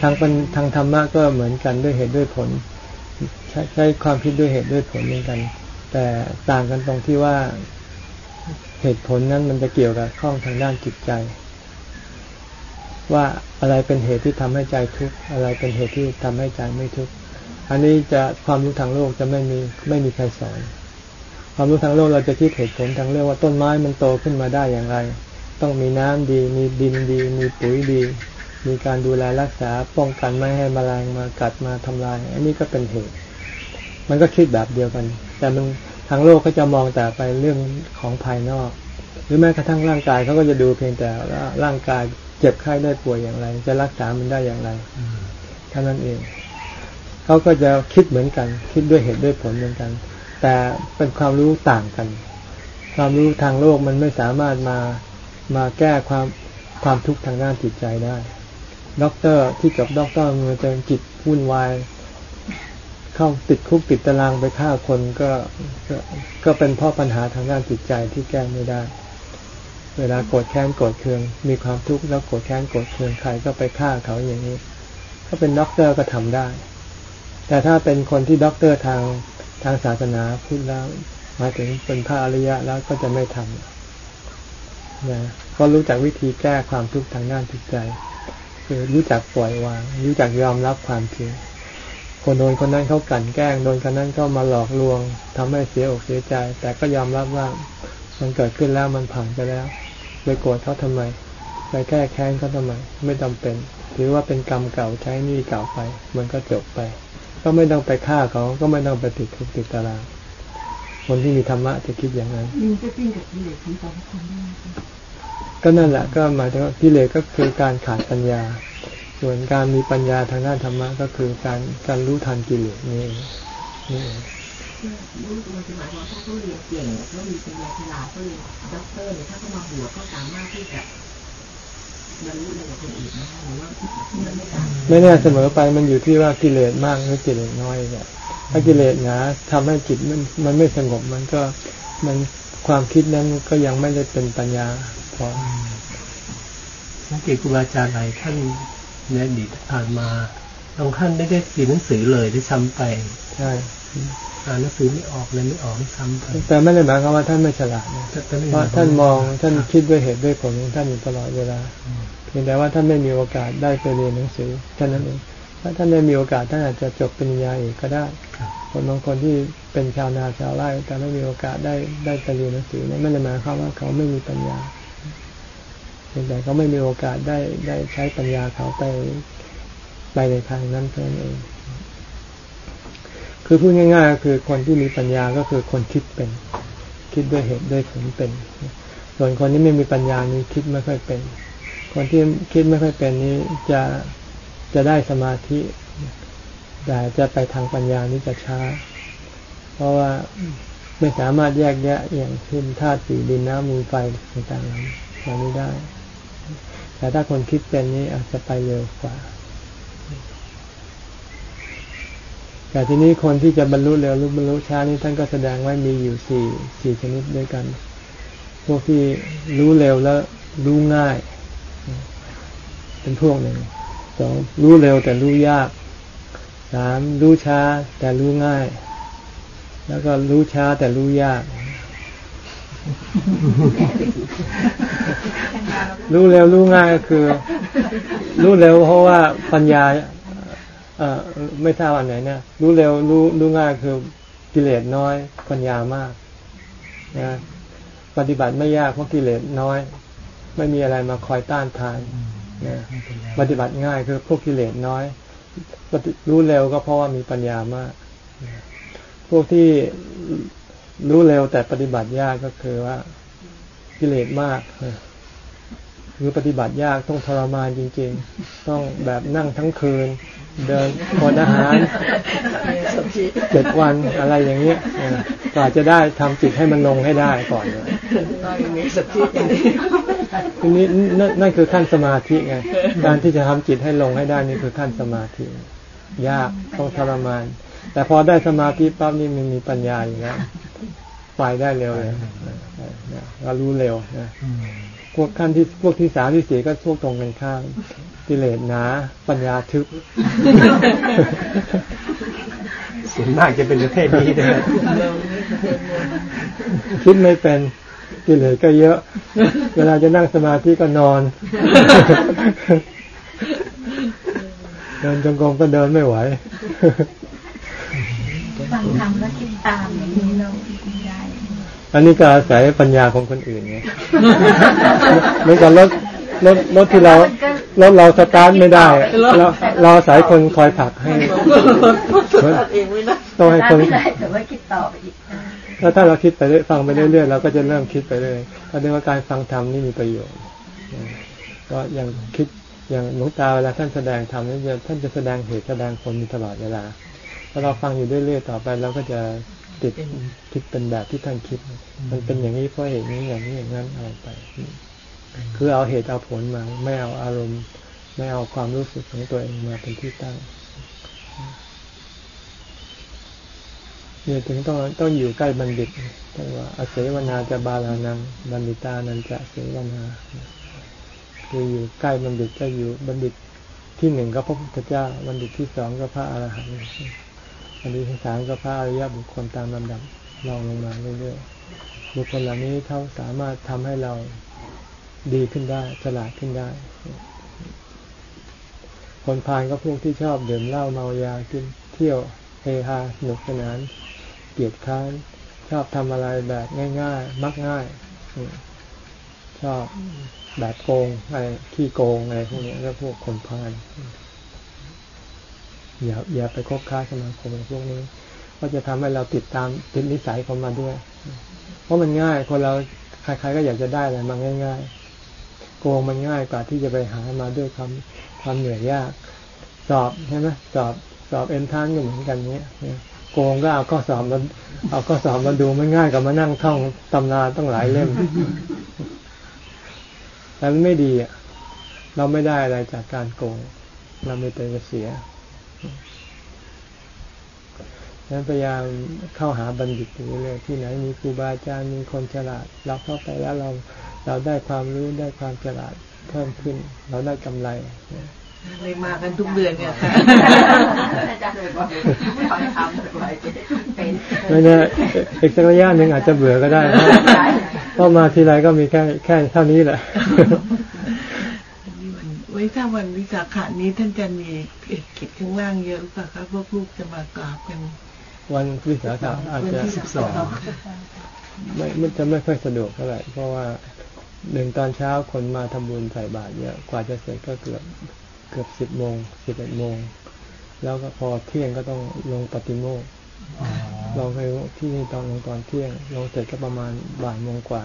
ทางทางธรรมะก็เหมือนกันด้วยเหตุด้วยผล ใช้ใช้ความคิดด้วยเหตุด้วยผลเหมือนกัน แต่ต่างกันตรงที่ว่า เหตุผลนั้นมันจะเกี่ยวกับข้องทางด้านจิตใจ ว่าอะไรเป็นเหตุที่ทำให้ใจทุกข์อะไรเป็นเหตุที่ทำให้ใจไม่ทุกข์อันนี้จะความรู้ทางโลกจะไม่มีไม่มีใครสอน ความรู้ทางโลกเราจะคิดเหตุผลทางเรื่องว่าต้นไม้มันโตขึ้นมาได้อย่างไร ต้องมีน้ำดี มีดินดี มีปุ๋ยดี มีการดูแลรักษาป้องกันไม่ให้มแมลงมากัดมาทำลาย อันนี้ก็เป็นเหตุ มันก็คิดแบบเดียวกัน แต่มันางโลกก็จะมองแต่ไปเรื่องของภายนอก หรือแม้กระทั่งร่างกายเขาก็จะดูเพียงแต่ว่าร่างกายเจ็บไข้ได้ป่วยอย่างไร จะรักษามันได้อย่างไรเท่านั้นเองเขาก็จะคิดเหมือนกัน คิดด้วยเหตุด้วยผลเหมือนกัน แต่เป็นความรู้ต่างกัน ความรู้ทางโลกมันไม่สามารถมามาแก้ความความทุกข์ทางด้านจิตใจได้ด็อกเตอร์ที่จบด็อกเตอร์มันจะจิตวุ่นวาย เข้าติดคุกติดตารางไปฆ่าคนก็ก็ก็เป็นเพราะปัญหาทางด้านจิตใจที่แก้ไม่ได้ เวลาโกรธแค้นโกรธเคือง มีความทุกข์แล้วโกรธแค้นโกรธเคืองใครก็ไปฆ่าเขาอย่างนี้ ถ้าเป็นด็อกเตอร์ก็ทำได้ แต่ถ้าเป็นคนที่ด็อกเตอร์ทางทางศาสนาพูดแล้วมาถึงเป็นพระอริยะแล้วก็จะไม่ทำนะก็รู้จักวิธีแก้ความทุกข์ทางด้านจิตใจ คือรู้จักปล่อยวาง รู้จักยอมรับความจริง คนโดนคนนั้นเขากลั่นแกล้งโดนคนนั้นก็มาหลอกลวงทำให้เสียอกเสียใจ แต่ก็ยอมรับว่ามันเกิดขึ้นแล้วมันผ่านไปแล้วไปโกรธเขาทำไมไปแก้แค้นเขาทำไมไม่จาเป็นถือว่าเป็นกรรมเก่าใช้หนี้เก่าไป มันก็จบไป ก็ไม่ต้องไปฆ่าเขาก็ไม่ต้องไปติดคุกติดตารางคนที่มีธรรมะจะคิดอย่างนั้นมันจะสิ้นกับกิเลสของแต่ละคนได้ไหมคะก็นั่นแหละก็หมายถึงว่ากิเลสก็คือการขาดปัญญา ส่วนการมีปัญญาทางด้านธรรมะก็คือการการรู้ทันกิเลสนี่เองนี่เองรู้มันจะหมายความว่าถ้าเขาเรียนเก่งเขามีปัญญาฉลาดเขาเรียนด็อกเตอร์เนี่ยถ้าเขามาบวชเขาสามารถที่จะบรรลุอะไรกับคนอื่นนะหรือว่ามันไม่ต่างไม่แน่เสมอไปมันอยู่ที่ว่ากิเลสมากหรือกิเลสน้อยเนี่ยถ้ากิเลสหนาทำให้จิตมันมันไม่สงบมันก็มันความคิดนั้นก็ยังไม่ได้เป็นปัญญาพอสังเกตครูบาอาจารย์หลายท่าน ในอดีตผ่านมาบางท่านไม่ได้เรียนหนังสือเลยด้วยซ้ำไป ใช่อ่านหนังสือไม่ออกเลยไม่ออกด้วยซ้ำไปแต่ไม่ได้หมายความว่าท่านไม่ฉลาดนะแต่แต่ไม่เพราะท่านมองท่านคิดด้วยเหตุด้วยผลของท่านอยู่ตลอดเวลาเพียงแต่ว่าท่านไม่มีโอกาสได้ไปเรียนหนังสือแค่นั้นเองถ้าท่านได้มีโอกาสท่านอาจจะจบปริญญาเอกก็ได้คนบางคนที่เป็นชาวนาชาวไร่แต่ไม่มีโอกาสได้ได้ไปเรียนหนังสือเนี่ยไม่ได้หมายความว่าเขาไม่มีปัญญาเพียง แต่เขาไม่มีโอกาสได้ได้ใช้ปัญญาเขาไปไปในทางนั้นเท่านั้นเอง คือพูดง่ายๆก็คือคนที่มีปัญญาก็คือคนคิดเป็น คิดด้วยเหตุด้วยผลเป็น ส่วนคนที่ไม่มีปัญญานี้คิดไม่ค่อยเป็น คนที่คิดไม่ค่อยเป็นนี้จะจะได้สมาธิแต่จะไปทางปัญญานี้จะช้า เพราะว่าไม่สามารถแยกแยะอย่างเช่นธาตุสี่ดินน้ำมูลไฟต่างๆเหล่านี้ได้ แต่ถ้าคนคิดเป็นนี้อาจจะไปเร็วกว่า แต่ทีนี้คนที่จะบรรลุเร็วหรือบรรลุช้านี่ท่านก็แสดงไว้มีอยู่สี่สี่ชนิดด้วยกัน พวกที่รู้เร็วแล้วรู้ง่าย เป็นพวกหนึ่งสองรู้เร็วแต่รู้ยากสามรู้ช้าแต่รู้ง่าย แล้วก็รู้ช้าแต่รู้ยาก รู้เร็วรู้ง่ายก็คือ รู้เร็วเพราะว่าปัญญา เอ่อไม่ทราบอันไหนเนี่ยรู้เร็วรู้รู้ง่ายคือกิเลสน้อย ปัญญามากนะปฏิบัติไม่ยากเพราะกิเลสน้อย ไม่มีอะไรมาคอยต้านทานนะปฏิบัติง่ายคือพวกกิเลสน้อยรู้เร็วก็เพราะว่ามีปัญญามาก พวกที่ รู้เร็วแต่ปฏิบัติยากก็คือว่ากิเลสมากคือปฏิบัติยากต้องทรมานจริง ๆ ต้องแบบนั่งทั้งคืน เดินออาหารเจ็ดวันอะไรอย่างเงี้ยเออกว่าจะได้ทำจิตให้มันลงให้ได้ก่อนเลยทีนี้นั่นั่นคือขั้นสมาธิไงการที่จะทำจิตให้ลงให้ได้นี่คือขั้นสมาธิ ยากต้องทรมาน แต่พอได้สมาธิปั๊บนี่มันมีปัญญาอยู่แล้ว ไปได้เร็วเลยเรารู้เร็วนะพวกขั้นที่พวกที่สามที่สี่ก็พวกตรงกันข้ามกิเลสหนา ปัญญาทึบส่วนมากจะเป็นประเภทนี้นะคิดไม่เป็นกิเลสก็เยอะ เวลาจะนั่งสมาธิก็นอน เดินจงกรมก็เดินไม่ไหวฟังธรรมแล้วคิดตามอย่างนี้เราไม่ได้ อันนี้ก็อาศัยปัญญาของคนอื่นไงเหมือนกับรถรถรถที่เรารถเราสตาร์ทไม่ได้เราเราอาศัยคนคอยผลักให้เองไม่ได้ต้องให้คนไม่ได้แต่ว่าคิดต่อไปอีกถ้าถ้าเราคิดไปเรื่อยฟังไปเรื่อยๆเราก็จะเริ่มคิดไปเรื่อยก็เรียกว่าการฟังธรรมนี่มีประโยชน์ก็อย่างคิดอย่างหลวงตาเวลาท่านแสดงธรรมนี่จะท่านจะแสดงเหตุแสดงผลมีตลอดเวลาถ้าเราฟังอยู่เรื่อยๆต่อไปเราก็จะ ติดคิดเป็นแบบที่ท่านคิด มันเป็นอย่างนี้เพราะเหตุนี้อย่างนี้อย่างนั้นเอาไป คือเอาเหตุเอาผลมา ไม่เอาอารมณ์ ไม่เอาความรู้สึกของตัวเองมาเป็นที่ตั้งเนี่ยถึงต้องต้องอยู่ใกล้บัณฑิตแต่ว่าอาเสวนาจะบาลานังบัณฑิตานันจะเสวนา คืออยู่ใกล้บัณฑิตก็อยู่บัณฑิตที่หนึ่งก็พระพุทธเจ้า บัณฑิตที่สองก็พระอรหันต์ บัณฑิตที่สามก็พระอริยบุคคลตามลำดับลองลงมาเรื่อยๆบุคคลเหล่านี้เขาสามารถทำให้เราดีขึ้นได้ฉลาดขึ้นได้ คนพาลก็พวกที่ชอบดื่มเหล้าเมายากินเที่ยวเฮฮาสนุกสนาน เกียดค้านชอบทำอะไรแบบง่าย ๆ มักง่ายชอบแบบโกงอะไรขี้โกงอะไรพวกนี้ก็พวกคนพาล อย่าอย่าไปคบค้าสมาคมพวกนี้ ก็จะทำให้เราติดตามติดนิสัยของมันด้วย เพราะมันง่าย คนเราใครๆก็อยากจะได้อะไรมาง่าย ๆ โกงมันง่ายกว่าที่จะไปหามาด้วยความความเหนื่อยยาก สอบใช่ไหมสอบสอบเอ็นทานก็เหมือนกันเนี้ยโกงก็เอาข้อสอบมาเอาข้อสอบมาดูมันง่ายกว่ามานั่งท่องตำราต้องหลายเล่มแต่มันไม่ดีอะ เราไม่ได้อะไรจากการโกง เราไม่เป็นเสียดัง นั้นพยายามเข้าหาบัณฑิตอยู่เรื่อยที่ไหนมีครูบาอาจารย์มีคนฉลาด เราเข้าไปแล้วเราเราได้ความรู้ได้ความฉลาดเพิ่มขึ้น เราได้กำไรเลยมากันทุกเดือนเนี่ยค่ะอาจารย์เลยบอกไม่ขอทำเลยเป็นไม่แน่อีกสักระยะหนึ่งอาจจะเบื่อก็ได้เพราะมาทีไรก็มีแค่แค่เท่านี้แหละไว้ถ้าวันวิสาขานี้ท่านจะมีกิจข้างล่างเยอะหรือเปล่าครับพวกลูกจะมากราบกัน วันวิสาขะอาจจะสิบสองไม่ไม่จะไม่ค่อยสะดวกเท่าไหร่เพราะว่าหนึ่งตอนเช้าคนมาทำบุญใส่บาตรเยอะกว่าจะเสร็จก็เกือบเกือบสิบโมงสิบเอ็ดโมง แล้วก็พอเที่ยงก็ต้องลงปฏิโมกลองไปที่นี่ตอนลงตอนเที่ยงลงเสร็จก็ประมาณบ่ายโมงกว่า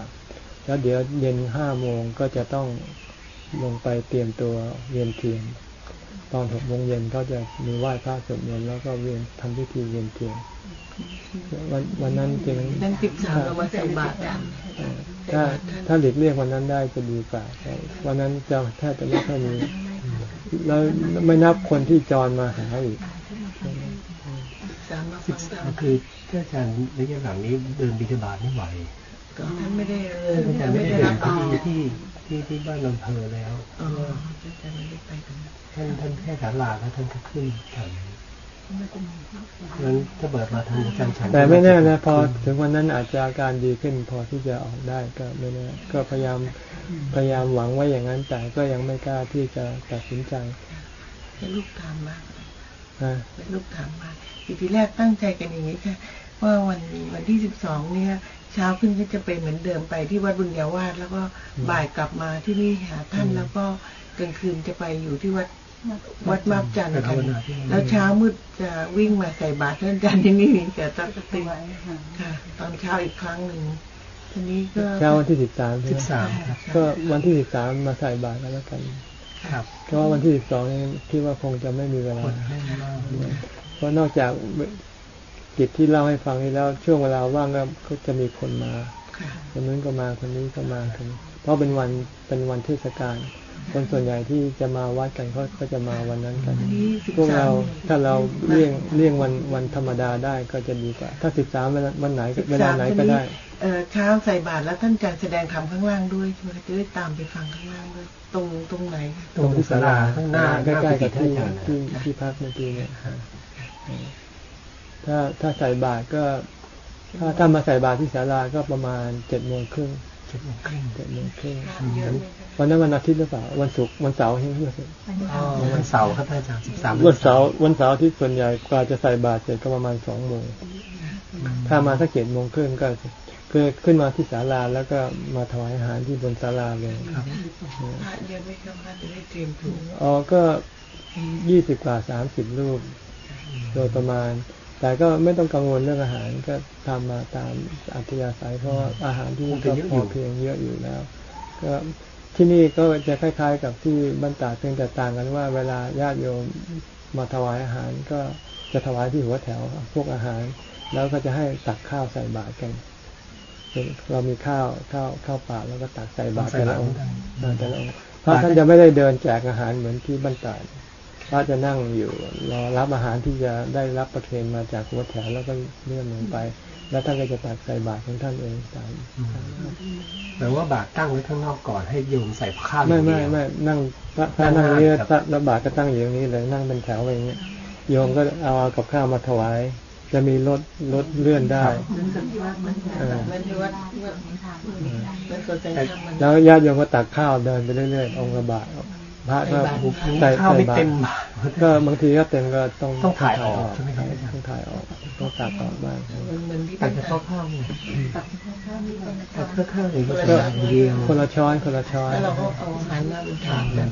แล้วเดี๋ยวเย็นห้าโมงก็จะต้องลงไปเตรียมตัวเวียนเทียน ตอนหกโมงเย็นก็จะมีไหว้พระสวดมนต์แล้วก็เวียนทำพิธีเวียนเทียนวันวันนั้นจึงนั่นสิบสามเรามาใส่บาตรถ้าถ้าหลีกเลี่ยงวันนั้นได้จะดีกว่าวันนั้นจะแทบจะไม่ค่อยมีแล้วไม่นับคนที่จรมาหาอีกสิบสามคือถ้าอาจารย์ระยะหลังนี้เดินบิณฑบาตไม่ไหว ท่านไม่ได้เออท่านไม่ได้เดินที่ที่ที่ที่บ้านลำเพอแล้วท่านท่านแค่ขาลาแล้วท่านก็ขึ้นฉันนั้นถ้าเบิดมาทำการฉันแต่ไม่แน่นะพอถึงวันนั้นอาจจะอาการดีขึ้น พอที่จะออกได้ก็ไม่แน่ก็พยายามพยายามหวังไว้อย่างนั้น แต่ก็ยังไม่กล้าที่จะตัดสินใจลูกถามมาลูกถามมาทีแรกตั้งใจกันอย่างนี้ค่ะว่าวันวันที่สิบสองเนี่ย เช้าขึ้นก็จะไปเหมือนเดิมไปที่วัดบุญญาวาสแล้วก็บ่ายกลับมาที่นี่หาท่านแล้วก็กลางคืนจะไปอยู่ที่วัดวัดมาบจันทร์กันแล้วเช้ามืดจะวิ่งมาใส่บาตรท่านอาจารย์ที่นี่แต่ตอนตีค่ะ ตอนเช้าอีกครั้งหนึ่งทีนี้ก็เช้าวันที่สิบสามสิบสามก็วันที่สิบสามมาใส่บาตรกันแล้วกันครับเพราะวันที่สิบสองนี่คิดว่าคงจะไม่มีเวลาเพราะนอกจาก กิจที่เล่าให้ฟังนี้แล้ว ช่วงเวลาว่างก็จะมีคนมาคนนู้นก็มาคนนี้ก็มาคนเพราะเป็นวันเป็นวันเทศกาลคนส่วนใหญ่ที่จะมาวัดกันเขาก็จะมาวันนั้นกัน พวกเราถ้าเราเลี่ยงเลี่ยงวันวันธรรมดาได้ก็จะดีกว่า ถ้าสิบสามวันไหนเวลาไหนก็ได้เอเช้าใส่บาตรแล้วท่านจะแสดงธรรมข้างล่างด้วยใช่ไหมจะได้ตามไปฟังข้างล่างด้วยตรงตรงไหน ตรงที่ศาลาข้างหน้าใกล้ๆกับที่ที่ที่พักเมื่อกี้เนี่ย ถ้าถ้าใส่บาตรก็ ถ้าถ้ามาใส่บาตรที่ศาลาก็ประมาณเจ็ดโมงครึ่งเจ็ดโมงครึ่งเจ็ดโมงครึ่งวันนั้นวันอาทิตย์หรือเปล่าวันศุกร์วันเสาร์ใช่ไหมวันเสาร์ครับอาจารย์สิบสามวันเสาร์วันเสาร์ที่ส่วนใหญ่กว่าจะใส่บาตรเสร็จก็ประมาณสองโมงถ้ามาสักเจ็ดโมงครึ่งก็คือขึ้นมาที่ศาลาแล้วก็มาถวายอาหารที่บนศาลาเลยครับเยอะไม่ครับจะได้เตรียมถูอ๋อก็ยี่สิบกว่าสามสิบรูป โดยประมาณ แต่ก็ไม่ต้องกังวลเรื่องอาหารก็ทำมาตามอัธยาศัยเพราะอาหารที่นี่ก็พอเพียงเยอะอยู่แล้ว ก็ที่นี่ก็จะคล้าย ๆ กับที่บรรดาเพียงแต่ต่างกันว่า เวลาญาติโยมมาถวายอาหารก็จะถวายที่หัวแถว พวกอาหาร แล้วก็จะให้ตักข้าวใส่บาตรกันเรามีข้าวข้าวข้าวเปล่าแล้วก็ตักใส่บาตรแต่ละองค์แต่ละองค์พระท่านจะไม่ได้เดินแจกอาหารเหมือนที่บรรดา พระจะนั่งอยู่รอรับอาหารที่จะได้รับประเคนมาจากหัวแถวแล้วก็เลื่อนลงไป แล้วท่านก็จะตักใส่บาตรของท่านเองตามแปลว่าบาตรตั้งไว้ข้างนอกก่อนให้โยมใส่ข้าวอไม่ย่างไม่เดียวไม่นั่งพระพระนั่งนี้ครับแล้วบาตรก็ตั้งอยู่อย่างนี้เลยนั่งเป็นแถวอย่างเงี้ยโยมก็เอากับข้าวมาถวาย จะมีรถรถเลื่อนได้เหมือนกับว่ามันเออมันที่วัดมันคนแต่งธรรมมันแล้วญาติโยมก็ตักข้าวเดินไปเรื่อยๆองค์กบาท พระก็ใส่ข้าวไม่บาตรเต็มบาตรก็บางทีก็เต็มก็ต้องต้องถ่ายออกใช่ไหมครับต้องถ่ายออกต้องตักออกบ้างมันเหมือนที่แต่จะเข้าข้าวเนี่ยตัดข้าวนี่ก็แต่ข้าวข้าวอย่างก็จะอย่างเดียวคนละช้อนคนละช้อนแล้วเราก็เอาอาหารมาเป็นถาดกัน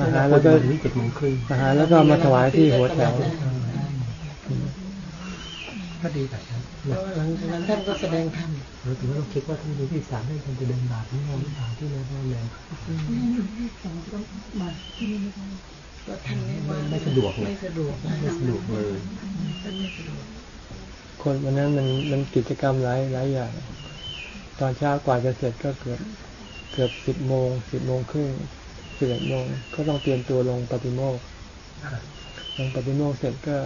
อาหารแล้วก็นี่เจ็ดโมงครึ่งอาหารแล้วก็มาถวายที่หัวแถวก็ดีแบบนั้น แล้วหลังจากนั้นท่านก็แสดงธรรมเราถึงว่าเราคิดว่าท่านมีที่สามให้ท่านจะเดินบาทที่นอนที่ทางที่นั่นนั่นเลยสองก็มาที่นี่ไม่ได้ก็ท่านไม่ว่าไม่สะดวกเลไม่ยสะดวกนะไม่สะดวกเลยท่านไม่สะดวกคนวันนั้นมันมันกิจกรรมหลายหลายอย่าง ตอนเช้ากว่าจะเสร็จก็เกือบเกือบสิบโมงสิบโมงครึ่งสิบเอ็ดโมงก็ต้องเตรียมตัวลงปฏิโมกข์ลงปฏิโมกข์เสร็จก็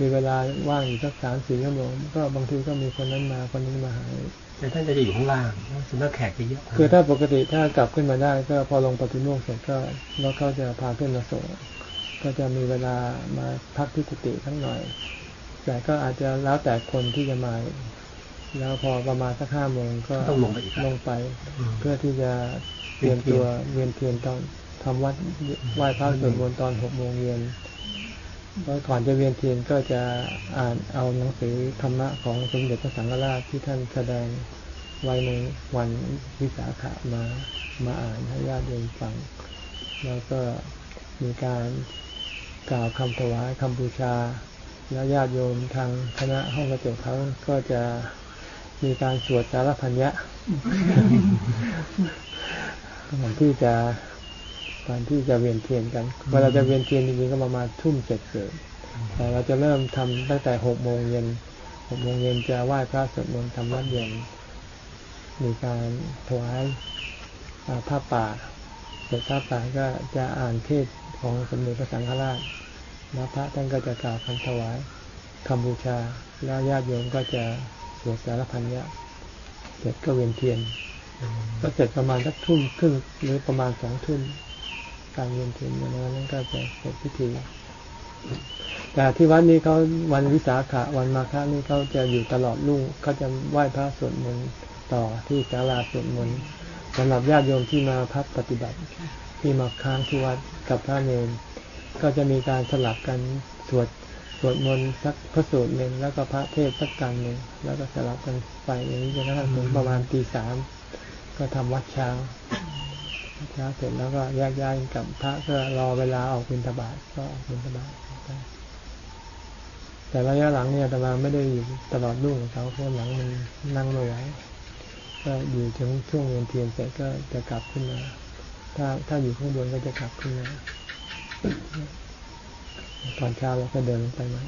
มีเวลาว่างอยู่สักสามสี่ชั่วโมงก็บางทีก็มีคนนั้นมาคนนี้มาหาแต่ท่านจะอยู่ข้างล่างส่วนมากแขกจะเยอะคือถ้าปกติถ้ากลับขึ้นมาได้ ก็พอลงปฏิโมกข์เสร็จก็แล้วเขาจะพาขึ้นมาส่งก็จะมีเวลามาพักที่กุฏิทั้งหน่อย แต่ก็อาจจะแล้วแต่คนที่จะมาแล้วพอประมาณสักห้าโมงก็ต้องลงไปอีกลงไปอืมเพื่อที่จะเตรียมตัวเวียนเทียนตอนทำวัดไหว้พระสวดมนต์ตอนหกโมงเย็น เพราะก่อนจะเวียนเทียนก็จะอ่านเอาหนังสือธรรมะของสมเด็จพระสังฆราชที่ท่านแสดงไว้ในวันวิสาขะมามาอ่านให้ญาติโยมฟัง แล้วก็มีการกล่าวคำถวายคำบูชา แล้วญาติโยมทางคณะห้องกระจกเขาก็จะมีการสวดสารพันยะก่อนที่จะ ก่อนที่จะเวียนเทียนกันเวลาจะเวียนเทียนจริงๆก็ประมาณทุ่มเสร็จเกิดแต่เราจะเริ่มทำตั้งแต่หกโมงเย็นหกโมงเย็นจะไหว้พระสวดมนต์ทำวัดเย็นมีการถวายอ่าผ้าป่าเสร็จผ้าป่าก็จะอ่านเทศน์ของสมเด็จพระสังฆราชแล้วพระท่านก็จะกล่าวคำถวายคำบูชา แล้วญาติโยมก็จะสวดสารพันยะเสร็จก็เวียนเทียนก็เสร็จประมาณสักทุ่มครึ่งหรือประมาณสองทุ่ม การเวียนเทียนในวันนั้นก็จะเสร็จพิธี แต่ที่วัดนี้เขาวันวิสาขะวันมาฆะนี่เขาจะอยู่ตลอดรุ่งเขาจะไหว้พระสวดมนต์ต่อที่ศาลาสวดมนต์สำหรับญาติโยมที่มาพักปฏิบัติที่มาค้างที่วัดกับพระเนรก็จะมีการสลับกันสวดสวดมนต์สักพระสูตรหนึ่งแล้วก็พระเทศสักกันหนึ่งแล้วก็สลับกันไปอย่างนี้จนกระทั่งถึงประมาณตีสามก็ทำวัดเช้า เช้าเสร็จแล้วก็แยกย้ายกันกลับพระก็รอเวลาออกบิณฑบาตก็ออกบิณฑบาตแต่ระยะหลังเนี่ยอาตมาไม่ได้อยู่ตลอดรุ่งของเขาเพราะหลังมันนั่งไม่ไหวก็อยู่ถึงช่วงเวียนเทียนเสร็จก็จะกลับขึ้นมา ถ้าถ้าอยู่ข้างบนก็จะกลับขึ้นมาตอนเช้าเราก็เดินลงไปม่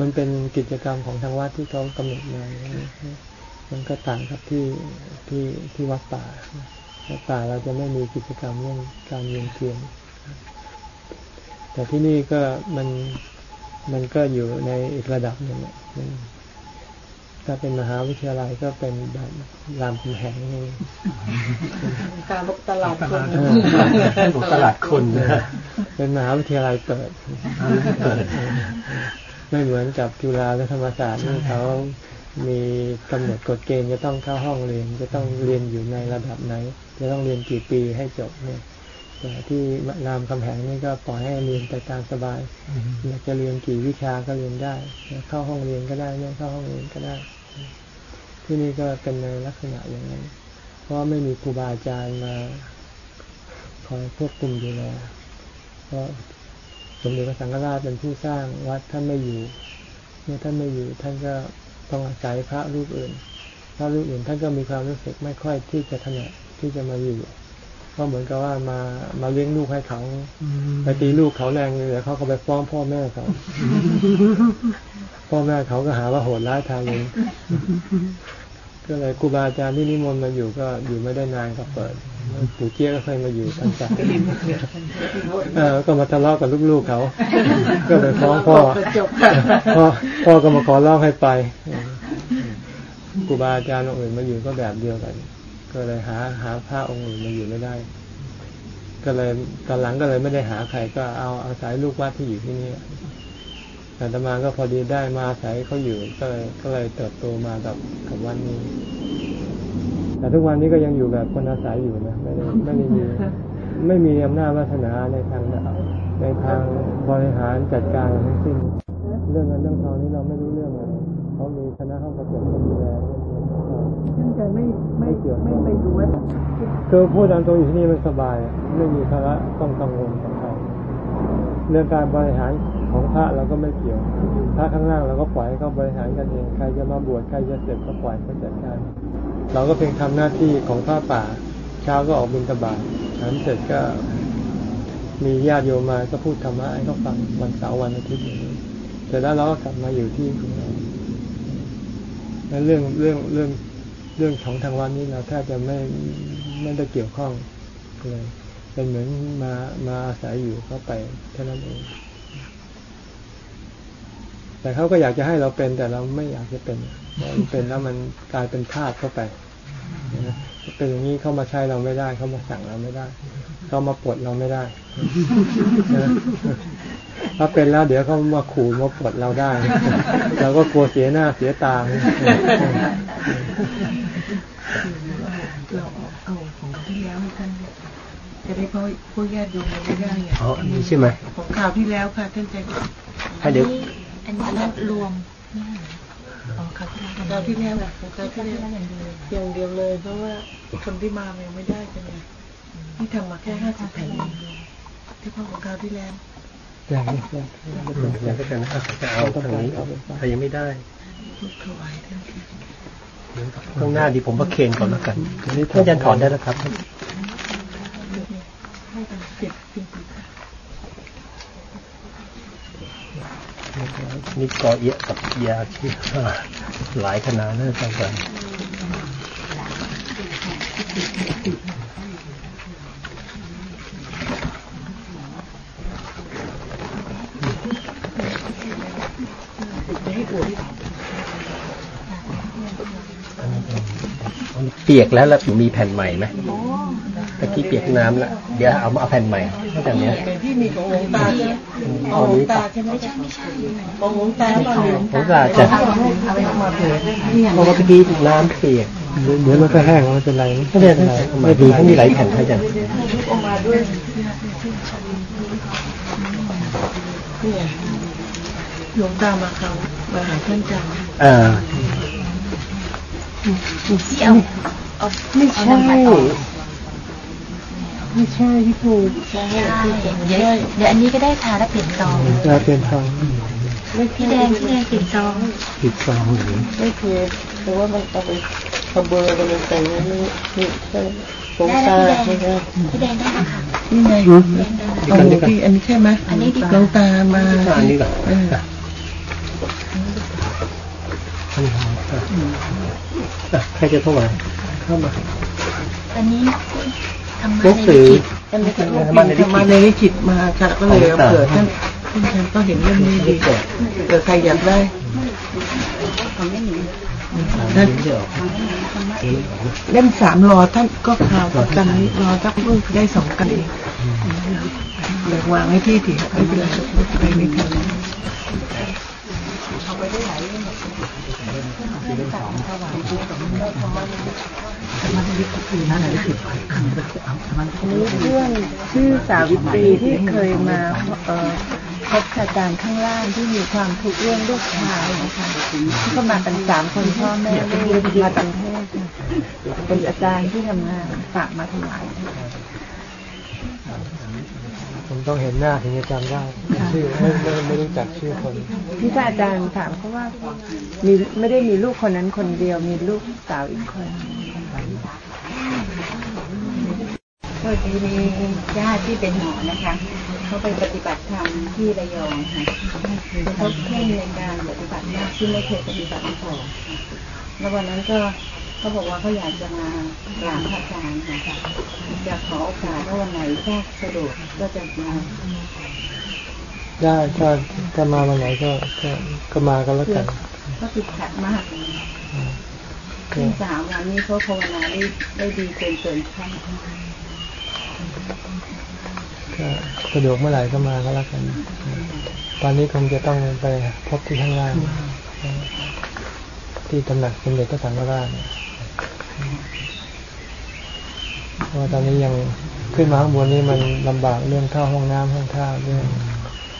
มันเป็นกิจกรรมของทางวัดที่เขากำหนดมาอย่างนี้ มันก็ต่างกับที่ที่ที่วัดป่าวัดป่าเราจะไม่มีกิจกรรมเรื่องการเวียนเทียนแต่ที่นี่ก็มันมันก็อยู่ในอีกระดับหนึ่งอะมันถ้าเป็นมหาวิทยาลัยก็เป็นแบบรามคำแหงนี่การลกตลาดคนเออของตลาดคนนะเป็นมหาวิทยาลัยเปิดเปิด ไม่เหมือนกับจุฬาและธรรมศาสตร์ที่เขา มีกำหนดกฎเกณฑ์จะต้องเข้าห้องเรียน จะต้องเรียนอยู่ในระดับไหน จะต้องเรียนกี่ปีให้จบเนี่ยแต่ที่รามคำแหงนี่ก็ปล่อยให้เรียนไปตามสบายอยากจะเรียนกี่วิชาก็เรียนได้ เข้าห้องเรียนก็ได้ไม่เข้าห้องเรียนก็ได้ ที่นี่ก็เป็นในลักษณะอย่างนั้น เพราะไม่มีครูบาอาจารย์มาคอยควบคุมดูแลเพราะสมเด็จพระสังฆราชเป็นผู้สร้างวัดท่านไม่อยู่ เมื่อท่านไม่อยู่ท่านก็ ต้องอาศัยพระรูปอื่น พระรูปอื่นท่านก็มีความรู้สึกไม่ค่อยที่จะถนัดที่จะมาอยู่ก็เหมือนกับว่ามามาเลี้ยงลูกให้เขาไปตีลูกเขาแรงเลยเดี๋ยวเขาก็ไปฟ้องพ่อแม่เขาพ่อแม่เขาก็หาว่าโหดร้ายทารุณ ก็เลยครูบาอาจารย์ที่นิมนต์มาอยู่ก็อยู่ไม่ได้นานก็เปิดปู่เจี๊ยก็เคยมาอยู่พรรษาเออก็มาทะเลาะกับลูกๆเขา ก็เลยฟ้องพ่อพ่อพ่อก็มาขอร้องให้ไปครูบาอาจารย์องค์อื่นมาอยู่ก็แบบเดียวกัน ก็เลยหาหาพระองค์อื่นมาอยู่ไม่ได้ ก็เลยตอนหลังก็เลยไม่ได้หาใครก็เอาอาศัยลูกวัดที่อยู่ที่นี่ แต่ตมาก็พอดีได้มาอาศัยเขาอยู่ก็เลยก็เลยเติบโตมากับกับวันนี้ แต่ทุกวันนี้ก็ยังอยู่แบบคนอาศัยอยู่นะไม่ได้ไม่ได้มีไม่มีอำนาจวาสนาในทางในทางบริหารจัดการอะไรทั้งสิ้นเรื่องเงินเรื่องทองนี้เราไม่รู้เรื่องเลยเขามีคณะห้องกระจกคนดูแลท่านจะไม่ไม่ไม่ไปดูว่าคือพูดตามตรงอยู่ที่นี่มันสบาย ไม่มีภาระต้องกังวลกับใคร เรื่องการบริหารของพระเราก็ไม่เกี่ยวพระข้างล่างเราก็ปล่อยให้เขาบริหารกันเองใครจะมาบวชใครจะเสร็จก็ปล่อยเขาจัดการเราก็เพียงทำหน้าที่ของพระป่า เช้าก็ออกบิณฑบาตฉันเสร็จก็มีญาติโยมมาก็พูดธรรมะให้เขาฟังวันเสาร์วันอาทิตย์อย่างนี้เสร็จแล้วเราก็กลับมาอยู่ที่ของเราแล้วเรื่องเรื่องเรื่องเรื่องของทางวันนี้เราแทบจะไม่ไม่ได้เกี่ยวข้องเลย เป็นเหมือนมามาอาศัยอยู่เข้าไปเท่านั้นเอง แต่เขาก็อยากจะให้เราเป็นแต่เราไม่อยากจะเป็นเพราะมันเป็นแล้วมันกลายเป็นทาสเข้าไปนะเป็นอย่างนี้เข้ามาใช้เราไม่ได้ เข้ามาสั่งเราไม่ได้ เข้ามาปลดเราไม่ได้ถ้าเป็นแล้วเดี๋ยวเขามาขู่มาปลดเราได้เราก็กลัวเสียหน้าเสียตาเราเอาของที่แล้วท่าน จะได้พวกพวกญาติโยมไม่ได้ไงอ๋ออันนี้ใช่ไหมของข่าวที่แล้วค่ะท่านจะให้เดี๋ยวอันนี้รวมข่าวที่แล้วของข่าวที่แล้วอย่างเดียวอย่างเดียวเลย เพราะว่าคนที่มายังไม่ได้กันไงนี่ทำมาแค่ห้าสิบแผ่นเองที่พ่อของข่าวที่แล้วอย่างนี้อย่างอยากจะนะจะเอาทางนี้ใครยังไม่ได้ถวายท่านค่ะข้างหน้าดีผมประเคนก่อนแล้วกันท่านอาจารย์ถอนได้แล้วครับให้กั นี่ก็นี่กอเอียะกับยาที่หลายขนาดนะอาจารย์จะให้ปวดเปียกแล้วแล้วมีแผ่นใหม่ไหม ตะกี้เปียกน้ำแล้วเดี๋ยวเอามาเอาแผ่นใหม่นอกจากนี้เป็นที่มีของหลวงตาใช่ไหมของหลวงตาใช่ไหมใช่ไม่ใช่ของหลวงตามาหลวงผมก็อาจะเอาไปมาเผื่อเพราะว่าตะกี้น้ำเปียกเดี๋ยวมันก็แห้งแล้วไม่เป็นไรไม่เป็นไรไม่ดีเขามีหลายแผ่นให้อาจารย์ออกมาด้วยหลวงตามาเขามาหาท่านจันทร์อ่าเอาเอาไม่ใช่ ไม่ใช่พี่ปูใช่เดี๋ยวเดี๋ยวอันนี้ก็ได้ทาแล้วเปลี่ยนซองเราเป็นทองพี่แดงพี่แดงเปลี่ยนซองผิดซองหรือไม่เคยแต่ว่ามันเอาไปขบเบอร์ไปเลยแต่นี่นี่ใช่หลวงได้ตาแล้วใช่ไหมพี่แดงได้แล้วค่ะนี่ไงแดงได้แล้วเอาที่อันนี้ใช่ไหมอันนี้ดีกว่าหลงตามาอันนี้ก่อนเอออะใครจะเข้ามาเข้ามาอันนี้ หนังในสือจิตอันนี้ก็มามาในนิจิตมาค่ะก็เลยเอาเผื่อท่านท่านท่านก็เห็นเรื่องนี้ดีเกิดใครอยากได้ท่านเล่มสามรอท่านก็ข่าวกันนี้รอสักลูกได้สองกันเองเดี๋ยววางไว้ที่ถี่ไม่เป็นไรไปไม่ทันเรื่อง นี่เรื่องชื่อสาวิตรีที่เคยมาเอ่อพบอาจารย์ข้างล่างที่มีความทุกข์เรื่องลูกชายนะคะก็มากันสามคนพ่อแม่ลูกมาตังเทศค่ะเป็นอาจารย์ที่ทำงานฝากมาถวายผมต้องเห็นหน้าถึงจะจำได้ชื่อไม่ไม่ไม่รู้จักชื่อคนที่อาจารย์ถามเขาว่ามีไม่ได้มีลูกคนนั้นคนเดียวมีลูกสาวอีกคน พอดีมีญาติที่เป็นหมอนะคะ เขาไปปฏิบัติธรรมที่ระยองค่ะเขาเข่งในการปฏิบัติมากที่ไม่เคยปฏิบัติมาก่อนแล้ววันนั้นก็เขาบอกว่าเขาอยากจะมากราบพระอาจารย์ค่ะอยากขอโอกาสถ้าวันไหนถ้าสะดวกก็จะมาได้ถ้าถ้ามาวันไหนก็ก็ก็มากันแล้วกันก็ติดขัดมาก ขึ้นสามวันนี้เขาภาวนาได้ได้ดีเกินเกินขั้นก็สะดวกเมื่อไหร่ก็มาก็แล้วกัน ตอนนี้คงจะต้องไปพบที่ข้างล่าง ที่ตำหนักสมเด็จพระสังฆราชเนี่ยเพราะว่าตอนนี้ยังขึ้นมาข้างบนนี้มันลำบากเรื่องเข้าห้องน้ำห้องท่าเรื่อง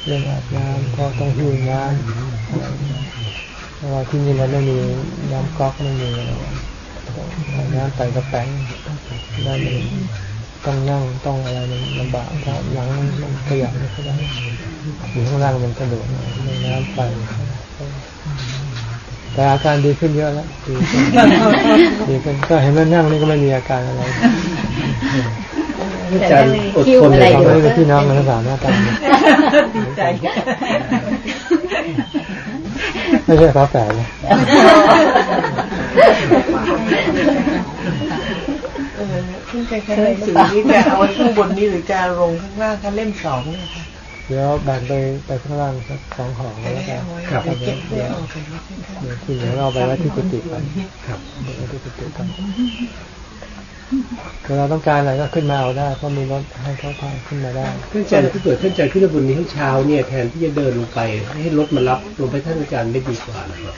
เรื่องอาบน้ำเพราะต้องหิ้วน้ำ เพราะว่าที่นี่มันไม่มีน้ำก๊อกไม่มีอะไรเอาน้ำใส่กระแป้งได้เลยต้องนั่งต้องอะไรมันลำบากถ้าหลังมันขยับไม่ค่อยได้อยู่ข้างล่างมันสะดวกหน่อยมีน้ำไปแต่อาการดีขึ้นเยอะแล้วดีขึ้นดีขึ้นก็เห็นว่านั่งนี่ก็ไม่มีอาการอะไรแต่ถ้ามีคิ้วอะไรเราอยู่ไม่ก็เป็นพี่น้องกันทั้งสามหน้าตาดีใจ ไม่ใช่ฟ้าแฝดเลยเออขึ้นใจแค่ไหนสื่อนี้จะเอาไว้ข้างบนนี้หรือจะลงข้างล่างถ้าเล่มสองเนี่ยค่ะเดี๋ยวแบ่งไปไปข้างล่างสักสองของจะแล้วได้กันเอาไว้ครับเก็บไว้เอาไปไว้ข้างเดี๋ยวที่เหลือเราไปไว้ที่กุฏิกันครับไว้ที่กุฏิกัน คือเราต้องการอะไรก็ขึ้นมาเอาได้เพราะมีรถให้เขาพาขึ้นมาได้ท่านอาจารย์ถ้าเกิดท่านอาจารย์ขึ้นไปบนนี้ทั้งเช้าเนี่ยแทนที่จะเดินลงไป ให้รถมารับลงไปท่านอาจารย์ไม่ดีกว่านะครับ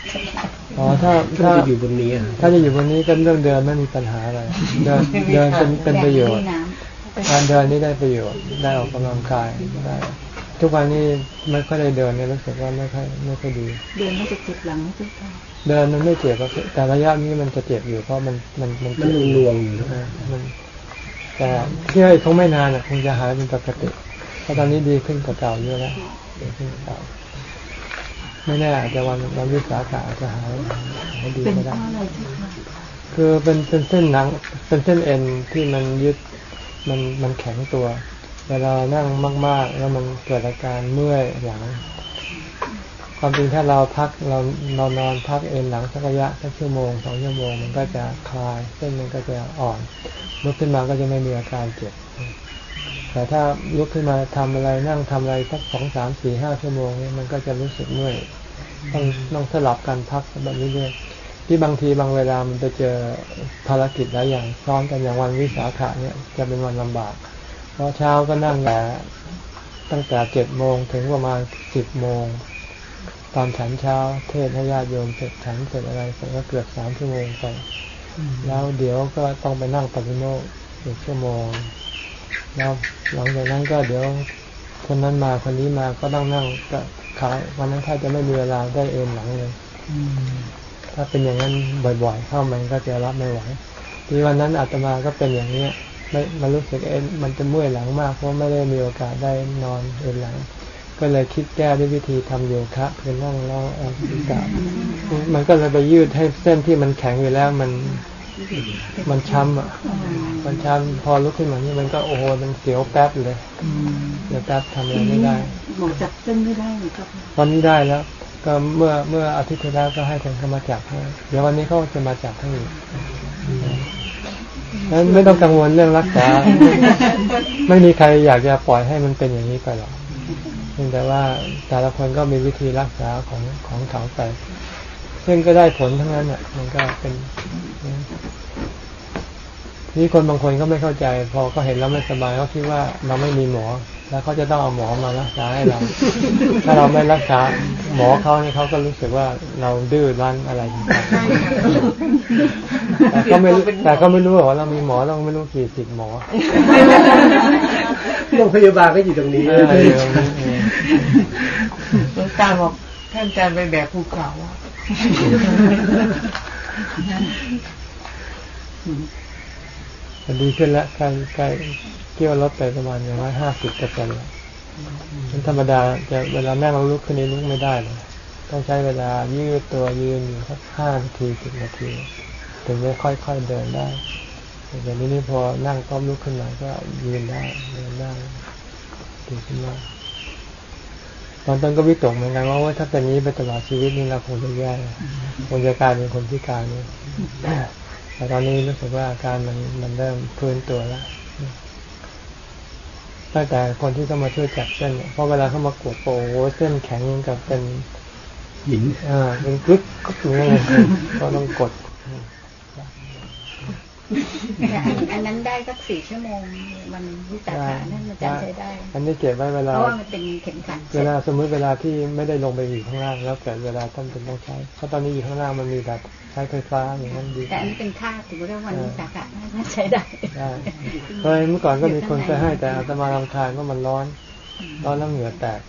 อ๋อถ้าถ้าถ้าจะอยู่บนนี้อะถ้าจะอยู่บนนี้ก็เรื่องเดินไม่มีปัญหาอะไรเดินเดินเป็นเป็นประโยชน์น้การเดินนี่ได้ประโยชน์ได้ออกกำลังกายได้ ทุกวันนี้ไม่ค่อยได้เดินเนี่ยรู้สึกว่าไม่ค่อยไม่ค่อยดีำเดินไม่จะเจ็บหลังไม่เจ็บท้องเดินมันไม่เจ็บหรอกแต่ระยะนี้มันจะเจ็บอยู่เพราะมันมันมันมันเจ็บลวงๆอยู่นะเออมันแต่เชื่ออีกคงไม่นานอะคงจะหายเป็นปกติเพราะตอนนี้ดีขึ้นกว่าเก่าเยอะแล้วดีขึ้นกว่าเก่าไม่แน่อาจจะวันวันวิสาขะอาจจะหายหายดีเป็นก็เพได้ราะอะไรเจ้าค่ะคือเป็นเป็นเส้นหนัง เป็นเส้นเอ็นที่มันยึดมันมันแข็งตัว เวลานั่งมาก ๆ แล้วมันเกิดอาการเมื่อยหลัง ความจริงถ้าเราพักเรานอนนอนพักเอ็นหลังสักระยะสักชั่วโมงสองชั่วโมงมันก็จะคลายเส้นมันก็จะอ่อนลุกขึ้นมาก็จะไม่มีอาการเจ็บแต่ถ้าลุกขึ้นมาทำอะไรนั่งทำอะไรสักสองสามสี่ห้าชั่วโมงเนี่ยมันก็จะรู้สึกเมื่อยต้องต้องสลับกันพักแบบนี้ด้วยที่บางทีบางเวลามันจะเจอภารกิจหลายอย่างซ้อนกันอย่างวันวิสาขะเนี่ยจะเป็นวันลำบาก เพราะเช้าก็นั่งแต่ตั้งแต่เจ็ดโมงถึงประมาณสิบโมง ตอนฉันเช้าเทศให้ญาติโยมเสร็จฉันเสร็จอะไรเสร็จก็เกือบสามชั่วโมงไปแล้วเดี๋ยวก็ต้องไปนั่งปฏิโมกข์อีกชั่วโมง แล้วหลังจากนั้นก็เดี๋ยวคนนั้นมาคนนี้มาก็ต้องนั่งก็ขาวันนั้นถ้าจะไม่มีเวลาได้เอนหลังเลยถ้าเป็นอย่างนั้นบ่อยๆ เข้ามันก็จะรับไม่ไหวที่วันนั้นอาตมาก็เป็นอย่างเนี้ย ม่มันรู้สึกเอ็นมันจะเมื่อยหลังมาก เพราะไม่ได้มีโอกาสได้นอนเอนหลัง ก็เลยคิดแก้ด้วยวิธีทำโยคะคือนั่งแล้วเอาศีรษะมันก็เลยไปยืดให้เส้นที่มันแข็งอยู่แล้วมันมันช้ำอะ มันช้ำพอลุกขึ้นมานี่มันก็โอ้โหมันเสียวแป๊บเลยเดี๋ยวแป๊บทำอะไรไม่ได้หมอจับเส้นไม่ได้เลยครับวันนี้ได้แล้ว ก็เมื่อเมื่ออาทิตย์ที่แล้วก็ให้คนเข้ามาจับให้ เดี๋ยววันนี้เขาจะมาจับให้อีก นั้นไม่ต้องกังวลเรื่องรักษา ไม่มีใครอยากจะปล่อยให้มันเป็นอย่างนี้ไปหรอกแต่ว่าแต่ละคนก็มีวิธีรักษาของของเขาไป ซึ่งก็ได้ผลทั้งนั้นอะ มันก็เป็นนี่คนบางคนก็ไม่เข้าใจ พอก็เห็นแล้วไม่สบายก็คิดว่าเราไม่มีหมอ แล้วเขาจะต้องเอาหมอมารักษาให้เรา ถ้าเราไม่รักษาหมอเขาเนี่ยเขาก็รู้สึกว่าเราดื้อรั้นอะไรต่างๆแต่ก็ไม่รู้แต่ก็ไม่รู้ว่าเรามีหมอต้องไม่รู้กี่สิบหมอโรงพยาบาลก็อยู่ตรงนี้เออเดี๋ยวนี้เออหลวงตาบอกท่านอาจารย์ไปแบกภูเขาอะมันดีขึ้นแล้วการการ เกี่ยวลดไปประมาณอย่างน้อยห้าสิบเปอร์เซ็นต์แล้วมันธรรมดาจะเวลานั่งลุกขึ้นนี้ลุกไม่ได้เลยต้องใช้เวลายืดตัวยืนอยู่สักห้านาทีสิบนาที ถึงจะค่อยๆเดินได้แต่เดี๋ยวนี้นี่พอนั่งก็ลุกขึ้นมาก็ยืนได้เดินได้ดีขึ้นมากตอนต้นก็วิตกเหมือนกันว่าถ้าเป็นนี้ไปตลอดชีวิตนี่เราคงจะแย่คงจะกลายเป็นคนพิการนี่แต่ตอนนี้รู้สึกว่าอาการมันมันเริ่มพื้นตัวแล้ว ตั้งแต่คนที่ต้องมาช่วยจับเส้นเนี่ยเพราะเวลาเขามากดโปโอ้เส้นแข็งกับเป็นหินอ่าเป็นกรึ๊กก็อย่างเงี้ยเลยก็ต้องกดแต่ อันอันนั้นได้สักสี่ชั่วโมง มันวิสาขานั่นมันจะใช้ได้ อันนี้เก็บไว้เวเพลาราะว่ามันเป็นเข็มขัดเวลาสมมติเวลาที่ไม่ได้ลงไปอยู่ข้างล่างแล้วเกิดเวลาท่านเป็นต้องใช้เพราะตอนนี้อยู่ข้างล่างมันมีแบบใช้ไฟฟ้าอย่างนั้นดีแต่อันนี้เป็นค่าถือว่าวันวิสาขาน่าใช้ได้ได้เพราะเมื่อก่อนก็มีคนเคยให้แต่อาตมาลำคาญว่ามันร้อน ร้อนแล้วเหงื่อแตก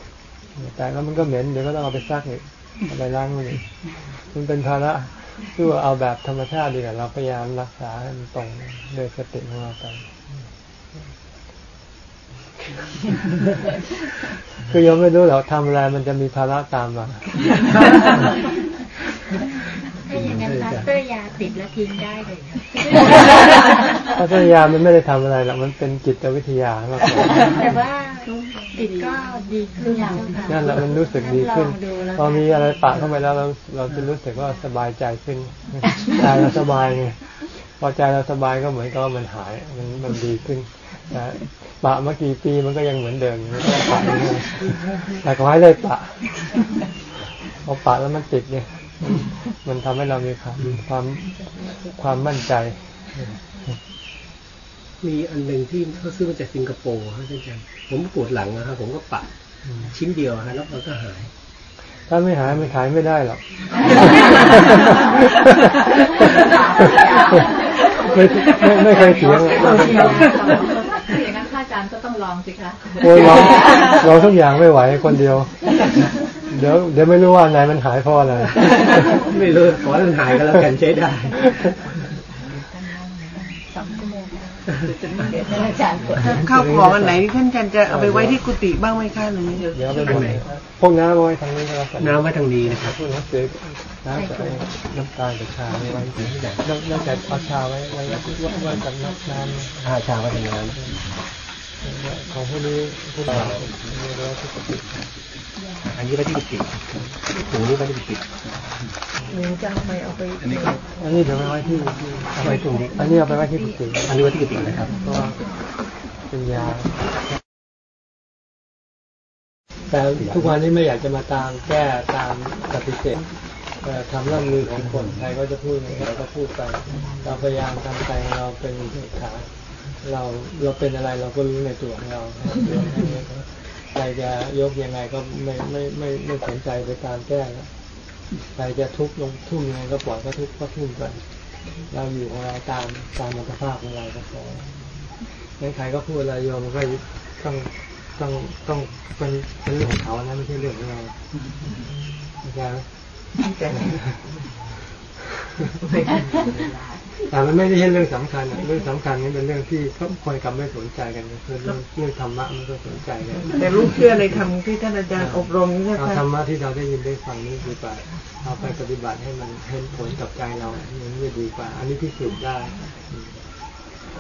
เหงื่อแตกแล้วมันก็เหม็นเดี๋ยวก็ต้องเอาไปซักอีกเอาไปล้างมันอีกมันเป็นภาระ ที่ว่าเอาแบบธรรมชาติดีกว่าเราพยายามรักษาให้มันตรงโดยสติของเราไปคือยังไม่รู้หรอกทำอะไรมันจะมีภาระตามมาถ้าอย่างนั้นพลาสเตอร์ยาติดแล้วทิ้งได้เลยพัทยามันไม่ได้ทำอะไรหรอกมันเป็นจิตวิทยามากกว่าแต่ว่า ติดก็ดีขึ้นแล้วค่ะนั่นแหละมันรู้สึกดีขึ้นลองดูแล้วพอมีอะไรปะเข้าไปแล้วเราเราจะรู้สึกว่าสบายใจขึ้นใจเราสบายไงพอใจเราสบายก็เหมือนกับว่ามันหายมันมันดีขึ้นแต่ปะมากี่ปีมันก็ยังเหมือนเดิมมันก็ปะอยู่นั่นแต่ขอให้ได้ปะพอปะแล้วมันติดเนี่ยมันทำให้เรามีความความความมั่นใจ มีอันหนึ่งที่เขาซื้อมาจากสิงคโปร์ฮะอาจารย์ผมปวดหลังนะครับผมก็ปะชิ้นเดียวฮะแล้วมันก็หาย ถ้าไม่หายมันขายไม่ได้หรอกไม่ไม่ไม่เคยเถียงอย่างนั้นพระอาจารย์ก็ต้องลองสิคะโอ้ยเราเราทุกอย่างไม่ไหวคนเดียว เดี๋ยวเดี๋ยวไม่รู้ว่าไหนมันหายเพราะอะไรไม่รู้ขอให้มันหายก็แล้วกันใช้ได้ ข้าวของอันไหนที่ท่านอาจารย์จะเอาไปไว้ที่กุฏิบ้างไหมคะหรือเดี๋ยวไปดูพวกน้ำเอาไว้ทางนี้ก็แล้วกันน้ำไว้ทางนี้นะครับพวกน้ำเสือน้ำกับน้ำตาลกับชาไว้ที่ไหนนอกนอกจากเอาชาไว้ไว้ไว้ไว้กับน้ำน้ำอาชาไว้ทางนั้นของพวกนี้พวกเราเรียกว่าที่ปกติ อันนี้ไว้ที่กุฏิถุงนี้ไว้ที่กุฏิอันนี้เดี๋ยวไปไว้ที่ไว้ตรงนี้อันนี้เอาไปไว้ที่กุฏิอันนี้ไว้ที่กุฏินะครับก็เป็นยาแต่ทุกวันนี้ไม่อยากจะมาตามแก้ตามปฏิเสธเอ่อทำเรื่องมือของคนใครก็จะพูดยังไงเราก็พูดไป เราพยายามทำใจของเราเป็นเอกขาเราเราเป็นอะไรเราก็รู้ในตัวของเรา ใครจะยกยังไงก็ไม่ไม่ไม่ไม่สนใจไปตามแก้แล้วใครจะทุบลงทุ่มยังไงก็ปล่อยก็ทุบก็ทุ่มไปเราอยู่ของเราตามตามอัตภาพของเราก็พองั้นใครก็พูดอะไรโยมก็ต้องต้องต้องเป็นเป็นเรื่องของเขานะไม่ใช่เรื่องของเราเข้าใจไหม แต่มันไม่ได้ใช่เรื่องสำคัญอะเรื่องสำคัญนี่เป็นเรื่องที่คนกลับไม่สนใจกันนะคือเรื่องเรื่องธรรมะมันก็สนใจกันแต่ลูกเชื่อในธรรมที่ท่านอาจารย์อบรมนี่นะเอาคะธรรมะที่เราได้ยินได้ฟังนี่ดีกว่าเอาไปปฏิบัติให้มันเห็นผลกับใจเราอย่างนี้จะดีกว่า อันนี้พิสูจน์ได้อืม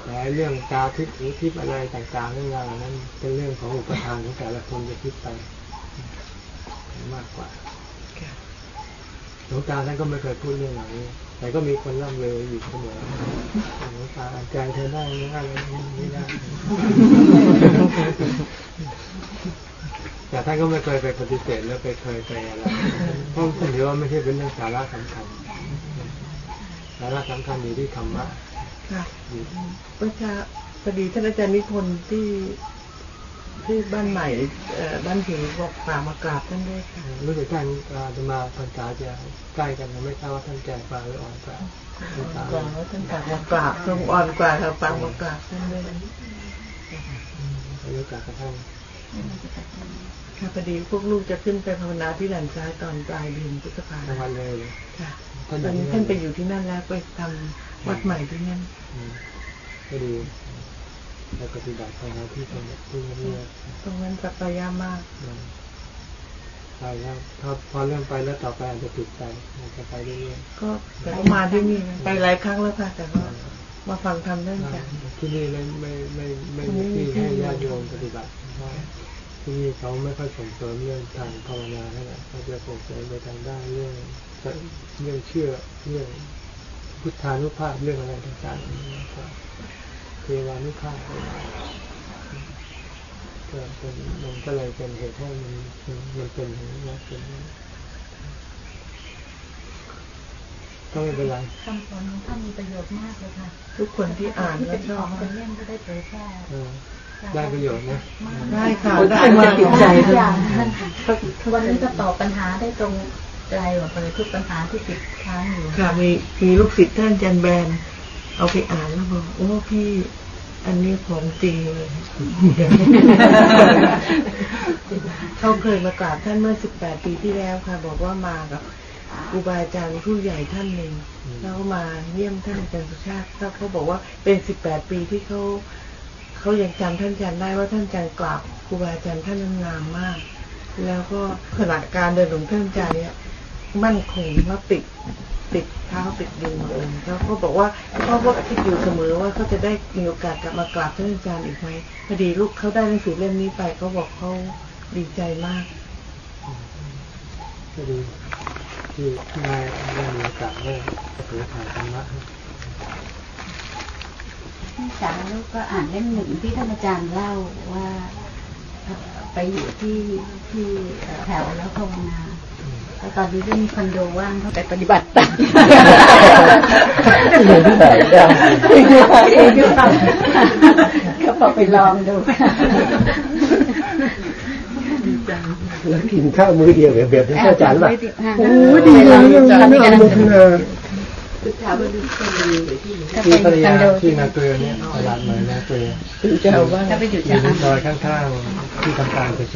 แต่เรื่องตาทิพย์หูทิพย์อะไรต่างๆเรื่องราวเหล่านั้นเป็นเรื่องของอุปทานของแต่ละคนจะคิดไปมากกว่า หลวงตาท่านก็ไม่เคยพูดเรื่องเหล่านี้ แต่ก็มีคนร่ำเลยอยู่เสมอหลวงตาใจเธอได้ไม่ได้ไม่ได้ แต่ท่านก็ไม่เคยไปปฏิเสธแล้วไปเคยไปอะไรเพราะท่านถือว่าไม่ใช่เป็นเรื่องสาระสำคัญ สาระสำคัญอยู่ที่ธรรมะค่ะอยู่ประชาพอดีท่านอาจารย์นิพนธ์ที่ ที่บ้านใหม่บ้านผิวบอกฝากมากราบท่านด้วยค่ะรู้สึกท่านจะมาพรรษาจะใกล้กันไม่ทราบว่าท่านแก่กว่าหรืออ่อนกว่าพรรษาก่อนว่าท่านฝากมากราบทรงอ่อนกว่าค่ะฝากมากราบท่านด้วยรู้จักกับท่านค่ะพอดีพวกลูกจะขึ้นไปภาวนาที่หลันซ้ายตอนปลายเดือนพฤษภาคมวันเลยค่ะตอนนี้ท่านไปอยู่ที่นั่นแล้วไปทำวัดใหม่ที่นั่นอืมก็ดี ไปปฏิบัติภาวนาที่สงบที่เงียบตรงนั้นสัปยามากไปแล้วถ้าพอเริ่มไปแล้วต่อไปอาจจะติดใจอาจจะไปเรื่อยก็แต่ก็มาที่นี่นะไปหลายครั้งแล้วค่ะ แต่ก็มาฟังทำเรื่องจากๆที่นี่ไม่ไม่ไม่ไม่ไม่มีที่ให้ญาติโยมปฏิบัติเพราะที่นี่เขาไม่ค่อยส่งเสริมเรื่องทางภาวนาเท่าไหร่เขาจะส่งเสริมไปทางด้านเรื่องเรื่องเชื่อเรื่องพุทธานุภาพเรื่องอะไรต่างๆ เทวานุภาพก็เป็นมันก็เลยเป็นเหตุให้มันมันเป็นอย่างนี้เป็นก็ไม่เป็นไรคำสอนของท่านมีประโยชน์มากเลยค่ะ ทุกคนที่อ่านแล้วชอบเป็นเล่มก็ได้เผยแพร่ได้ประโยชน์นะ ได้ค่ะ ได้มาติดใจทุกเลอย่างวันนี้ก็ตอบปัญหาได้ตรงใจหมดเลยทุกปัญหาที่ติดค้างอยู่ ค่ะ มีมีลูกศิษย์ท่านจันแบน เอาไปอ่านแล้วบอกโอ้พี่อันนี้ของจริงเลยเขาเคยมากราบท่านเมื่อ18ปีที่แล้วค่ะ บอกว่ามากับครูบาอาจารย์ผู้ใหญ่ท่านหนึ่งแล้วมาเยี่ยมท่านอาจารย์สุชาติแล้วเขาบอกว่าเป็น18ปีที่เขาเขายังจำท่านอาจารย์ได้ว่าท่านอาจารย์กราบครูบาอาจารย์ท่านนั้นงามมาก แล้วก็ขณะการเดินของท่านอาจารย์เนี่ยมั่นคงและติดติด เท้าติดดินเลยแล้วก็บอกว่าเขาก็คิดอยู่เสมอว่าเขาจะได้มีโอกาสกลับมากราบท่านอาจารย์อีกไหมพอดีลูกเขาได้หนังสือเล่มนี้ไปเขาบอกเขาดีใจมากก็ดีที่ที่ได้ได้มีโอกาสได้เผยแผ่ธรรมะให้พี่สาวลูกก็อ่านเล่มหนึ่งที่ท่านอาจารย์เล่าว่าไปอยู่ที่ที่แถวแล้วภาวนา แล้วตอนนี้ก็มีคอนโดว่างเขาไปปฏิบัติตามเรียนที่ไหนได้ก็บอกไปลองดูแล้วกินข้าวมื้อเดียวแบบแบบที่อาจารย์ป่ะโอ้ดีเลยอาจารย์ไม่กันพัฒนาที่ภรรยาที่นาเกลือเนี่ยตลาดใหม่นาเกลือเจ้าว่าถ้าไปอยู่อจะยู่ในซอยข้างๆที่ทำการเช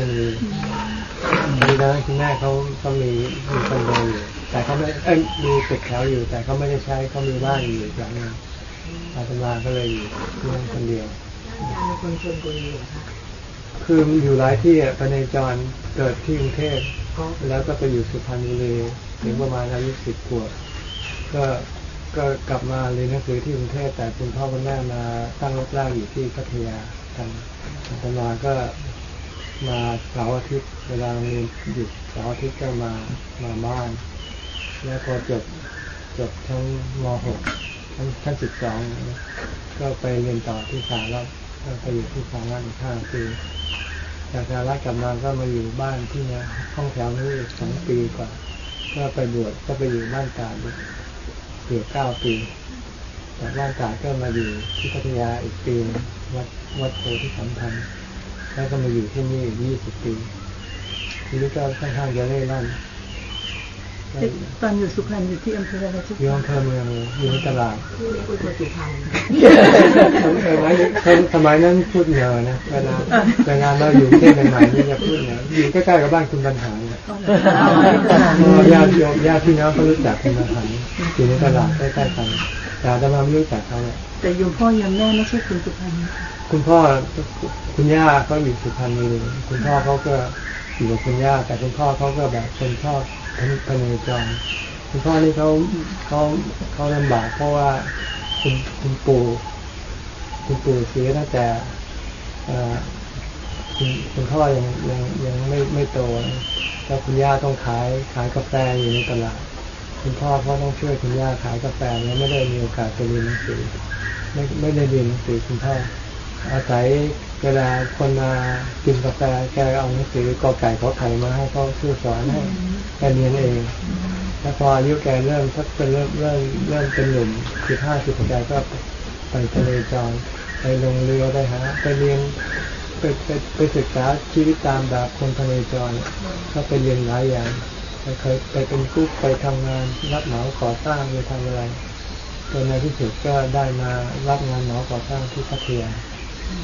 นีทีนั้นคุณแม่เขาเขามีมีคอนโดอยู่แต่เขาไม่เอ้ยมีตึกแถวอยู่ แต่เขาไม่ได้ใช้เขามีบ้านอยู่อีกหลังหนึงอาตมาก็เลยอยู่ที่นั่นคนเดียวมีคนชวนคุยอยู่ค่ะคืออยู่หลายที่อะไปในจรเกิดที่กรุงเทพแล้วก็ไปอยู่สุพรรณบุรีถึงประมาณอายุสิบขวบก็ก็กลับมาเรียนหนังสือที่กรุงเทพแต่คุณพ่อคุณแม่มาตั้งรกรากอยู่ที่พัทยากันอาตมาก็ มาเสาร์อาทิตย์เวลาเรียนหยุดเสาร์อาทิตย์ก็มามาบ้าน แล้วพอจบจบทั้งม .6 ทั้งชั้นสิบสองก็ไปเรียนต่อที่สหรัฐก็ไปอยู่ที่สหรัฐอีกห้าปีจากสหรัฐกลับมาก็มาอยู่บ้านที่เนี่ยห้องแถวนี้อีกสองปีกว่า ก็ไปบวชก็ไปอยู่บ้านตาดอีกเกือบเก้าปีจากบ้านตาดก็มาอยู่ที่พัทยาอีกปีวัดวัดโพธิสัมพันธ์ แล้วก็มาอยู่ที่นี่อีกยี่สิบปีชีวิตก็ค่อนข้างจะเล่ร่อนตอนอยู่สุพรรณอยู่ที่อำเภออะไรทุกอยู่อำเภอเมืองเลยอยู่ในตลาดที่นี่คุยกับสุพรรณสมัยสมัยนั้นพูดเหนือนะเวลาเวลาเราอยู่ที่ใหม่ๆนี่จะพูดเหนืออยู่ใกล้ๆกับบ้านคุณบรรหารเนี่ยญาติโยมญาติพี่น้องเขารู้จักคุณบรรหารอยู่ในตลาดใกล้ๆกันแต่อาตมาไม่รู้จักเขาเนี่ยแต่โยมพ่อโยมแม่ไม่ใช่คนสุพรรณ คุณพ่อคุณย่าเขาอยู่สุพรรณบุรีคุณพ่อเขาก็อยู่กับคุณย่าแต่คุณพ่อเขาก็แบบคนชอบพเนจรคุณพ่อนี่เขาเขาเขาลำบากเพราะว่าคุณคุณปู่คุณปู่เสียตั้งแต่คุณคุณพ่อยังยังยังไม่ไม่โตแล้วคุณย่าต้องขายขายกาแฟอยู่ในตลาดคุณพ่อเขาต้องช่วยคุณย่าขายกาแฟแล้วไม่ได้มีโอกาสไปเรียนหนังสือไม่ไม่ได้เรียนหนังสือคุณพ่อ อาศัยเวลาคนมากินกาแฟแกเอาหนังสือกอไก่ขอไข่มาให้เขาช่วยสอนให้แกเรียนเองแล้วพออายุแกเริ่มสักเป็นเริ่มเริ่มเริ่มเป็นหนุ่มสิบห้าสิบแกก็ไปทะเลจรไปลงเรือไปหาไปเรียนไปไปไปศึกษาชีวิตตามแบบคนทะเลจรก็ไปเรียนหลายอย่างไปเคยไปเป็นกุ๊กไปทำงานรับเหมาก่อสร้างไปทำอะไรจนในที่สุดก็ได้มารับงานเหมาก่อสร้างที่พัทยา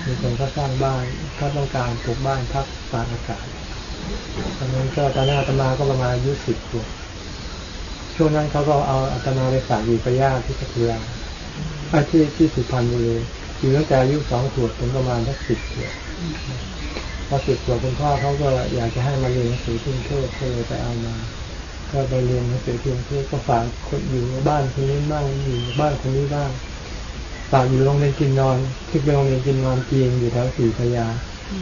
มีคนก็สร้างบ้านเขาต้องการปลูกบ้านพักตากอากาศตอนนั้นก็ตอนนั้นอาตมาก็ประมาณอายุสิบขวบช่วงนั้นเขาก็เอาอาตมาไปฝากอยู่กับย่าที่พัทยาไอ้ที่ที่สุพรรณบุรีอยู่ตั้งแต่อายุสองขวบถึงประมาณสักสิบขวบพอสิบขวบคุณพ่อเขาก็อยากจะให้มาเรียนหนังสือที่กรุงเทพก็เลยไปเอามา ก็ไปเรียนหนังสือที่กรุงเทพก็ฝากคนอยู่บ้านคนนี้บ้างอยู่บ้านคนนี้บ้าง ฝากอยู่โรงเรียนกินนอนที่เป็นโรงเรียนกินนอนจีนอยู่แถวศรีพระยา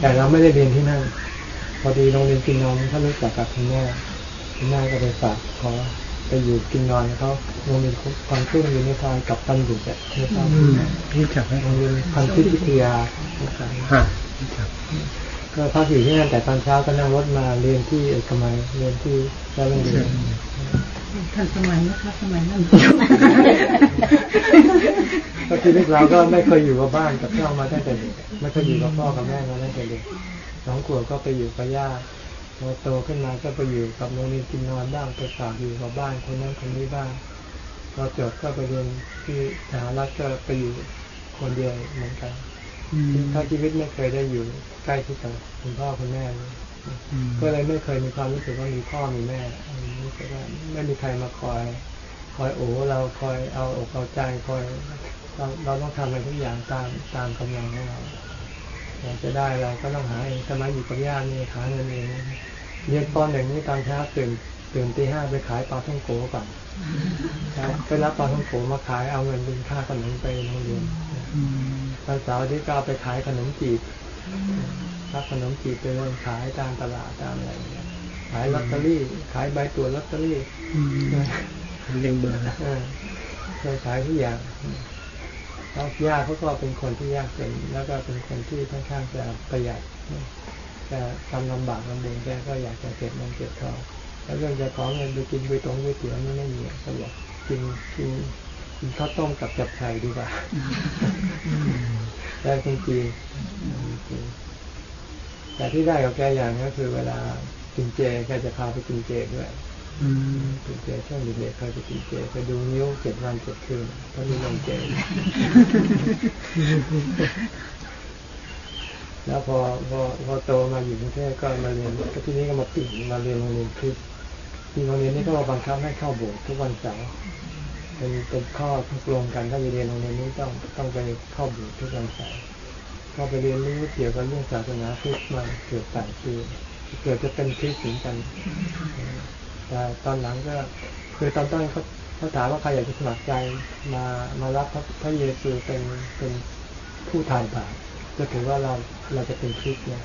แต่เราไม่ได้เรียนที่นั่นพอดีโรงเรียนกินนอนเขารู้จักกับคุณแม่คุณแม่ก็ไปฝากขอไปอยู่กินนอนเขาโรงเรียนความเครื่องอยู่ในซอยกับตันบุตรเนี่ยนะครับรู้จักไหมโรงเรียนพันธุ์พิทยาฮะรู้จักก็พักอยู่ที่นั่นแต่ตอนเช้าก็นั่งรถมาเรียนที่เอกมัยเรียนที่เจ้าโรงเรียน ทันสมัยนะคะสมัยนั้นก็ชีวิตเราก็ไม่เคยอยู่กับบ้านกับช่องมาตั้งแต่เด็กไม่เคยอยู่กับพ่อกับแม่มาตั้งแต่เด็กสองขวบก็ไปอยู่กับย่าพอโตขึ้นมาก็ไปอยู่กับโรงเรียนกินนอนบ้างไปฝากอยู่กับบ้านคนนั้นคนนี้บ้างพอจบก็ไปเรียนที่สหรัฐก็ไปอยู่คนเดียวเหมือนกันถ้าชีวิตไม่เคยได้อยู่ใกล้ชิดกับคุณพ่อคุณแม่เลย ก็เลยไม่เคยมีความรู้สึกว่ามีพ่อมีแม่รู้สึกว่าไม่มีใครมาคอย คอยโอ้เราคอยเอาอกเอาใจคอยเราเราต้องทำอะไรทุกอย่างตามตามกำลังของเราอยากจะได้อะไรก็ต้องหาเองสมัยอยู่กับย่านี่หาเงินเองเรียนตอนหนึ่งนี่ตอนเช้าตื่นตื่นตีห้าไปขายปลาท่องโกก่อนไปรับปลาท่องโกมาขายเอาเงินเป็นค่าขนมไปโรงเรียนตอนเสาร์ที่ก็เอาไปขายขนมจีบ รับขนมจีบไปเดินขายตามตลาดตามอะไรอย่างเงี้ยขายลอตเตอรี่ ขายใบตัวลอตเตอรี่เรียงเบอร์นะเคยขายทุกอย่างแล้วย่าเขาก็เป็นคนที่ยากจนแล้วก็เป็นคนที่ค่อนข้างจะประหยัดจะทำลำบากลำบนแกก็อยากจะเก็บเงินเก็บทองแล้วเรื่องจะขอเงินไปกินไปตรงไปเตี๋ยวนี่ไม่มีก็บอกกินกินกินข้าวต้มกับจับไข่ดีกว่าได้จริงๆ แต่ที่ได้กับแกอย่างก็คือเวลากินเจแกจะพาไปกินเจด้วยกินเจช่วงเด็กๆเคยไปกินเจไปดูนิ้วเจ็ดวันเจ็ดคืนตอนนี้ลงเจ แล้วพอพอพอโตมาอยู่กรุงเทพก็มาเรียนก็ที่นี้ก็มาปิดมาเรียนโรงเรียนคริสต์ที่โรงเรียนนี้ก็มาบังคับให้เข้าโบสถ์ทุกวันเสาร์เป็นเป็นข้อทุกลงกันถ้าจะเรียนโรงเรียนนี้ต้องต้องไปเข้าโบสถ์ทุกวันเสาร์ ก็ไปเรียนรู้เกี่ยวกับเรื่องศาสนาคริสต์มาเกือบแปดปีเกือบจะเป็นคริสต์เหมือนกัน แต่ตอนหลังก็คือตอนต้นเขาเขาถามว่าใครอยากจะสมัครใจมามารับพระพระเยซูเป็นเป็นผู้ทานบาปก็ถือว่าเราเราจะเป็นคริสต์เนี่ย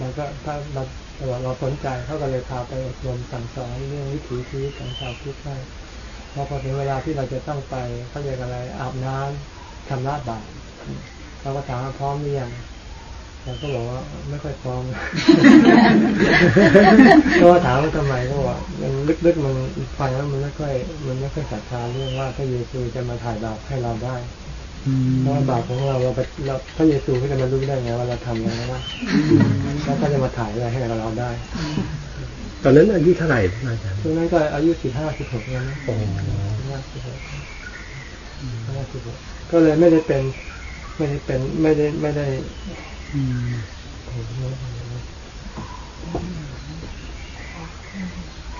มันก็ถ้าเราเราสนใจเขาก็เลยพาไปอบรมสั่งสอนเรื่องวิถีชีวิตของชาวคริสต์ให้พอพอถึงเวลาที่เราจะต้องไปเขาเรียกอะไรอาบน้ำชำระบาป เราก็ถามว่าพร้อมหรือยังเราก็บอกว่าไม่ค่อยพร้อมก็ถามว่าทำไมก็ว่ามันลึกๆมันฟังแล้วมันไม่ค่อย มันไม่ค่อยศรัทธาเรื่องว่าพระเยซูจะมาถ่ายบาปให้เราได้เพราะบาปของเราเราเราพระเยซูเขาจะมารู้ได้ไงว่าเราทำอะไรนะแล้วก็จะมาถ่ายอะไรให้เราได้ ตอนนั้นอายุเท่าไหร่อาจารย์ช่วงนั้นก็อายุสิบห้าสิบหกแล้วนะโอ้ห้าสิบหกห้าสิบหกก็เลยไม่ได้เป็น ไม่ได้เป็นไม่ได้ไม่ได้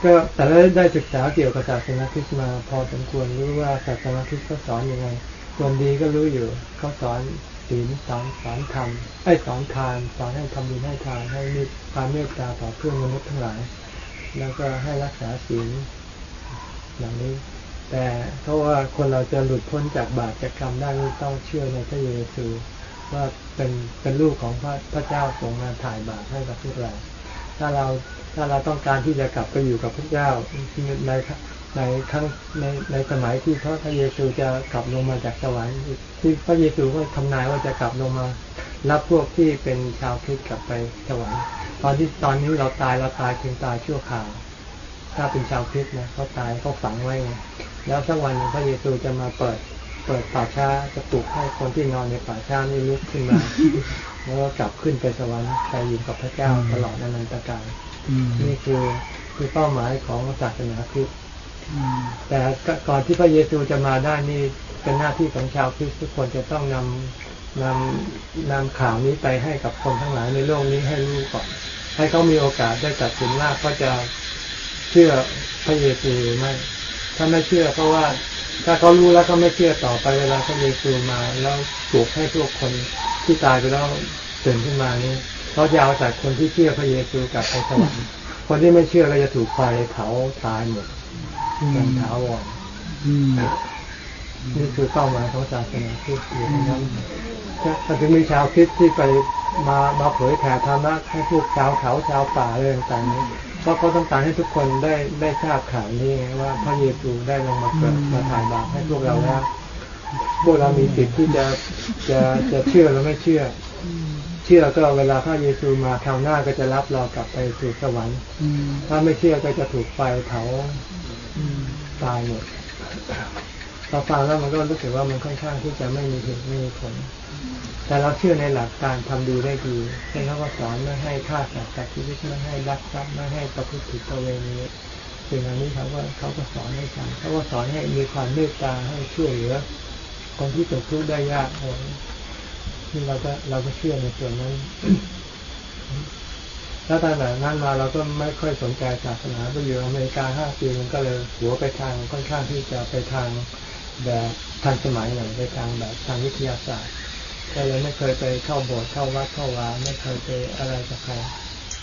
ก็แต่ได้ได้ศึกษาเกี่ยวกับศาสนาคริสต์มาพอสมควรรู้ว่าศาสนาคริสต์เขาสอนอยังไงส่วนดีก็รู้อยู่เขาสอนศีลสอนสอนธรรมไอ้สอนทานสอนให้ทำบุญให้ทานให้มีความเมตตาต่อเพื่อนมนุษย์ทั้งหลาย แล้วก็ให้รักษาศีลอย่างนี้ แต่เพราะว่าคนเราจะหลุดพ้นจากบาปจากกรรมได้ต้องเชื่อในพระเยซูว่าเป็นเป็นลูกของพระพระเจ้าทรงมาถ่ายบาปให้กับพวกเรา ถ้าเราถ้าเราต้องการที่จะกลับไปอยู่กับพระเจ้าในในครั้งในในสมัยที่พระพระเยซูจะกลับลงมาจากสวรรค์ที่พระเยซูก็ทำนายว่าจะกลับลงมา รับพวกที่เป็นชาวคริสต์กลับไปสวรรค์ตอนที่ตอนนี้เราตายเราตายเพียงตายชั่วคราว ถ้าเป็นชาวคริสต์นะเขาตายเขาฝังไว้ไง แล้วสักวันพระเยซูจะมาเปิด เปิดป่าช้าจะปลุกให้คนที่นอนในป่าช้านี่ลุกขึ้นมาแล้วก็กลับขึ้นไปสวรรค์ไปอยู่กับพระเจ้าตลอดอนันตกาลนี่คือคือเป้าหมายของศาสนาคริสต์แต่ก่อนที่พระเยซูจะมาได้นี่เป็นหน้าที่ของชาวคริสต์ทุกคนจะต้องนำนำนำข่าวนี้ไปให้กับคนทั้งหลายในโลกนี้ให้รู้ก่อน ให้เขามีโอกาสได้ตัดสินว่าเขาจะเชื่อพระเยซูหรือไม่ ถ้าไม่เชื่อเพราะว่า ถ้าเขารู้แล้วเขาไม่เชื่อต่อไปเวลาพระเยซูมาแล้วปลุกให้พวกคนที่ตายไปแล้วตื่นขึ้นมานี่เขาจะเอาจากคนที่เชื่อพระเยซูกลับไปสวรรค์คนที่ไม่เชื่อก็จะถูกไฟเผาตายหมดอย่างถาวรนี่คือเป้าหมายของศาสนาคริสต์อยู่นั้นถ้าถึงมีชาวคริสต์ที่ไปมามาเผยแผ่ธรรมะให้พวกชาวเขาชาวป่าเรื่องต่างๆนี้ เพราะเขาต้องการให้ทุกคนได้ได้ทราบข่าวนี้ไงว่าพระเยซูได้ลงมาเกิดมาถ่ายบาปให้พวกเราแล้วพวกเรามีสิทธิ์ที่จะจะจะเชื่อหรือไม่เชื่อ เชื่อก็เวลาพระเยซูมาคราวหน้าก็จะรับเรากลับไปสู่สวรรค์ถ้าไม่เชื่อก็จะถูกไฟเผาตายหมดพอฟังแล้วมันก็รู้สึกว่ามันค่อนข้างที่จะไม่มีเหตุไม่มีผล แต่เราเชื่อในหลักการทำดีได้ดีเช่นเขาก็สอนไม่ให้ฆ่าสัตว์ตัดชีวิตไม่ให้รักทรัพย์ไม่ให้ประพฤติผิดประเวณีสิ่งเหล่านี้เขาก็เขาก็สอนให้ทำเขาก็สอนให้มีความเมตตาให้ช่วยเหลือคนที่ตกทุกข์ได้ยากอะไรที่เราก็เราก็เชื่อในส่วนนั้นแล้วตั้งแต่นั้นมาเราก็ไม่ค่อยสนใจศาสนาไปอยู่อเมริกาห้าปีมันก็เลยหัวไปทางค่อนข้างที่จะไปทางแบบทันสมัยหน่อยไปทางแบบทางวิทยาศาสตร์ ก็เลยไม่เคยไปเข้าโบสถ์เข้าวัดเข้าวาไม่เคยไปอะไรกับใคร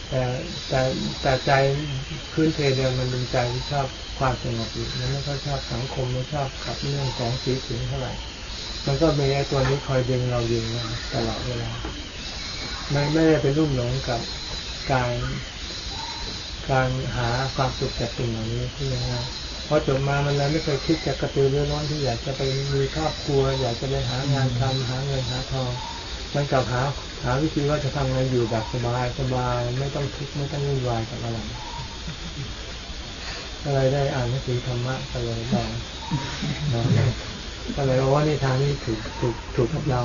แต่แต่แต่ใจพื้นเพเดิมมันเป็นใจที่ชอบความสงบอยู่มันไม่ค่อยชอบสังคมไม่ชอบกับเรื่องของสีสิงเท่าไหร่ มันก็มีไอ้ตัวนี้คอยดึงเราดึงมาตลอดเวลาไม่ไม่ได้ไปรุ่มหลงกับการการหาความสุขจากสิ่งเหล่านี้ที่ยังไง พอจบมามันเลยไม่เคยคิดจะกระตือรือร้นที่อยากจะไปมีครอบครัว อยากจะไปหางานทำหาเงินหาทองมันกลับหาหาวิธีว่าจะทำไงอยู่แบบสบายสบายไม่ต้องทุกข์ไม่ต้องวุ่นวายกับอะไรอะไรได้อ่านหนังสือธรรมะก็เลยลองลองก็เลยว่านี่ทางนี้ถูกถูกถูกกับเรา